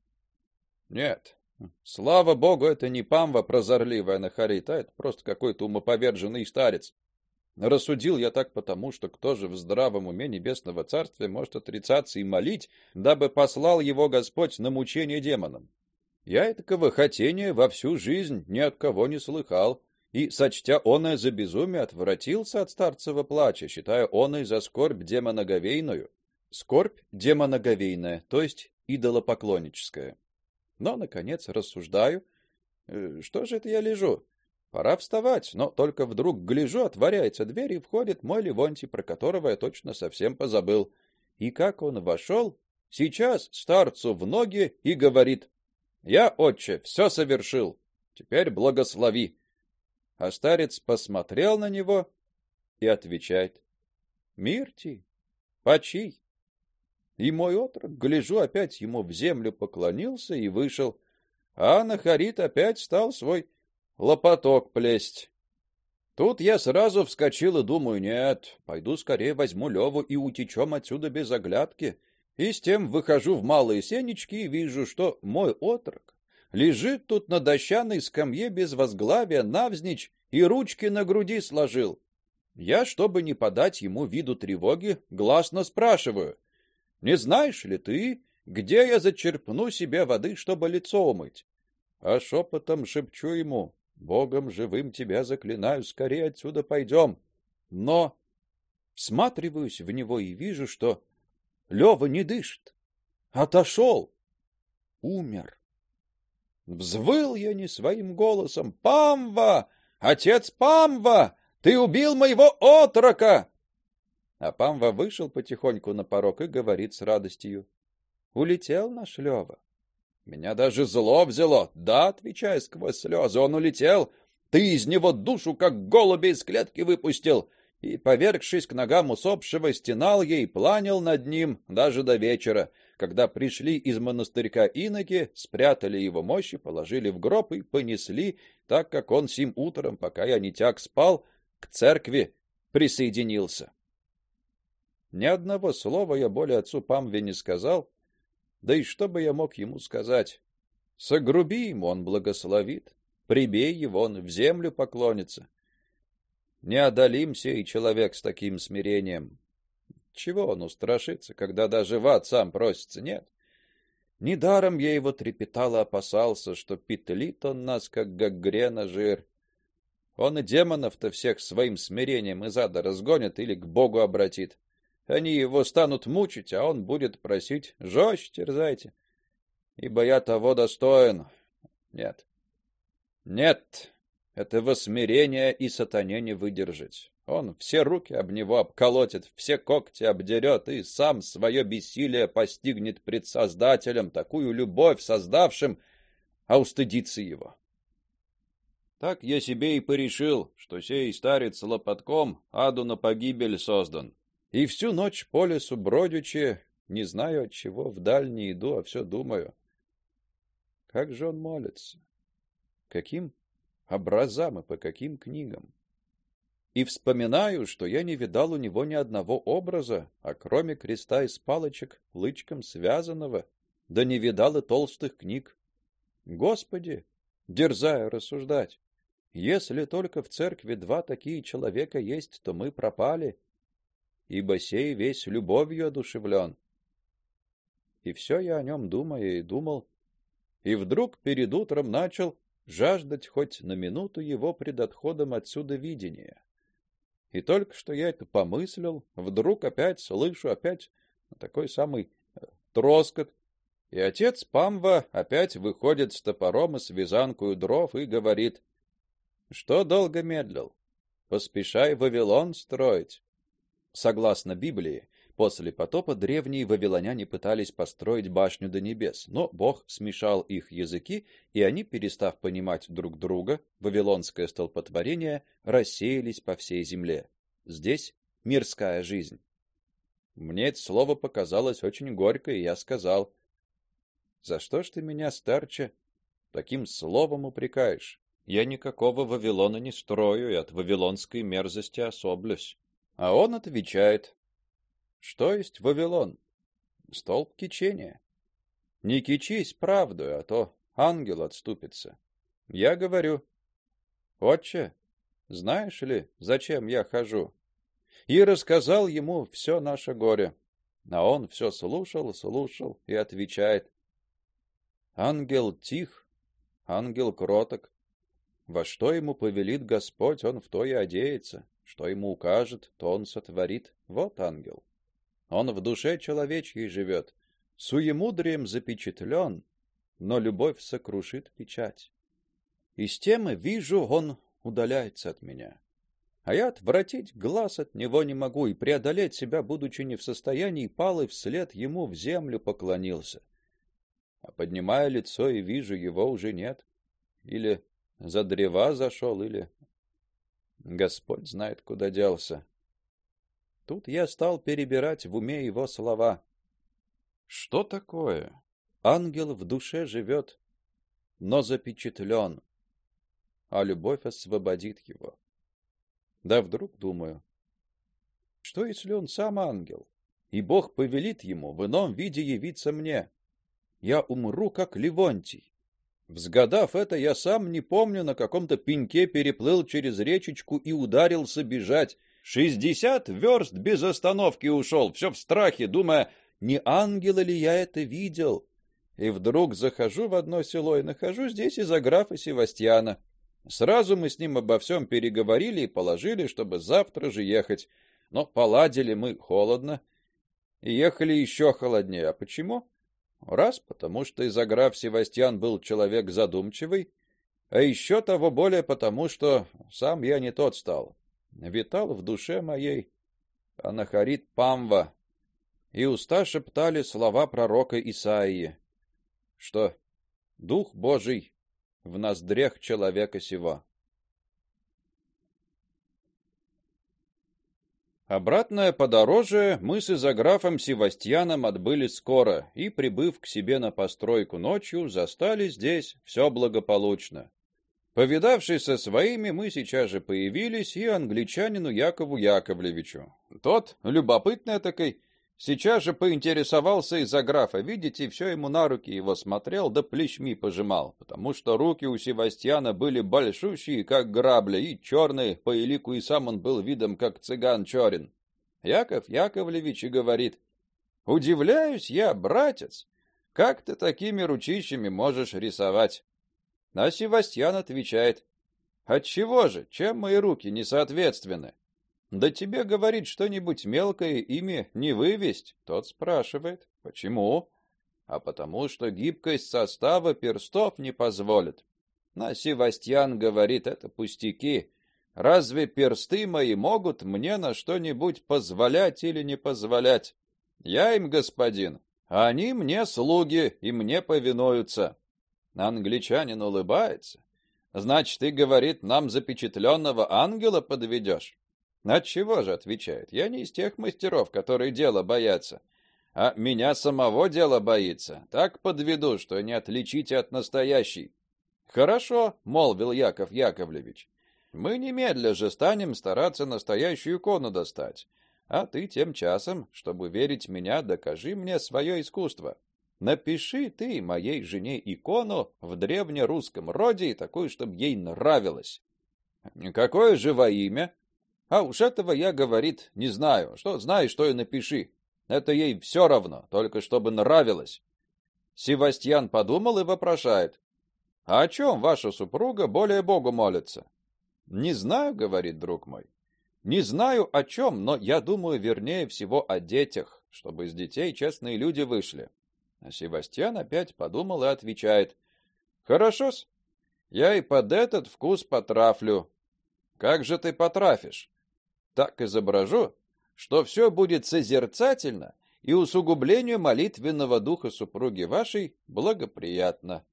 нет. Слава богу, это не памва прозорливая Нахарита, это просто какой-то умоповерженный старец. Рассудил я так потому, что кто же в здравом уме небесного царствия может отрицаться и молить, дабы послал его Господь на мучение демонам? Я этого хотения во всю жизнь ни от кого не слыхал, и, сочтя оное за безумие, отвратился от старцева плача, считая оное за скорбь демоноговейную. Скорбь демоноговейная, то есть идолопоклонническая. Но наконец рассуждаю, э, что же это я лежу? Пора вставать, но только вдруг гляжу, отворяется дверь и входит мой Левонтий, про которого я точно совсем позабыл. И как он вошел, сейчас старцу в ноги и говорит: "Я, отче, все совершил. Теперь благослови". А старец посмотрел на него и отвечает: "Мирти, почий". И мой отрок, гляжу, опять ему в землю поклонился и вышел. А Нахарит опять стал свой лопаток плесть. Тут я сразу вскочил и думаю: нет, пойду скорее возьму Леву и утечем отсюда без оглядки. И с тем выхожу в малые сенечки и вижу, что мой отрок лежит тут на дощаной скамье без возглавия навзничь и ручки на груди сложил. Я, чтобы не подать ему виду тревоги, гласно спрашиваю: "Не знаешь ли ты, где я зачерпну себе воды, чтобы лицо умыть?" А шепотом шепчу ему: Богом живым тебя заклинаю, скорее отсюда пойдем. Но всматриваюсь в него и вижу, что Лева не дышит. Отошел. Умер. Взвыл я не своим голосом: "Памва! Отец Памва! Ты убил моего отрока!" А Памва вышел потихоньку на порог и говорит с радостью: "Улетел наш Лева. Меня даже зло взяло. Да, отвечая сквозь слезы, он улетел. Ты из него душу, как голубя из клетки выпустил. И, повергшись к ногам усопшего, стенал ей, планил над ним даже до вечера, когда пришли из монастырька иноки, спрятали его мощи, положили в гроб и понесли, так как он сим утром, пока я не тяг спал, к церкви присоединился. Ни одного слова я более отцу Памве не сказал, да и что бы я мог ему сказать? Согруби ему, он благословит. Прибей его, он в землю поклонится. Не одолим сей человек с таким смирением. Чего он устрашится, когда даже в ад сам просится? Нет. Недаром я его трепетал и опасался, что петлит он нас, как гагрена жир. Он и демонов-то всех своим смирением из ада разгонит или к Богу обратит. Они его станут мучить, а он будет просить: "Жёстче терзайте, ибо я того достоин". Нет. Нет. Этого смирения и сатане не выдержать. Он все руки об него обколотит, все когти обдерет и сам свое бессилие постигнет пред Создателем, такую любовь создавшим, а устыдится его. Так я себе и порешил, что сей старец лопатком аду на погибель создан. И всю ночь по лесу бродячи, не знаю от чего, вдаль не иду, а все думаю. Как же он молится? Каким образам и по каким книгам? И вспоминаю, что я не видал у него ни одного образа, а кроме креста из палочек, лычком связанного, да не видал и толстых книг. Господи, дерзаю рассуждать. Если только в церкви два такие человека есть, то мы пропали ибо сей весь любовью одушевлен. И все я о нем думаю и думал, и вдруг перед утром начал жаждать хоть на минуту его пред отходом отсюда видения. И только что я это помыслил, вдруг опять слышу опять такой самый э, троскот, и отец Памва опять выходит с топором и с вязанкою дров и говорит: "Что долго медлил? Поспешай Вавилон строить. Согласно Библии, после потопа древние вавилоняне пытались построить башню до небес, но Бог смешал их языки, и они, перестав понимать друг друга, вавилонское столпотворение рассеялись по всей земле. Здесь мирская жизнь. Мне это слово показалось очень горько, и я сказал: "За что ж ты меня, старче, таким словом упрекаешь? Я никакого Вавилона не строю и от вавилонской мерзости особлюсь. А он отвечает: Что есть Вавилон? Столб кичения. Не кичись правдой, а то ангел отступится. Я говорю: Отче, знаешь ли, зачем я хожу? И рассказал ему все наше горе. А он все слушал, слушал и отвечает: Ангел тих, ангел кроток. Во что ему повелит Господь, он в то и одеется, что ему укажет, то он сотворит. Вот ангел. Он в душе человечьей живет, суемудрием запечатлен, но любовь сокрушит печать. И с тем вижу, он удаляется от меня. А я отвратить глаз от него не могу и преодолеть себя, будучи не в состоянии, пал и вслед ему в землю поклонился. А поднимая лицо и вижу, его уже нет. Или за древа зашел, или Господь знает, куда делся. Тут я стал перебирать в уме его слова. Что такое? Ангел в душе живет, но запечатлен, а любовь освободит его. Да вдруг думаю, что если он сам ангел, и Бог повелит ему в ином виде явиться мне? Я умру как Левонтий. Взгадав это, я сам не помню, на каком-то пеньке переплыл через речечку и ударился бежать. Шестьдесят верст без остановки ушел, все в страхе, думая, не ангела ли я это видел. И вдруг захожу в одно село и нахожу здесь из-за графа Севастьяна. Сразу мы с ним обо всем переговорили и положили, чтобы завтра же ехать. Но поладили мы холодно и ехали еще холоднее. А почему? Раз, потому что из-за граф Севастьян был человек задумчивый, а еще того более потому, что сам я не тот стал. Витал в душе моей анахарит Памва, и уста шептали слова пророка Исаии, что дух Божий в ноздрях человека сего. Обратное подороже мы с изографом Севастьяном отбыли скоро и, прибыв к себе на постройку ночью, застали здесь все благополучно. Повидавшись со своими, мы сейчас же появились и англичанину Якову Яковлевичу. Тот, любопытный такой, сейчас же поинтересовался из-за графа. Видите, все ему на руки его смотрел, да плечми пожимал, потому что руки у Севастьяна были большущие, как грабли, и черные, по элику и сам он был видом, как цыган черен. Яков Яковлевич и говорит, «Удивляюсь я, братец, как ты такими ручищами можешь рисовать?» А Севастьян отвечает: "От чего же? Чем мои руки не соответственны? Да тебе говорит что-нибудь мелкое ими не вывесть". Тот спрашивает: "Почему?" А потому что гибкость состава перстов не позволит. На Севастьян говорит: "Это пустяки. Разве персты мои могут мне на что-нибудь позволять или не позволять? Я им господин, а они мне слуги и мне повинуются. Англичанин улыбается. Значит, ты, говорит, нам запечатленного ангела подведешь?» Чего же, отвечает. Я не из тех мастеров, которые дело боятся, а меня самого дело боится. Так подведу, что не отличите от настоящей. Хорошо, молвил Яков Яковлевич. Мы немедля же станем стараться настоящую икону достать. А ты тем часом, чтобы верить меня, докажи мне свое искусство. Напиши ты моей жене икону в древнерусском роде и такую, чтобы ей нравилось. Какое же во имя? А уж этого я, говорит, не знаю. Что знаешь, то и напиши. Это ей все равно, только чтобы нравилось. Севастьян подумал и вопрошает: "А о чем ваша супруга более Богу молится?" "Не знаю", говорит друг мой. "Не знаю о чем, но я думаю, вернее всего о детях, чтобы из детей честные люди вышли. А Севастьян опять подумал и отвечает: "Хорошо-с. Я и под этот вкус потрафлю. Как же ты потрафишь? Так изображу, что все будет созерцательно и усугублению молитвенного духа супруги вашей благоприятно".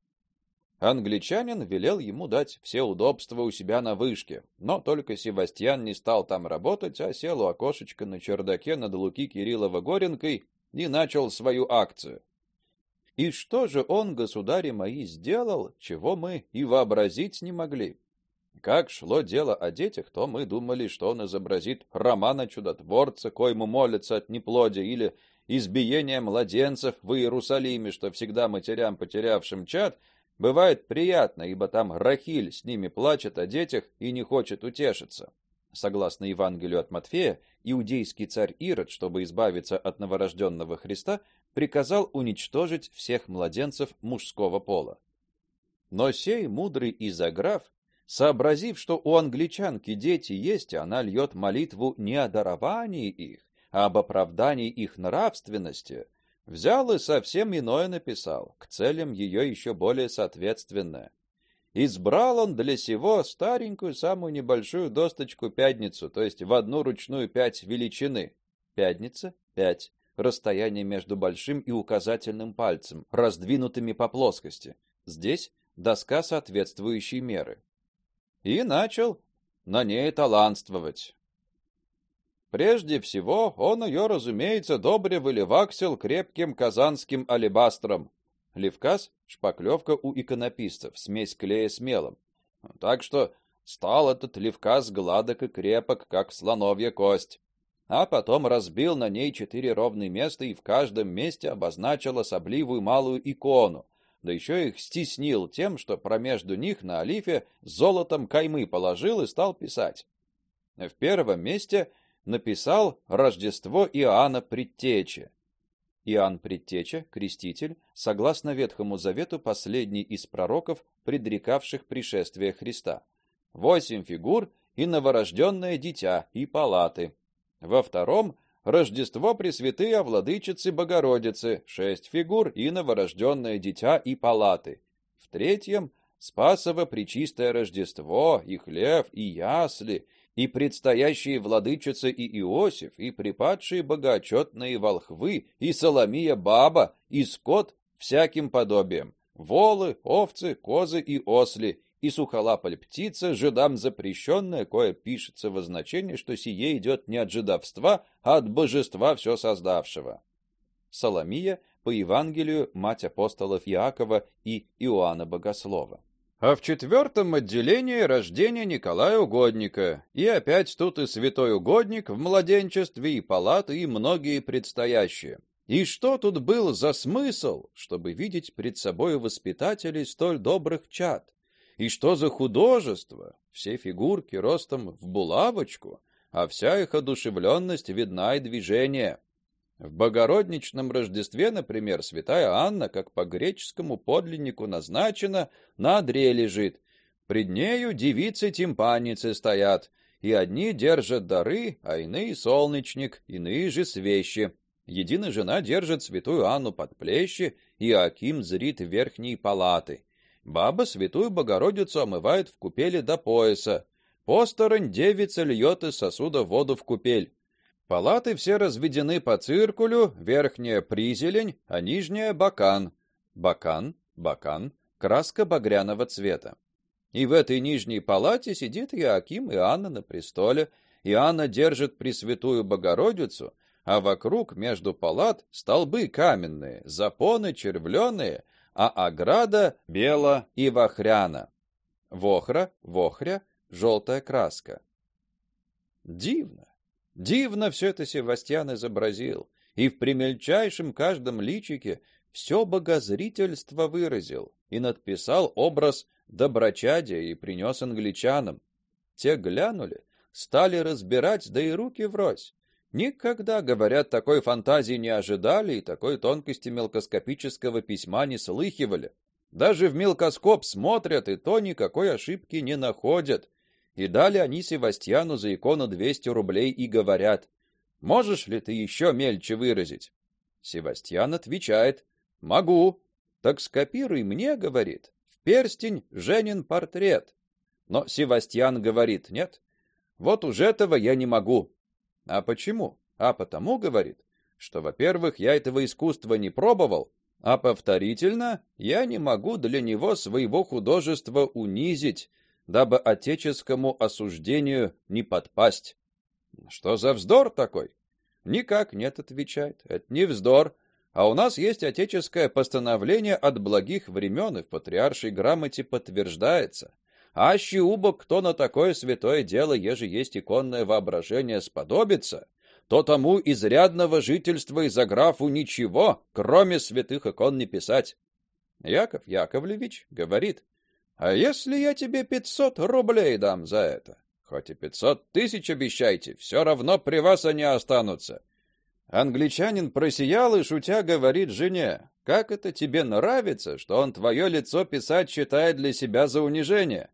Англичанин велел ему дать все удобства у себя на вышке, но только Севастьян не стал там работать, а сел у окошечка на чердаке над Луки Кириллова Горенкой и начал свою акцию. И что же он, государи мои, сделал, чего мы и вообразить не могли? Как шло дело о детях, то мы думали, что он изобразит романа чудотворца, коему молятся от неплодия, или избиение младенцев в Иерусалиме, что всегда матерям, потерявшим чад, бывает приятно, ибо там Рахиль с ними плачет о детях и не хочет утешиться. Согласно Евангелию от Матфея, иудейский царь Ирод, чтобы избавиться от новорожденного Христа, приказал уничтожить всех младенцев мужского пола. Но сей мудрый Изаграф, сообразив, что у англичанки дети есть, она льет молитву не о даровании их, а об оправдании их нравственности, взял и совсем иное написал, к целям ее еще более соответственное. Избрал он для сего старенькую самую небольшую досточку пятницу, то есть в одну ручную пять величины. Пятница пять. Расстояние между большим и указательным пальцем, раздвинутыми по плоскости. Здесь доска соответствующей меры. И начал на ней талантствовать. Прежде всего, он ее, разумеется, добре выливаксил крепким казанским алебастром, Левказ шпаклевка у иконописцев, смесь клея с мелом. Так что стал этот левказ гладок и крепок, как слоновья кость. А потом разбил на ней четыре ровные места и в каждом месте обозначил особливую малую икону, да еще их стеснил тем, что промежду них на олифе золотом каймы положил и стал писать. В первом месте написал Рождество Иоанна Предтечи, Иоанн Предтеча, креститель, согласно Ветхому Завету, последний из пророков, предрекавших пришествие Христа. Восемь фигур и новорожденное дитя и палаты. Во втором Рождество Пресвятой Владычицы Богородицы, шесть фигур и новорожденное дитя и палаты. В третьем Спасово Пречистое Рождество, и хлев, и ясли, и предстоящие владычицы и Иосиф, и припадшие богоотчетные волхвы, и Соломия баба, и скот всяким подобием, волы, овцы, козы и осли, и сухолапаль птица, жидам запрещенная, кое пишется в значении, что сие идет не от жидовства, а от божества все создавшего. Соломия по Евангелию мать апостолов Иакова и Иоанна Богослова. А в четвертом отделении рождение Николая Угодника, и опять тут и святой угодник в младенчестве, и палаты, и многие предстоящие. И что тут был за смысл, чтобы видеть пред собой воспитателей столь добрых чад? И что за художество? Все фигурки ростом в булавочку, а вся их одушевленность видна и движение. В Богородничном Рождестве, например, святая Анна, как по греческому подлиннику назначена, на одре лежит. Пред нею девицы-тимпаницы стоят, и одни держат дары, а иные солнечник, иные же свещи. Единая жена держит святую Анну под плещи, и Аким зрит верхние палаты. Баба святую Богородицу омывает в купели до пояса. Посторонь девица льет из сосуда воду в купель. Палаты все разведены по циркулю, верхняя призелень, а нижняя бакан. Бакан, бакан, краска багряного цвета. И в этой нижней палате сидит Иоаким и Анна на престоле, и Анна держит Пресвятую Богородицу, а вокруг между палат столбы каменные, запоны червленые, а ограда бела и вохряна. Вохра, вохря, желтая краска. Дивно. Дивно все это Севастьян изобразил, и в примельчайшем каждом личике все богозрительство выразил и надписал образ доброчадия и принес англичанам. Те глянули, стали разбирать, да и руки врозь. Никогда, говорят, такой фантазии не ожидали и такой тонкости мелкоскопического письма не слыхивали. Даже в мелкоскоп смотрят и то никакой ошибки не находят. И дали они Севастьяну за икону 200 рублей и говорят: "Можешь ли ты еще мельче выразить?" Севастьян отвечает: "Могу". Так скопируй мне, говорит. В перстень Женин портрет. Но Севастьян говорит: "Нет. Вот уж этого я не могу". А почему? А потому, говорит, что, во-первых, я этого искусства не пробовал, а повторительно я не могу для него своего художества унизить, дабы отеческому осуждению не подпасть. Что за вздор такой? Никак нет, отвечает. Это не вздор, а у нас есть отеческое постановление от благих времен, и в патриаршей грамоте подтверждается, Аще убок, кто на такое святое дело, еже есть иконное воображение, сподобится, то тому изрядного жительства из графу ничего, кроме святых икон, не писать. Яков Яковлевич говорит, а если я тебе пятьсот рублей дам за это? Хоть и пятьсот тысяч обещайте, все равно при вас они останутся. Англичанин просиял и шутя говорит жене: "Как это тебе нравится, что он твое лицо писать считает для себя за унижение?"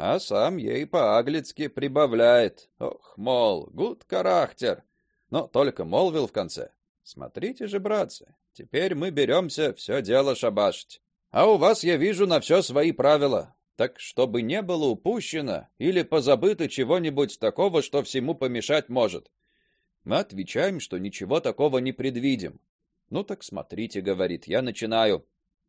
А сам ей по-аглицки прибавляет: "Ох, мол, гуд характер". Но только молвил в конце: "Смотрите же, братцы, теперь мы беремся все дело шабашить. А у вас я вижу на все свои правила. Так чтобы не было упущено или позабыто чего-нибудь такого, что всему помешать может. Мы отвечаем, что ничего такого не предвидим. Ну так смотрите, говорит, я начинаю.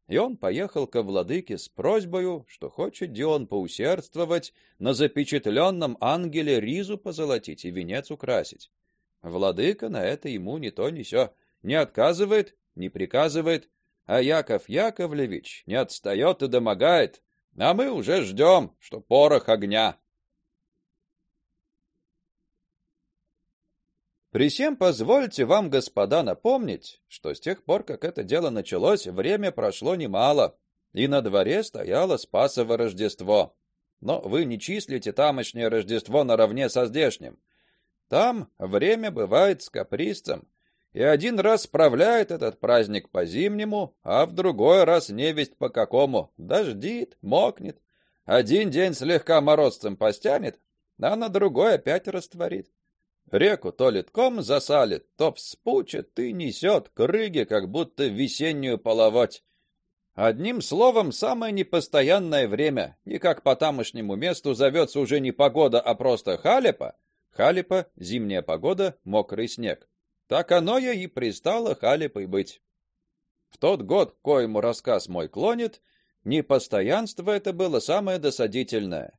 И он поехал ко владыке с просьбой, что хочет Дион поусердствовать на запечатленном ангеле ризу позолотить и венец украсить. Владыка на это ему ни то ни сё не отказывает, не приказывает, а Яков Яковлевич не отстает и домогает, а мы уже ждем, что порох огня. При всем позвольте вам, господа, напомнить, что с тех пор, как это дело началось, время прошло немало, и на дворе стояло Спасово Рождество. Но вы не числите тамошнее Рождество наравне со здешним. Там время бывает с капризцем, и один раз справляет этот праздник по-зимнему, а в другой раз невесть по какому. Дождит, мокнет. Один день слегка морозцем постянет, а на другой опять растворит. Реку то литком засалит, то вспучит и несет к рыге, как будто весеннюю половодь. Одним словом, самое непостоянное время, и как по тамошнему месту зовется уже не погода, а просто халепа. Халепа зимняя погода, мокрый снег. Так оно я и пристало халипой быть. В тот год, коему рассказ мой клонит, непостоянство это было самое досадительное.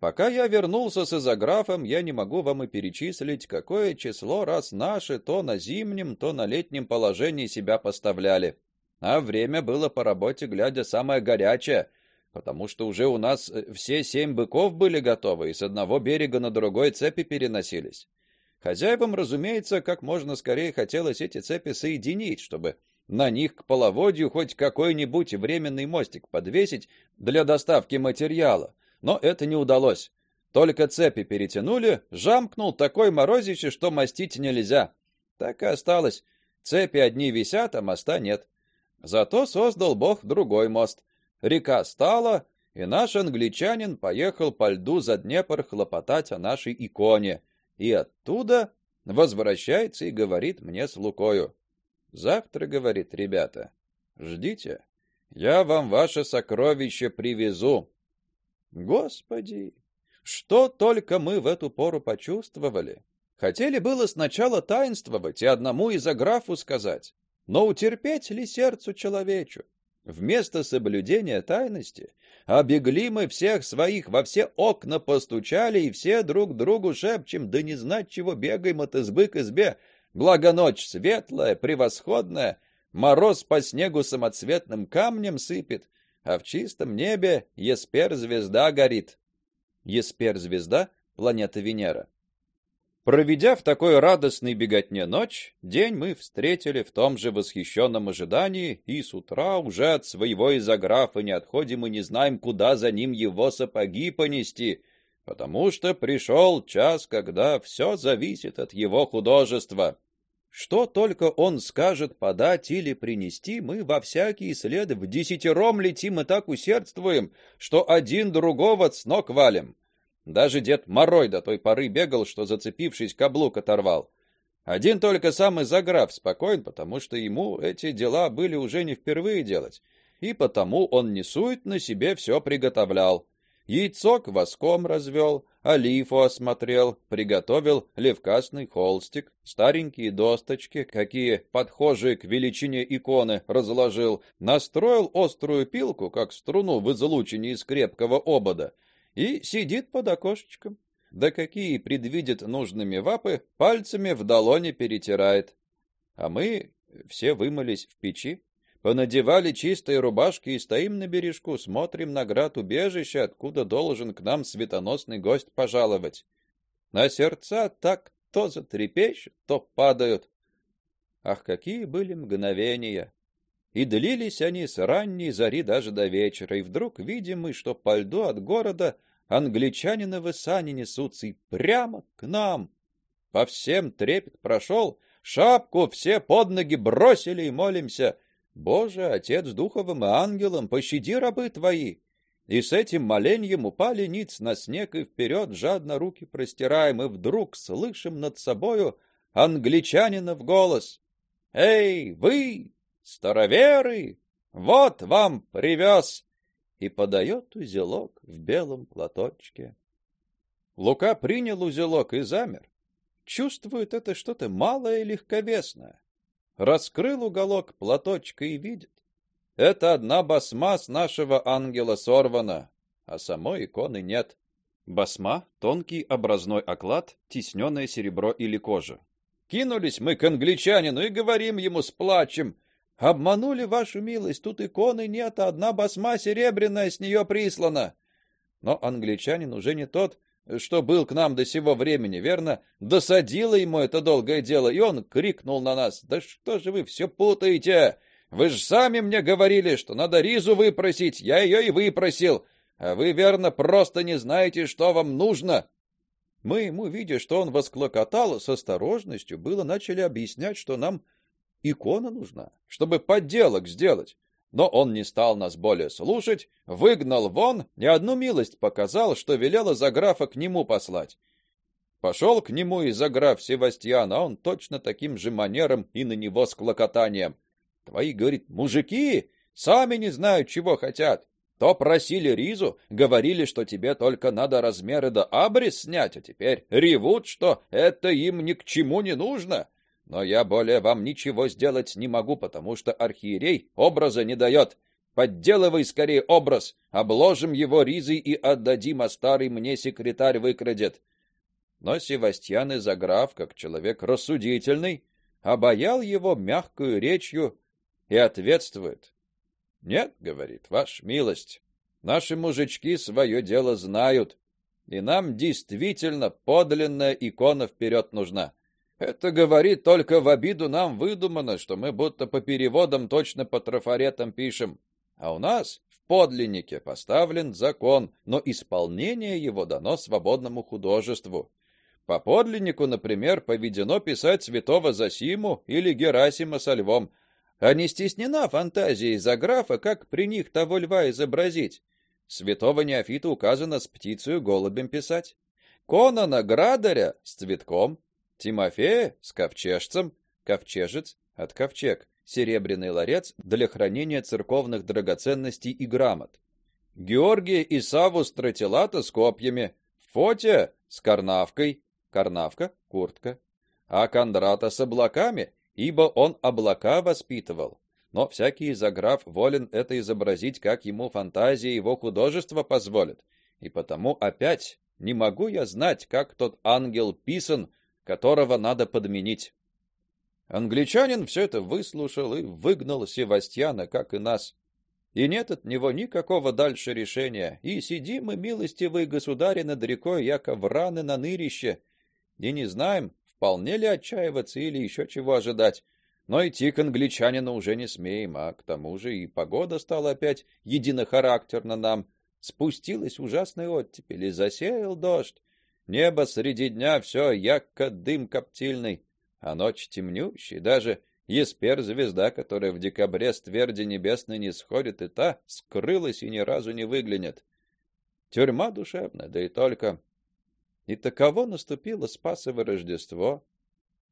Пока я вернулся с изографом, я не могу вам и перечислить, какое число раз наши то на зимнем, то на летнем положении себя поставляли. А время было по работе глядя самое горячее, потому что уже у нас э, все семь быков были готовы и с одного берега на другой цепи переносились. Хозяевам, разумеется, как можно скорее хотелось эти цепи соединить, чтобы на них к половодью хоть какой-нибудь временный мостик подвесить для доставки материала. Но это не удалось. Только цепи перетянули, жамкнул такой морозище, что мостить нельзя. Так и осталось. Цепи одни висят, а моста нет. Зато создал Бог другой мост. Река стала, и наш англичанин поехал по льду за Днепр хлопотать о нашей иконе и оттуда возвращается и говорит мне с Лукою: "Завтра, говорит, ребята, ждите. Я вам ваше сокровище привезу". Господи, что только мы в эту пору почувствовали. Хотели было сначала таинствовать и одному из аграфу сказать, но утерпеть ли сердцу человечу? Вместо соблюдения тайности обегли мы всех своих, во все окна постучали и все друг другу шепчем, да не знать чего бегаем от избы к избе. Благо ночь светлая, превосходная, мороз по снегу самоцветным камнем сыпет, а в чистом небе Еспер-звезда горит. Еспер-звезда планета Венера. Проведя в такой радостной беготне ночь, день мы встретили в том же восхищенном ожидании, и с утра уже от своего изографа не отходим и не знаем, куда за ним его сапоги понести, потому что пришел час, когда все зависит от его художества. Что только он скажет подать или принести, мы во всякие следы в десятером летим и так усердствуем, что один другого с ног валим. Даже дед Морой до той поры бегал, что зацепившись каблук оторвал. Один только самый Заграф спокоен, потому что ему эти дела были уже не впервые делать, и потому он не сует на себе все приготовлял. Яйцо воском развел, олифу осмотрел, приготовил левкасный холстик, старенькие досточки, какие подхожие к величине иконы, разложил, настроил острую пилку, как струну в излучине из крепкого обода, и сидит под окошечком. Да какие предвидит нужными вапы, пальцами в долоне перетирает. А мы все вымылись в печи, понадевали чистые рубашки и стоим на бережку, смотрим на град убежища, откуда должен к нам светоносный гость пожаловать. На сердца так то затрепещут, то падают. Ах, какие были мгновения! И длились они с ранней зари даже до вечера, и вдруг видим мы, что по льду от города англичаниновы сани несутся и прямо к нам. По всем трепет прошел, шапку все под ноги бросили и молимся: "Боже, Отец духовым и ангелом, пощади рабы твои". И с этим молением упали ниц на снег и вперед жадно руки простираем, и вдруг слышим над собою англичанинов голос: "Эй, вы, староверы, вот вам привез!» И подает узелок в белом платочке. Лука принял узелок и замер. Чувствует это что-то малое и легковесное. Раскрыл уголок платочка и видит. Это одна басма с нашего ангела сорвана, а самой иконы нет. Басма тонкий образной оклад, тисненное серебро или кожа. Кинулись мы к англичанину и говорим ему с плачем: "Обманули вашу милость, тут иконы нет, а одна басма серебряная с нее прислана". Но англичанин уже не тот, что был к нам до сего времени, верно? Досадило ему это долгое дело, и он крикнул на нас: "Да что же вы все путаете? Вы же сами мне говорили, что надо ризу выпросить. Я ее и выпросил. А вы верно просто не знаете, что вам нужно. Мы ему, видя, что он восклокотал с осторожностью, было начали объяснять, что нам икона нужна, чтобы подделок сделать. Но он не стал нас более слушать, выгнал вон, и одну милость показал, что велела за графа к нему послать. Пошел к нему и за граф Севастьян, а он точно таким же манером и на него с клокотанием. Твои, говорит, мужики сами не знают, чего хотят. То просили ризу, говорили, что тебе только надо размеры да абрис снять, а теперь ревут, что это им ни к чему не нужно. Но я более вам ничего сделать не могу, потому что архиерей образа не дает. Подделывай скорее образ, обложим его ризой и отдадим, а старый мне секретарь выкрадет. Но Севастьян из Аграф, как человек рассудительный, обаял его мягкую речью и ответствует. Нет, говорит, ваш милость. Наши мужички свое дело знают, и нам действительно подлинная икона вперед нужна. Это говорит только в обиду нам выдумано, что мы будто по переводам точно по трафаретам пишем. А у нас в подлиннике поставлен закон, но исполнение его дано свободному художеству. По подлиннику, например, поведено писать святого Засиму или Герасима со львом, а не стеснена фантазией за графа, как при них того льва изобразить. Святого Неофита указано с птицей голубем писать. Конана Градаря с цветком, Тимофея с ковчежцем, ковчежец от ковчег, серебряный ларец для хранения церковных драгоценностей и грамот. Георгия и Саву Стратилата с копьями, Фотия с карнавкой, карнавка куртка, а Кондрата с облаками ибо он облака воспитывал. Но всякий заграф волен это изобразить, как ему фантазия его художества позволит. И потому опять не могу я знать, как тот ангел писан, которого надо подменить. Англичанин все это выслушал и выгнал Севастьяна, как и нас. И нет от него никакого дальше решения. И сидим мы, милостивые государи, над рекой, яко враны на нырище, и не знаем, Вполне ли отчаиваться или еще чего ожидать? Но идти к англичанину уже не смеем, а к тому же и погода стала опять единохарактерна нам. Спустилась ужасная оттепель и засеял дождь. Небо среди дня все яко дым коптильный, а ночь темнющая, даже Еспер-звезда, которая в декабре с тверди небесной не сходит, и та скрылась и ни разу не выглянет. Тюрьма душевная, да и только. И таково наступило Спасово Рождество,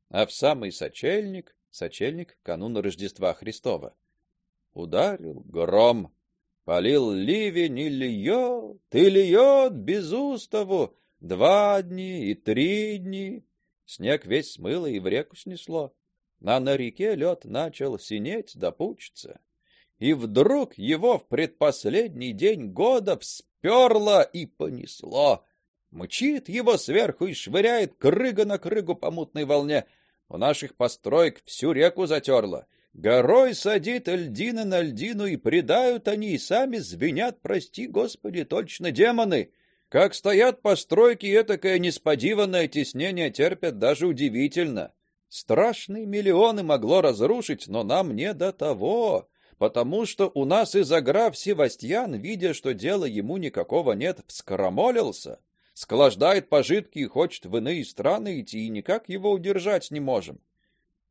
а в самый сочельник, сочельник канун Рождества Христова, ударил гром, полил ливень и льет, и льет без уставу два дни и три дни. Снег весь смыло и в реку снесло, а на реке лед начал синеть да. И вдруг его в предпоследний день года всперло и понесло Мчит его сверху и швыряет крыга на крыгу по мутной волне. У наших построек всю реку затерло. Горой садит льдина на льдину, и предают они, и сами звенят, прости, Господи, точно демоны. Как стоят постройки, этакое несподиванное теснение терпят даже удивительно. Страшные миллионы могло разрушить, но нам не до того, потому что у нас из-за граф Севастьян, видя, что дела ему никакого нет, вскромолился, склаждает пожитки и хочет в иные страны идти, и никак его удержать не можем.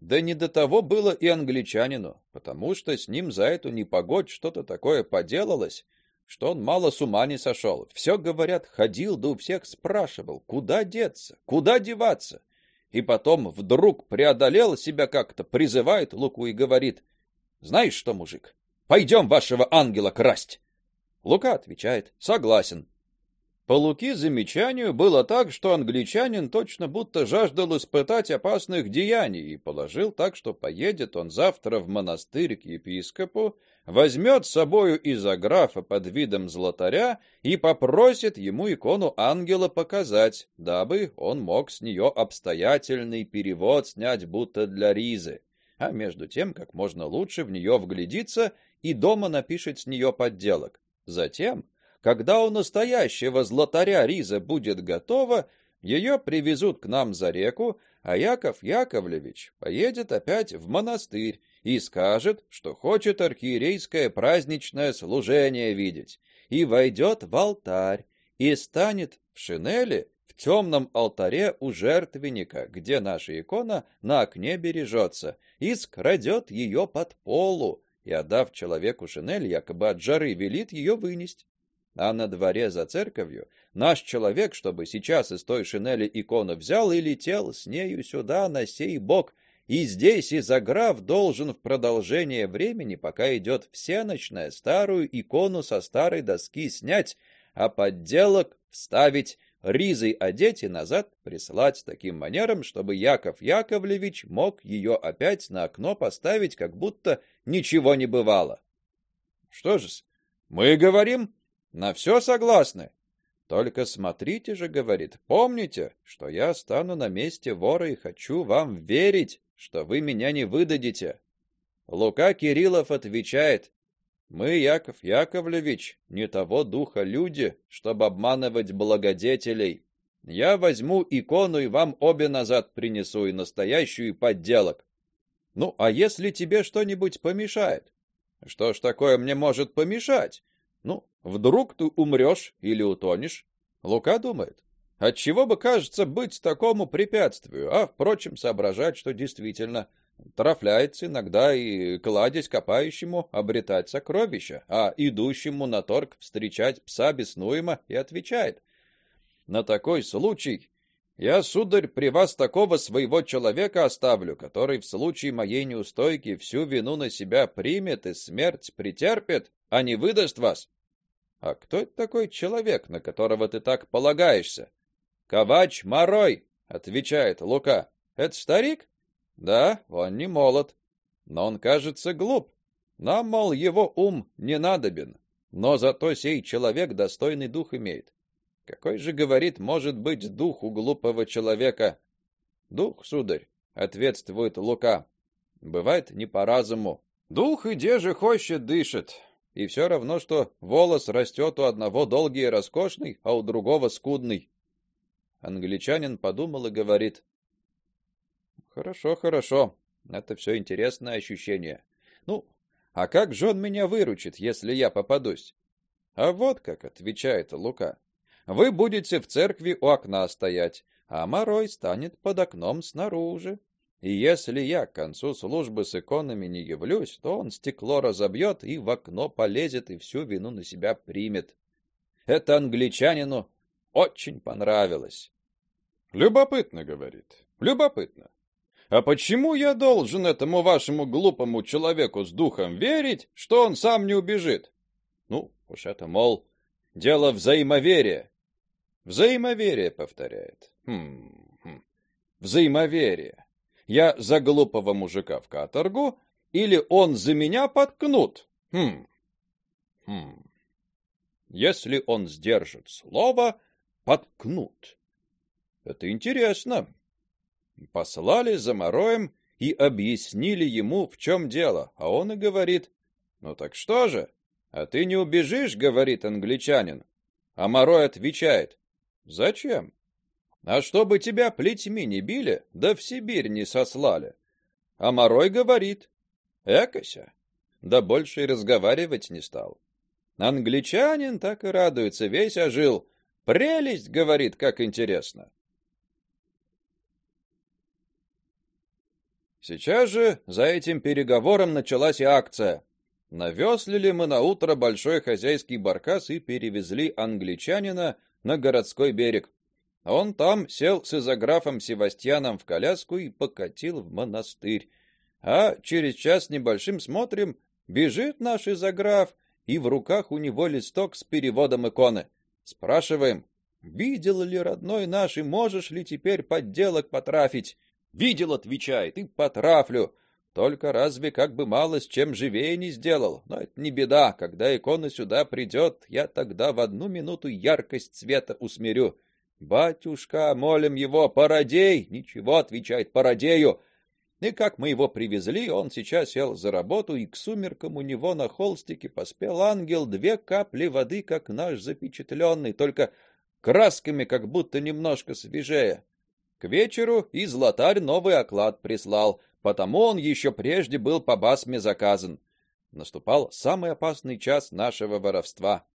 Да не до того было и англичанину, потому что с ним за эту непогодь что-то такое поделалось, что он мало с ума не сошел. Все, говорят, ходил, да у всех спрашивал, куда деться, куда деваться. И потом вдруг преодолел себя как-то, призывает Луку и говорит, «Знаешь что, мужик, пойдем вашего ангела красть». Лука отвечает, «Согласен». По Луки замечанию было так, что англичанин точно будто жаждал испытать опасных деяний и положил так, что поедет он завтра в монастырь к епископу, возьмет с собою изографа под видом золотаря и попросит ему икону ангела показать, дабы он мог с нее обстоятельный перевод снять будто для ризы, а между тем как можно лучше в нее вглядиться и дома напишет с нее подделок. Затем когда у настоящего златаря риза будет готова, ее привезут к нам за реку, а Яков Яковлевич поедет опять в монастырь и скажет, что хочет архиерейское праздничное служение видеть, и войдет в алтарь и станет в шинели в темном алтаре у жертвенника, где наша икона на окне бережется, и скрадет ее под полу, и, отдав человеку шинель, якобы от жары велит ее вынести а на дворе за церковью наш человек, чтобы сейчас из той шинели икону взял и летел с нею сюда на сей бок, и здесь и заграф должен в продолжение времени, пока идет всеночная, старую икону со старой доски снять, а подделок вставить, ризой одеть и назад прислать таким манером, чтобы Яков Яковлевич мог ее опять на окно поставить, как будто ничего не бывало. Что же, мы говорим, на все согласны? Только смотрите же, говорит, помните, что я стану на месте вора и хочу вам верить, что вы меня не выдадите. Лука Кириллов отвечает: мы, Яков Яковлевич, не того духа люди, чтобы обманывать благодетелей. Я возьму икону и вам обе назад принесу и настоящую и подделок. Ну, а если тебе что-нибудь помешает? Что ж такое мне может помешать? Ну, вдруг ты умрешь или утонешь? Лука думает. Отчего бы, кажется, быть такому препятствию, а, впрочем, соображать, что действительно трафляется иногда и кладезь копающему обретать сокровища, а идущему на торг встречать пса беснуемо и отвечает. На такой случай я, сударь, при вас такого своего человека оставлю, который в случае моей неустойки всю вину на себя примет и смерть претерпит, а не выдаст вас. А кто это такой человек, на которого ты так полагаешься? Ковач Морой, отвечает Лука. Это старик? Да, он не молод, но он, кажется, глуп. Нам, мол, его ум не надобен, но зато сей человек достойный дух имеет. Какой же, говорит, может быть дух у глупого человека? Дух, сударь, ответствует Лука. Бывает не по разуму. Дух где же хочет дышит, и все равно, что волос растет у одного долгий и роскошный, а у другого скудный. Англичанин подумал и говорит: "Хорошо, хорошо. Это все интересное ощущение. Ну, а как же он меня выручит, если я попадусь?" А вот как отвечает Лука. Вы будете в церкви у окна стоять, а Морой станет под окном снаружи. И если я к концу службы с иконами не явлюсь, то он стекло разобьет и в окно полезет и всю вину на себя примет. Это англичанину очень понравилось. Любопытно, говорит. Любопытно. А почему я должен этому вашему глупому человеку с духом верить, что он сам не убежит? Ну, уж это, мол, дело взаимоверия. Взаимоверие, повторяет. Хм, хм. Взаимоверие я за глупого мужика в каторгу или он за меня подкнут? Хм. Хм. Если он сдержит слово, подкнут. Это интересно. Послали за Мороем и объяснили ему, в чем дело, а он и говорит: "Ну так что же? А ты не убежишь?" говорит англичанин. А Морой отвечает: "Зачем? А чтобы тебя плетьми не били, да в Сибирь не сослали". А Морой говорит: "Экося". Да больше и разговаривать не стал. Англичанин так и радуется, весь ожил. Прелесть, говорит, как интересно. Сейчас же за этим переговором началась и акция. Навёслили мы на утро большой хозяйский баркас и перевезли англичанина на городской берег. Он там сел с изографом Севастьяном в коляску и покатил в монастырь. А через час небольшим смотрим, бежит наш изограф, и в руках у него листок с переводом иконы. Спрашиваем: "Видел ли родной наш и можешь ли теперь подделок потрафить?" Видел, отвечает, и потрафлю. Только разве как бы мало с чем живее не сделал. Но это не беда, когда икона сюда придет, я тогда в одну минуту яркость света усмирю. Батюшка, молим его, породей. Ничего, отвечает, породею. И как мы его привезли, он сейчас сел за работу, и к сумеркам у него на холстике поспел ангел две капли воды, как наш запечатленный, только красками как будто немножко свежее. К вечеру и златарь новый оклад прислал, потому он еще прежде был по басме заказан. Наступал самый опасный час нашего воровства.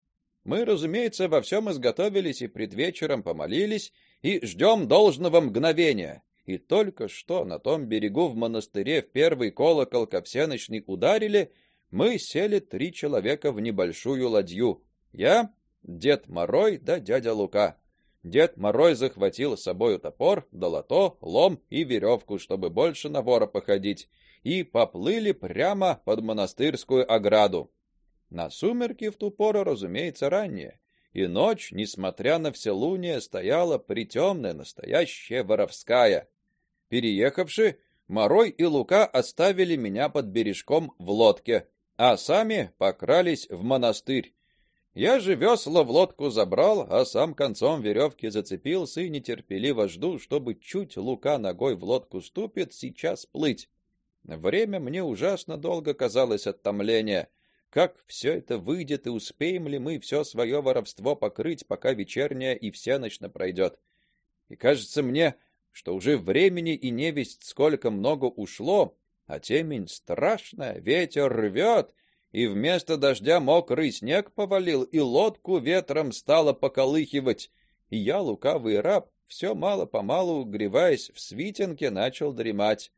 Мы, разумеется, во всем изготовились и пред вечером помолились и ждем должного мгновения. И только что на том берегу в монастыре в первый колокол ко всеночной ударили, мы сели три человека в небольшую ладью. Я, дед Морой да дядя Лука. Дед Морой захватил с собой топор, долото, лом и веревку, чтобы больше на вора походить, и поплыли прямо под монастырскую ограду. На сумерки в ту пору, разумеется, ранние, и ночь, несмотря на все луние, стояла притемная, настоящая воровская. Переехавши, Морой и Лука оставили меня под бережком в лодке, а сами покрались в монастырь. Я же весла в лодку забрал, а сам концом веревки зацепился и нетерпеливо жду, чтобы чуть Лука ногой в лодку ступит, сейчас плыть. Время мне ужасно долго казалось от томления. Как все это выйдет и успеем ли мы все свое воровство покрыть, пока вечерняя и всеночно пройдет? И кажется мне, что уже времени и невесть сколько много ушло, а темень страшная, ветер рвет, и вместо дождя мокрый снег повалил, и лодку ветром стало поколыхивать. И я, лукавый раб, все мало-помалу, греваясь в свитенке, начал дремать.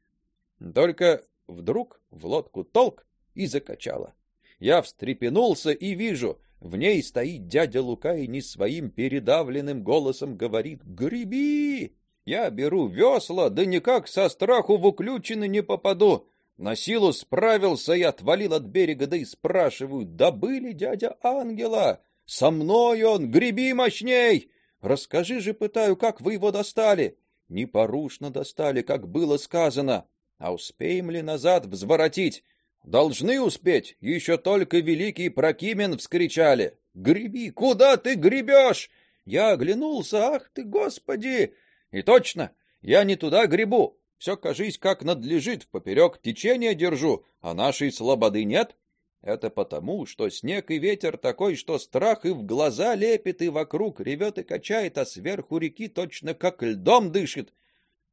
Только вдруг в лодку толк и закачало. Я встрепенулся и вижу, в ней стоит дядя Лука и не своим передавленным голосом говорит: "Греби!" Я беру весла, да никак со страху в уключины не попаду. На силу справился и отвалил от берега, да и спрашиваю: "Да были дядя Ангела? Со мной он, греби мощней. Расскажи же, пытаю, как вы его достали?" Непорушно достали, как было сказано. А успеем ли назад взворотить? Должны успеть. Еще только великий Прокимен вскричали: "Греби, куда ты гребешь?" Я оглянулся: "Ах ты, Господи!" И точно, я не туда гребу. Все, кажись, как надлежит, поперек течения держу, а нашей слободы нет. Это потому, что снег и ветер такой, что страх и в глаза лепит, и вокруг ревет и качает, а сверху реки точно как льдом дышит.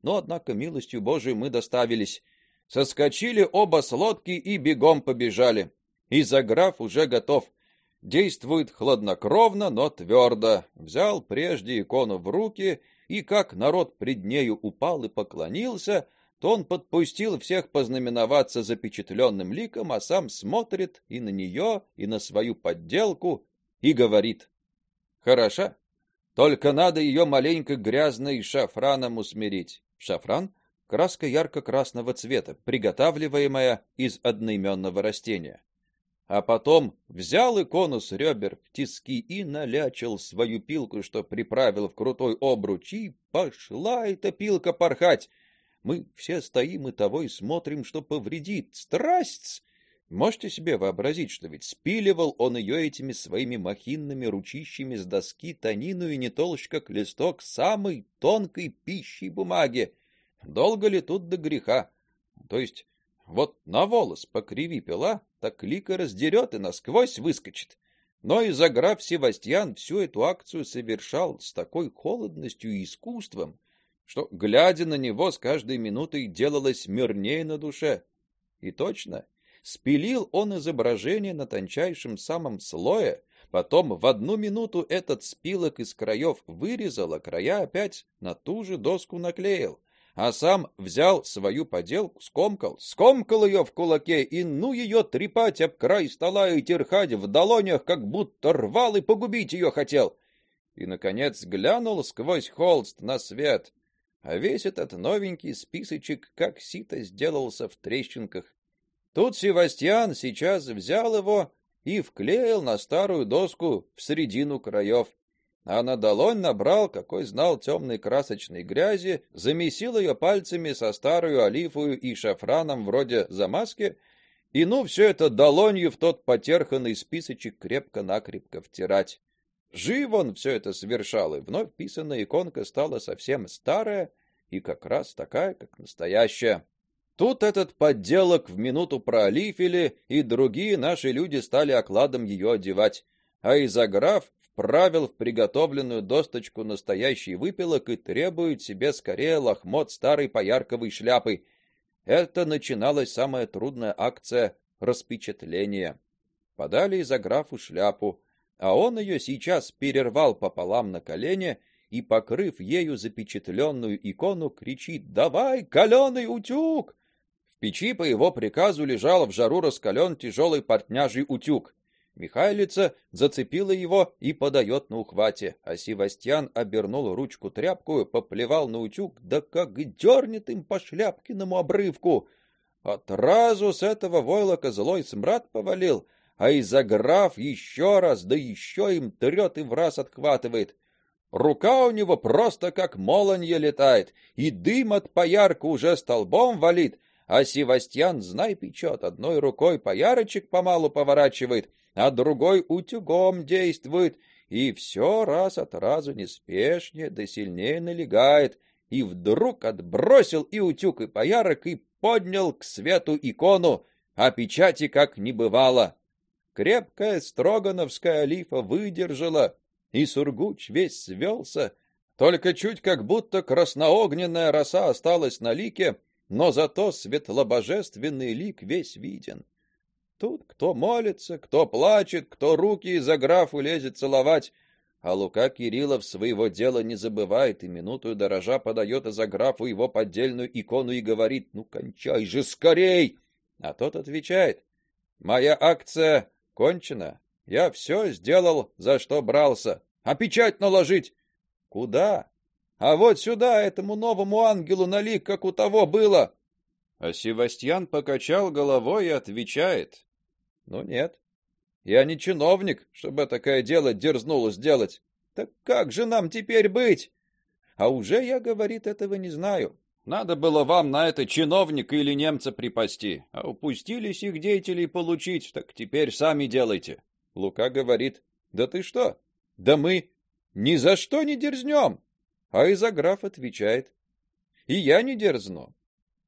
Но однако милостью Божией мы доставились. Соскочили оба с лодки и бегом побежали. И заграф уже готов. Действует хладнокровно, но твердо. Взял прежде икону в руки и как народ пред нею упал и поклонился, то он подпустил всех познаменоваться запечатленным ликом, а сам смотрит и на нее, и на свою подделку и говорит: "Хороша, только надо ее маленько грязной шафраном усмирить". Шафран краска ярко-красного цвета, приготавливаемая из одноименного растения а потом взял икону с ребер в тиски и налячил свою пилку, что приправил в крутой обруч, и пошла эта пилка порхать. Мы все стоим и того и смотрим, что повредит. Страсть! Можете себе вообразить, что ведь спиливал он ее этими своими махинными ручищами с доски тонину и не толще, как листок самой тонкой пищи бумаги. Долго ли тут до греха? То есть вот на волос покриви пила, так лика раздерет и насквозь выскочит. Но и граф Севастьян всю эту акцию совершал с такой холодностью и искусством, что, глядя на него, с каждой минутой делалось мирнее на душе. И точно, спилил он изображение на тончайшем самом слое, потом в одну минуту этот спилок из краев вырезал, а края опять на ту же доску наклеил а сам взял свою поделку, скомкал, скомкал ее в кулаке и ну ее трепать об край стола и терхать в долонях, как будто рвал и погубить ее хотел. И наконец глянул сквозь холст на свет, а весь этот новенький списочек как сито сделался в трещинках. Тут Севастьян сейчас взял его и вклеил на старую доску в середину краев а на долонь набрал, какой знал темной красочной грязи, замесил ее пальцами со старую олифою и шафраном вроде замазки, и ну все это долонью в тот потерханный списочек крепко-накрепко втирать. Жив он все это совершал, и вновь писанная иконка стала совсем старая и как раз такая, как настоящая. Тут этот подделок в минуту проолифили, и другие наши люди стали окладом ее одевать, а изограф вправил в приготовленную досточку настоящий выпилок и требует себе скорее лохмот старой поярковой шляпы. Это начиналась самая трудная акция распечатления. Подали из графу шляпу, а он ее сейчас перервал пополам на колене и, покрыв ею запечатленную икону, кричит: "Давай, каленый утюг!" В печи по его приказу лежал в жару раскален тяжелый портняжий утюг. Михайлица зацепила его и подает на ухвате, а Севастьян обернул ручку тряпкою, поплевал на утюг, да как дернет им по шляпкиному обрывку. Отразу с этого войлока злой смрад повалил, а из-за граф еще раз, да еще им трет и в раз отхватывает. Рука у него просто как молонье летает, и дым от поярка уже столбом валит, а Севастьян, знай, печет, одной рукой поярочек помалу поворачивает, а другой утюгом действует, и все раз от разу неспешнее да сильнее налегает, и вдруг отбросил и утюг, и поярок, и поднял к свету икону, а печати как не бывало. Крепкая строгановская лифа выдержала, и сургуч весь свелся, только чуть как будто красноогненная роса осталась на лике, но зато светлобожественный лик весь виден. Тут кто молится, кто плачет, кто руки из-за графу лезет целовать, а Лука Кириллов своего дела не забывает и минуту дорожа подает из-за графу его поддельную икону и говорит: "Ну кончай же скорей!" А тот отвечает: "Моя акция кончена. Я все сделал, за что брался. А печать наложить куда? А вот сюда этому новому ангелу налик, как у того было". А Севастьян покачал головой и отвечает: ну нет. Я не чиновник, чтобы такое дело дерзнуло сделать. Так как же нам теперь быть? А уже я, говорит, этого не знаю. Надо было вам на это чиновника или немца припасти, а упустились их деятелей получить, так теперь сами делайте. Лука говорит: "Да ты что? Да мы ни за что не дерзнем!» А Изограф отвечает: "И я не дерзну.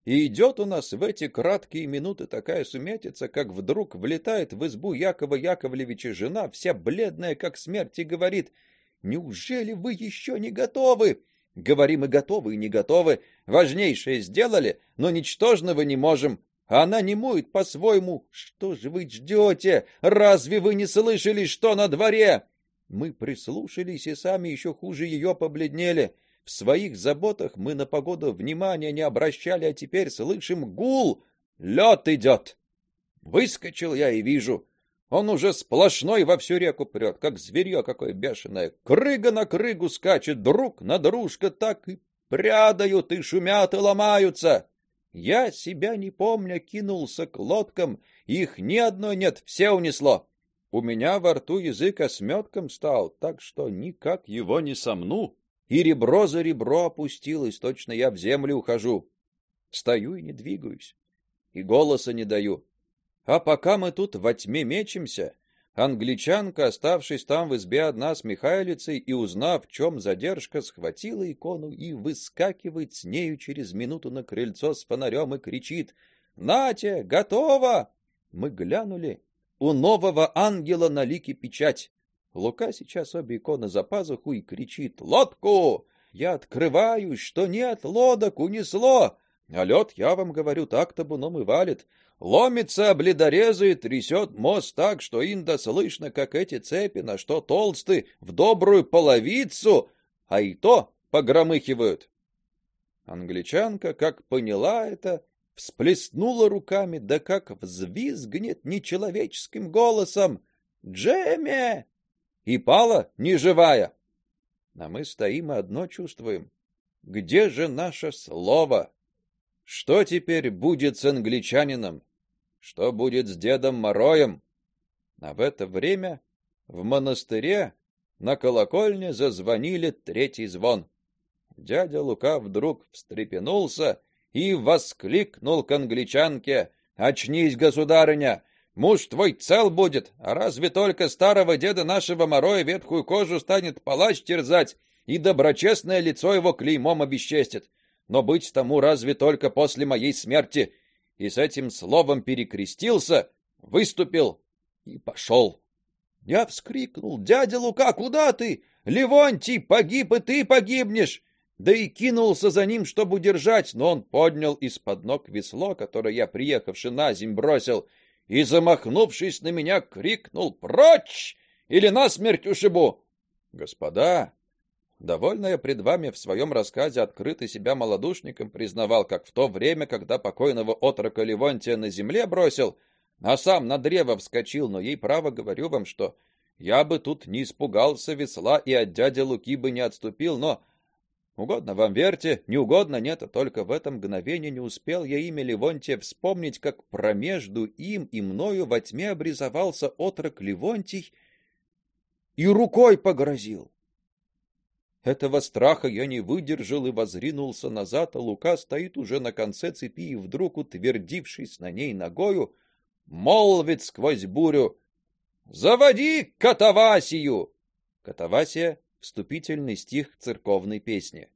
И идет у нас в эти краткие минуты такая сумятица, как вдруг влетает в избу Якова Яковлевича жена, вся бледная как смерть, и говорит: "Неужели вы еще не готовы?" Говорим и готовы, и не готовы. Важнейшее сделали, но ничтожного не можем. Она не моет по-своему. Что же вы ждете? Разве вы не слышали, что на дворе? Мы прислушались и сами еще хуже ее побледнели. В своих заботах мы на погоду внимания не обращали, а теперь слышим гул. Лед идет. Выскочил я и вижу, он уже сплошной во всю реку прет, как зверье какое бешеное. Крыга на крыгу скачет, друг на дружка так и прядают, и шумят, и ломаются. Я себя не помня кинулся к лодкам, их ни одной нет, все унесло. У меня во рту язык осметком стал, так что никак его не сомну и ребро за ребро опустилось, точно я в землю ухожу. Стою и не двигаюсь, и голоса не даю. А пока мы тут во тьме мечемся, Англичанка, оставшись там в избе одна с Михайлицей и узнав, в чем задержка, схватила икону и выскакивает с нею через минуту на крыльцо с фонарем и кричит: "Нате, готово!" Мы глянули. У нового ангела на лике печать. Лука сейчас обе иконы за пазуху и кричит: "Лодку!" Я открываю, что нет лодок, унесло. А лед, я вам говорю, так табуном и валит. Ломится обледорезы и трясет мост так, что инда слышно, как эти цепи, на что толсты, в добрую половицу, а и то погромыхивают. Англичанка, как поняла это, всплеснула руками, да как взвизгнет нечеловеческим голосом: "Джеме!" И пала неживая. А мы стоим и одно чувствуем: где же наше слово? Что теперь будет с англичанином? Что будет с дедом Мороем? А в это время в монастыре на колокольне зазвонили третий звон. Дядя Лука вдруг встрепенулся и воскликнул к англичанке: "Очнись, государыня! Муж твой цел будет, а разве только старого деда нашего Мороя ветхую кожу станет палач терзать и доброчестное лицо его клеймом обесчестит? Но быть тому разве только после моей смерти, и с этим словом перекрестился, выступил и пошел. Я вскрикнул: "Дядя Лука, куда ты? Левонтий погиб, и ты погибнешь!" Да и кинулся за ним, чтобы удержать, но он поднял из-под ног весло, которое я приехавши на земь бросил, и замахнувшись на меня, крикнул: "Прочь! Или на смерть ушибу!" Господа, Довольно я пред вами в своем рассказе открыто себя малодушником признавал, как в то время, когда покойного отрока Левонтия на земле бросил, а сам на древо вскочил, но ей право говорю вам, что я бы тут не испугался весла и от дяди Луки бы не отступил, но угодно вам верьте, не угодно нет, а только в этом мгновении не успел я имя Левонтия вспомнить, как промежду им и мною во тьме обрисовался отрок Левонтий и рукой погрозил. Этого страха я не выдержал и возринулся назад, а Лука стоит уже на конце цепи и вдруг, утвердившись на ней ногою, молвит сквозь бурю: "Заводи Катавасию!" Катавасия вступительный стих церковной песни.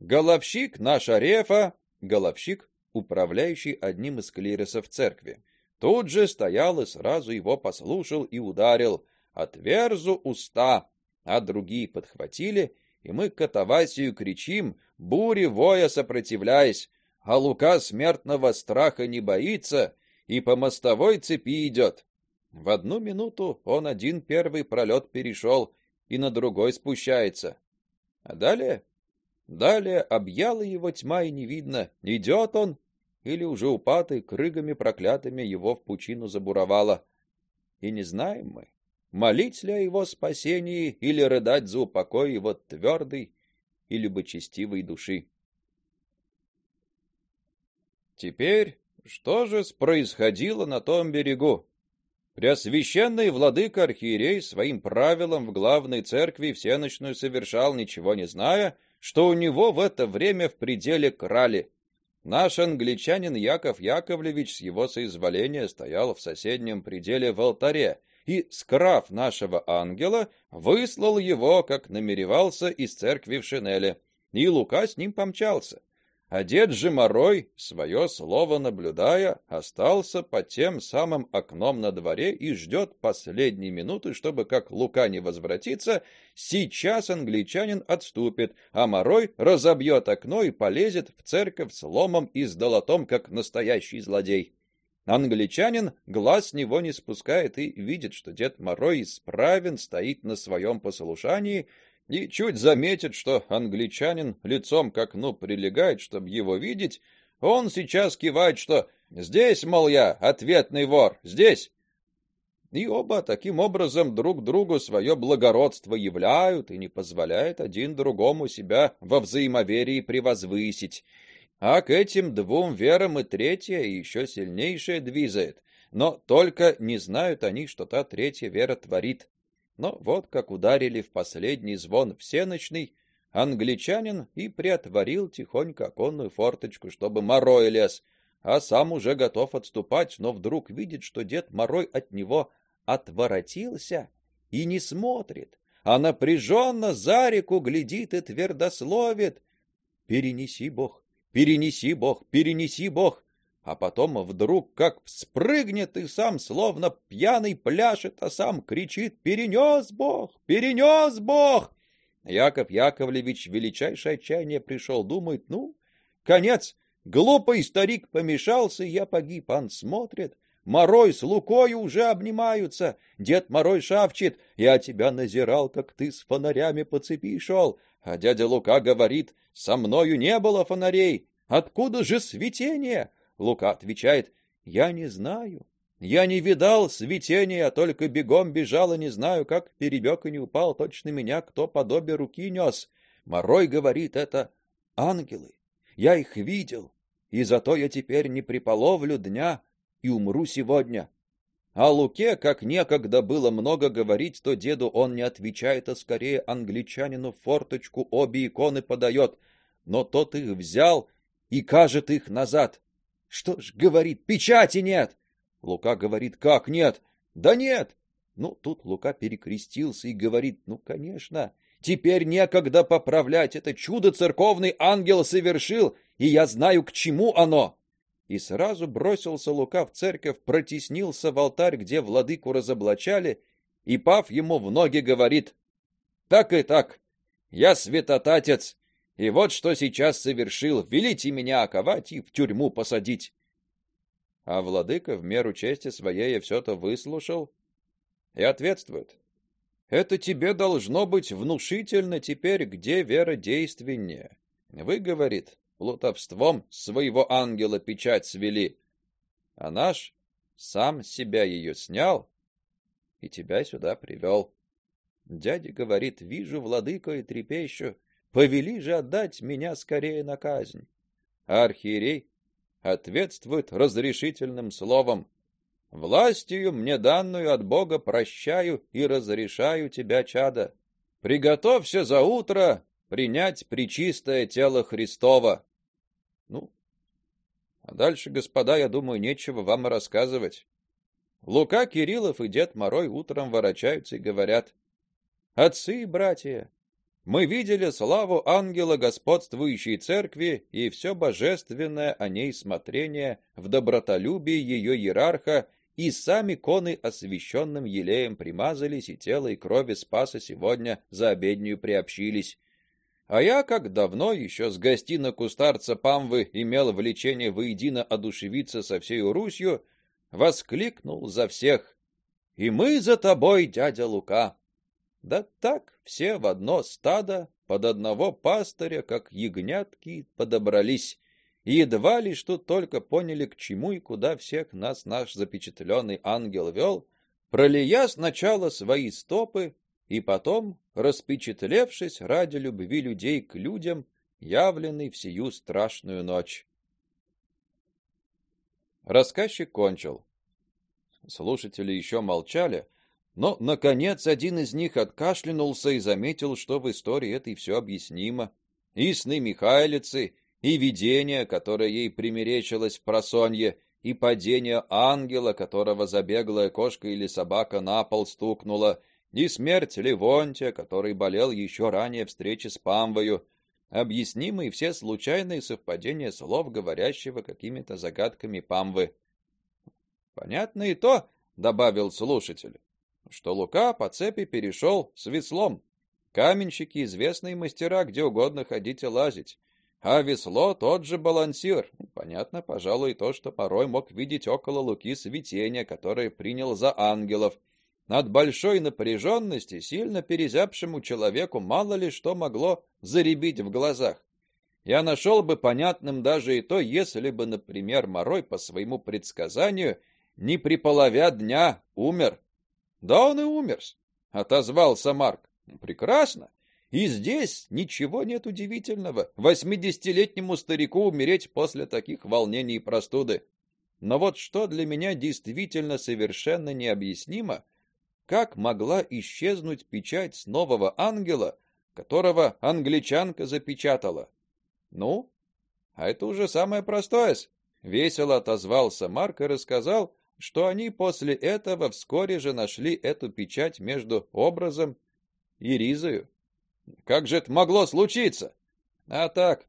Головщик наш Арефа, головщик, управляющий одним из клиросов церкви, тут же стоял и сразу его послушал и ударил: "Отверзу уста!" А другие подхватили и мы к Катавасию кричим, буре воя сопротивляясь, а Лука смертного страха не боится и по мостовой цепи идет. В одну минуту он один первый пролет перешел и на другой спускается. А далее? Далее объяла его тьма и не видно, идет он или уже упатый крыгами проклятыми его в пучину забуровало. И не знаем мы, молить ли о его спасении или рыдать за упокой его твердой и любочестивой души. Теперь что же происходило на том берегу? Преосвященный владыка архиерей своим правилам в главной церкви всеночную совершал, ничего не зная, что у него в это время в пределе крали. Наш англичанин Яков Яковлевич с его соизволения стоял в соседнем пределе в алтаре, и, скрав нашего ангела, выслал его, как намеревался, из церкви в шинели. И Лука с ним помчался. А дед же Морой, свое слово наблюдая, остался под тем самым окном на дворе и ждет последней минуты, чтобы, как Лука не возвратится, сейчас англичанин отступит, а Морой разобьет окно и полезет в церковь с ломом и с долотом, как настоящий злодей. Англичанин глаз с него не спускает и видит, что дед Морой исправен, стоит на своем послушании и чуть заметит, что англичанин лицом к окну прилегает, чтобы его видеть, он сейчас кивает, что здесь, мол, я ответный вор, здесь. И оба таким образом друг другу свое благородство являют и не позволяют один другому себя во взаимоверии превозвысить. А к этим двум верам и третья, еще сильнейшая двизает. Но только не знают они, что та третья вера творит. Но вот как ударили в последний звон всеночный, англичанин и приотворил тихонько оконную форточку, чтобы Морой лез, а сам уже готов отступать, но вдруг видит, что дед Морой от него отворотился и не смотрит, а напряженно за реку глядит и твердословит: "Перенеси Бог, перенеси Бог, перенеси Бог". А потом вдруг как спрыгнет и сам словно пьяный пляшет, а сам кричит: "Перенес Бог, перенес Бог!" Яков Яковлевич величайшее отчаяние пришел, думает: "Ну, конец, глупый старик помешался, я погиб". Он смотрит, Морой с Лукой уже обнимаются. Дед Морой шавчит: "Я тебя назирал, как ты с фонарями по цепи шел". А дядя Лука говорит: "Со мною не было фонарей. Откуда же светение?" Лука отвечает: "Я не знаю. Я не видал светения, только бегом бежал и не знаю, как перебег и не упал, точно меня кто подобие руки нес. Морой говорит это ангелы. Я их видел, и зато я теперь не приполовлю дня, и умру сегодня. А Луке, как некогда было много говорить, то деду он не отвечает, а скорее англичанину форточку обе иконы подает, но тот их взял и кажет их назад. Что ж, говорит, печати нет. Лука говорит: "Как нет?" "Да нет". Ну, тут Лука перекрестился и говорит: "Ну, конечно, теперь некогда поправлять это чудо церковный ангел совершил, и я знаю, к чему оно". И сразу бросился Лука в церковь, протеснился в алтарь, где владыку разоблачали, и пав ему в ноги говорит: "Так и так. Я святотатец, и вот что сейчас совершил: велите меня оковать и в тюрьму посадить". А владыка в меру чести своей все то выслушал и ответствует: "Это тебе должно быть внушительно теперь, где вера действеннее. Вы, говорит, плутовством своего ангела печать свели, а наш сам себя ее снял и тебя сюда привел. Дядя говорит: "Вижу, владыка, и трепещу, повели же отдать меня скорее на казнь". А архиерей ответствует разрешительным словом: "Властью мне данную от Бога прощаю и разрешаю тебя, чада. Приготовься за утро принять причистое тело Христово. Ну, а дальше, господа, я думаю, нечего вам рассказывать. Лука Кириллов и дед Морой утром ворочаются и говорят: "Отцы и братья, мы видели славу ангела господствующей церкви и все божественное о ней смотрение в добротолюбии ее иерарха, и сами коны освященным елеем примазались и тело и крови Спаса сегодня за обедню приобщились. А я, как давно еще с гостинок у старца Памвы имел влечение воедино одушевиться со всей Русью, воскликнул за всех: "И мы за тобой, дядя Лука!" Да так все в одно стадо под одного пастыря, как ягнятки, подобрались. И едва ли что только поняли, к чему и куда всех нас наш запечатленный ангел вел, пролия сначала свои стопы, и потом, распечатлевшись ради любви людей к людям, явленный в сию страшную ночь. Рассказчик кончил. Слушатели еще молчали, но наконец один из них откашлянулся и заметил, что в истории этой все объяснимо. И сны Михайлицы, и видение, которое ей примерещилось в просонье, и падение ангела, которого забеглая кошка или собака на пол стукнула, и смерть Левонтия, который болел еще ранее встречи с Памвою, объяснимы все случайные совпадения слов, говорящего какими-то загадками Памвы. Понятно и то, добавил слушатель, что Лука по цепи перешел с веслом. Каменщики известные мастера, где угодно ходить и лазить. А весло тот же балансир. Понятно, пожалуй, то, что порой мог видеть около Луки свечение, которое принял за ангелов. От большой напряженности сильно перезябшему человеку мало ли что могло заребить в глазах. Я нашел бы понятным даже и то, если бы, например, Морой по своему предсказанию не при половя дня умер. Да он и умер, отозвался Марк. Прекрасно. И здесь ничего нет удивительного. Восьмидесятилетнему старику умереть после таких волнений и простуды. Но вот что для меня действительно совершенно необъяснимо, как могла исчезнуть печать с нового ангела, которого англичанка запечатала? Ну, а это уже самое простое. Весело отозвался Марк и рассказал что они после этого вскоре же нашли эту печать между образом и ризою. Как же это могло случиться? А так,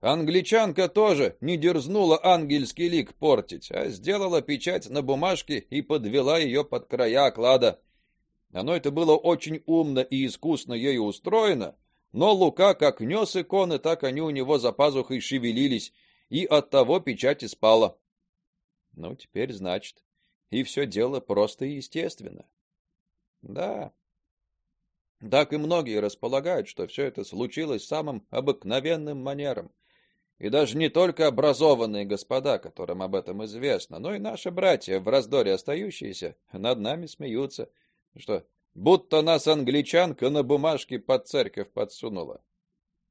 англичанка тоже не дерзнула ангельский лик портить, а сделала печать на бумажке и подвела ее под края оклада. Оно это было очень умно и искусно ею устроено, но Лука как нес иконы, так они у него за пазухой шевелились, и от того печать и спала. Ну, теперь, значит, и все дело просто и естественно. Да. Так и многие располагают, что все это случилось самым обыкновенным манером. И даже не только образованные господа, которым об этом известно, но и наши братья, в раздоре остающиеся, над нами смеются, что будто нас англичанка на бумажке под церковь подсунула.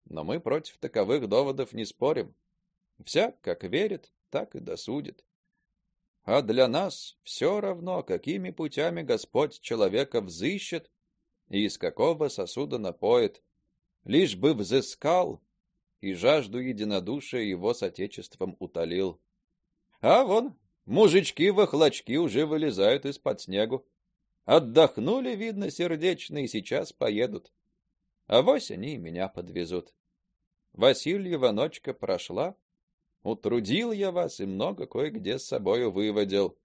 Но мы против таковых доводов не спорим. Всяк как верит, так и досудит. А для нас все равно, какими путями Господь человека взыщет и из какого сосуда напоит, лишь бы взыскал и жажду единодушия его с отечеством утолил. А вон мужички-вахлачки уже вылезают из-под снегу. Отдохнули, видно, сердечно, и сейчас поедут. А вось они меня подвезут. Васильева ночка прошла, Утрудил я вас и много кое-где с собою выводил.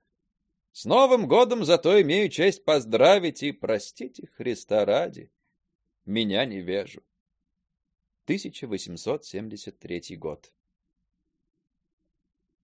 С Новым годом зато имею честь поздравить и простите Христа ради. Меня не вежу. 1873 год.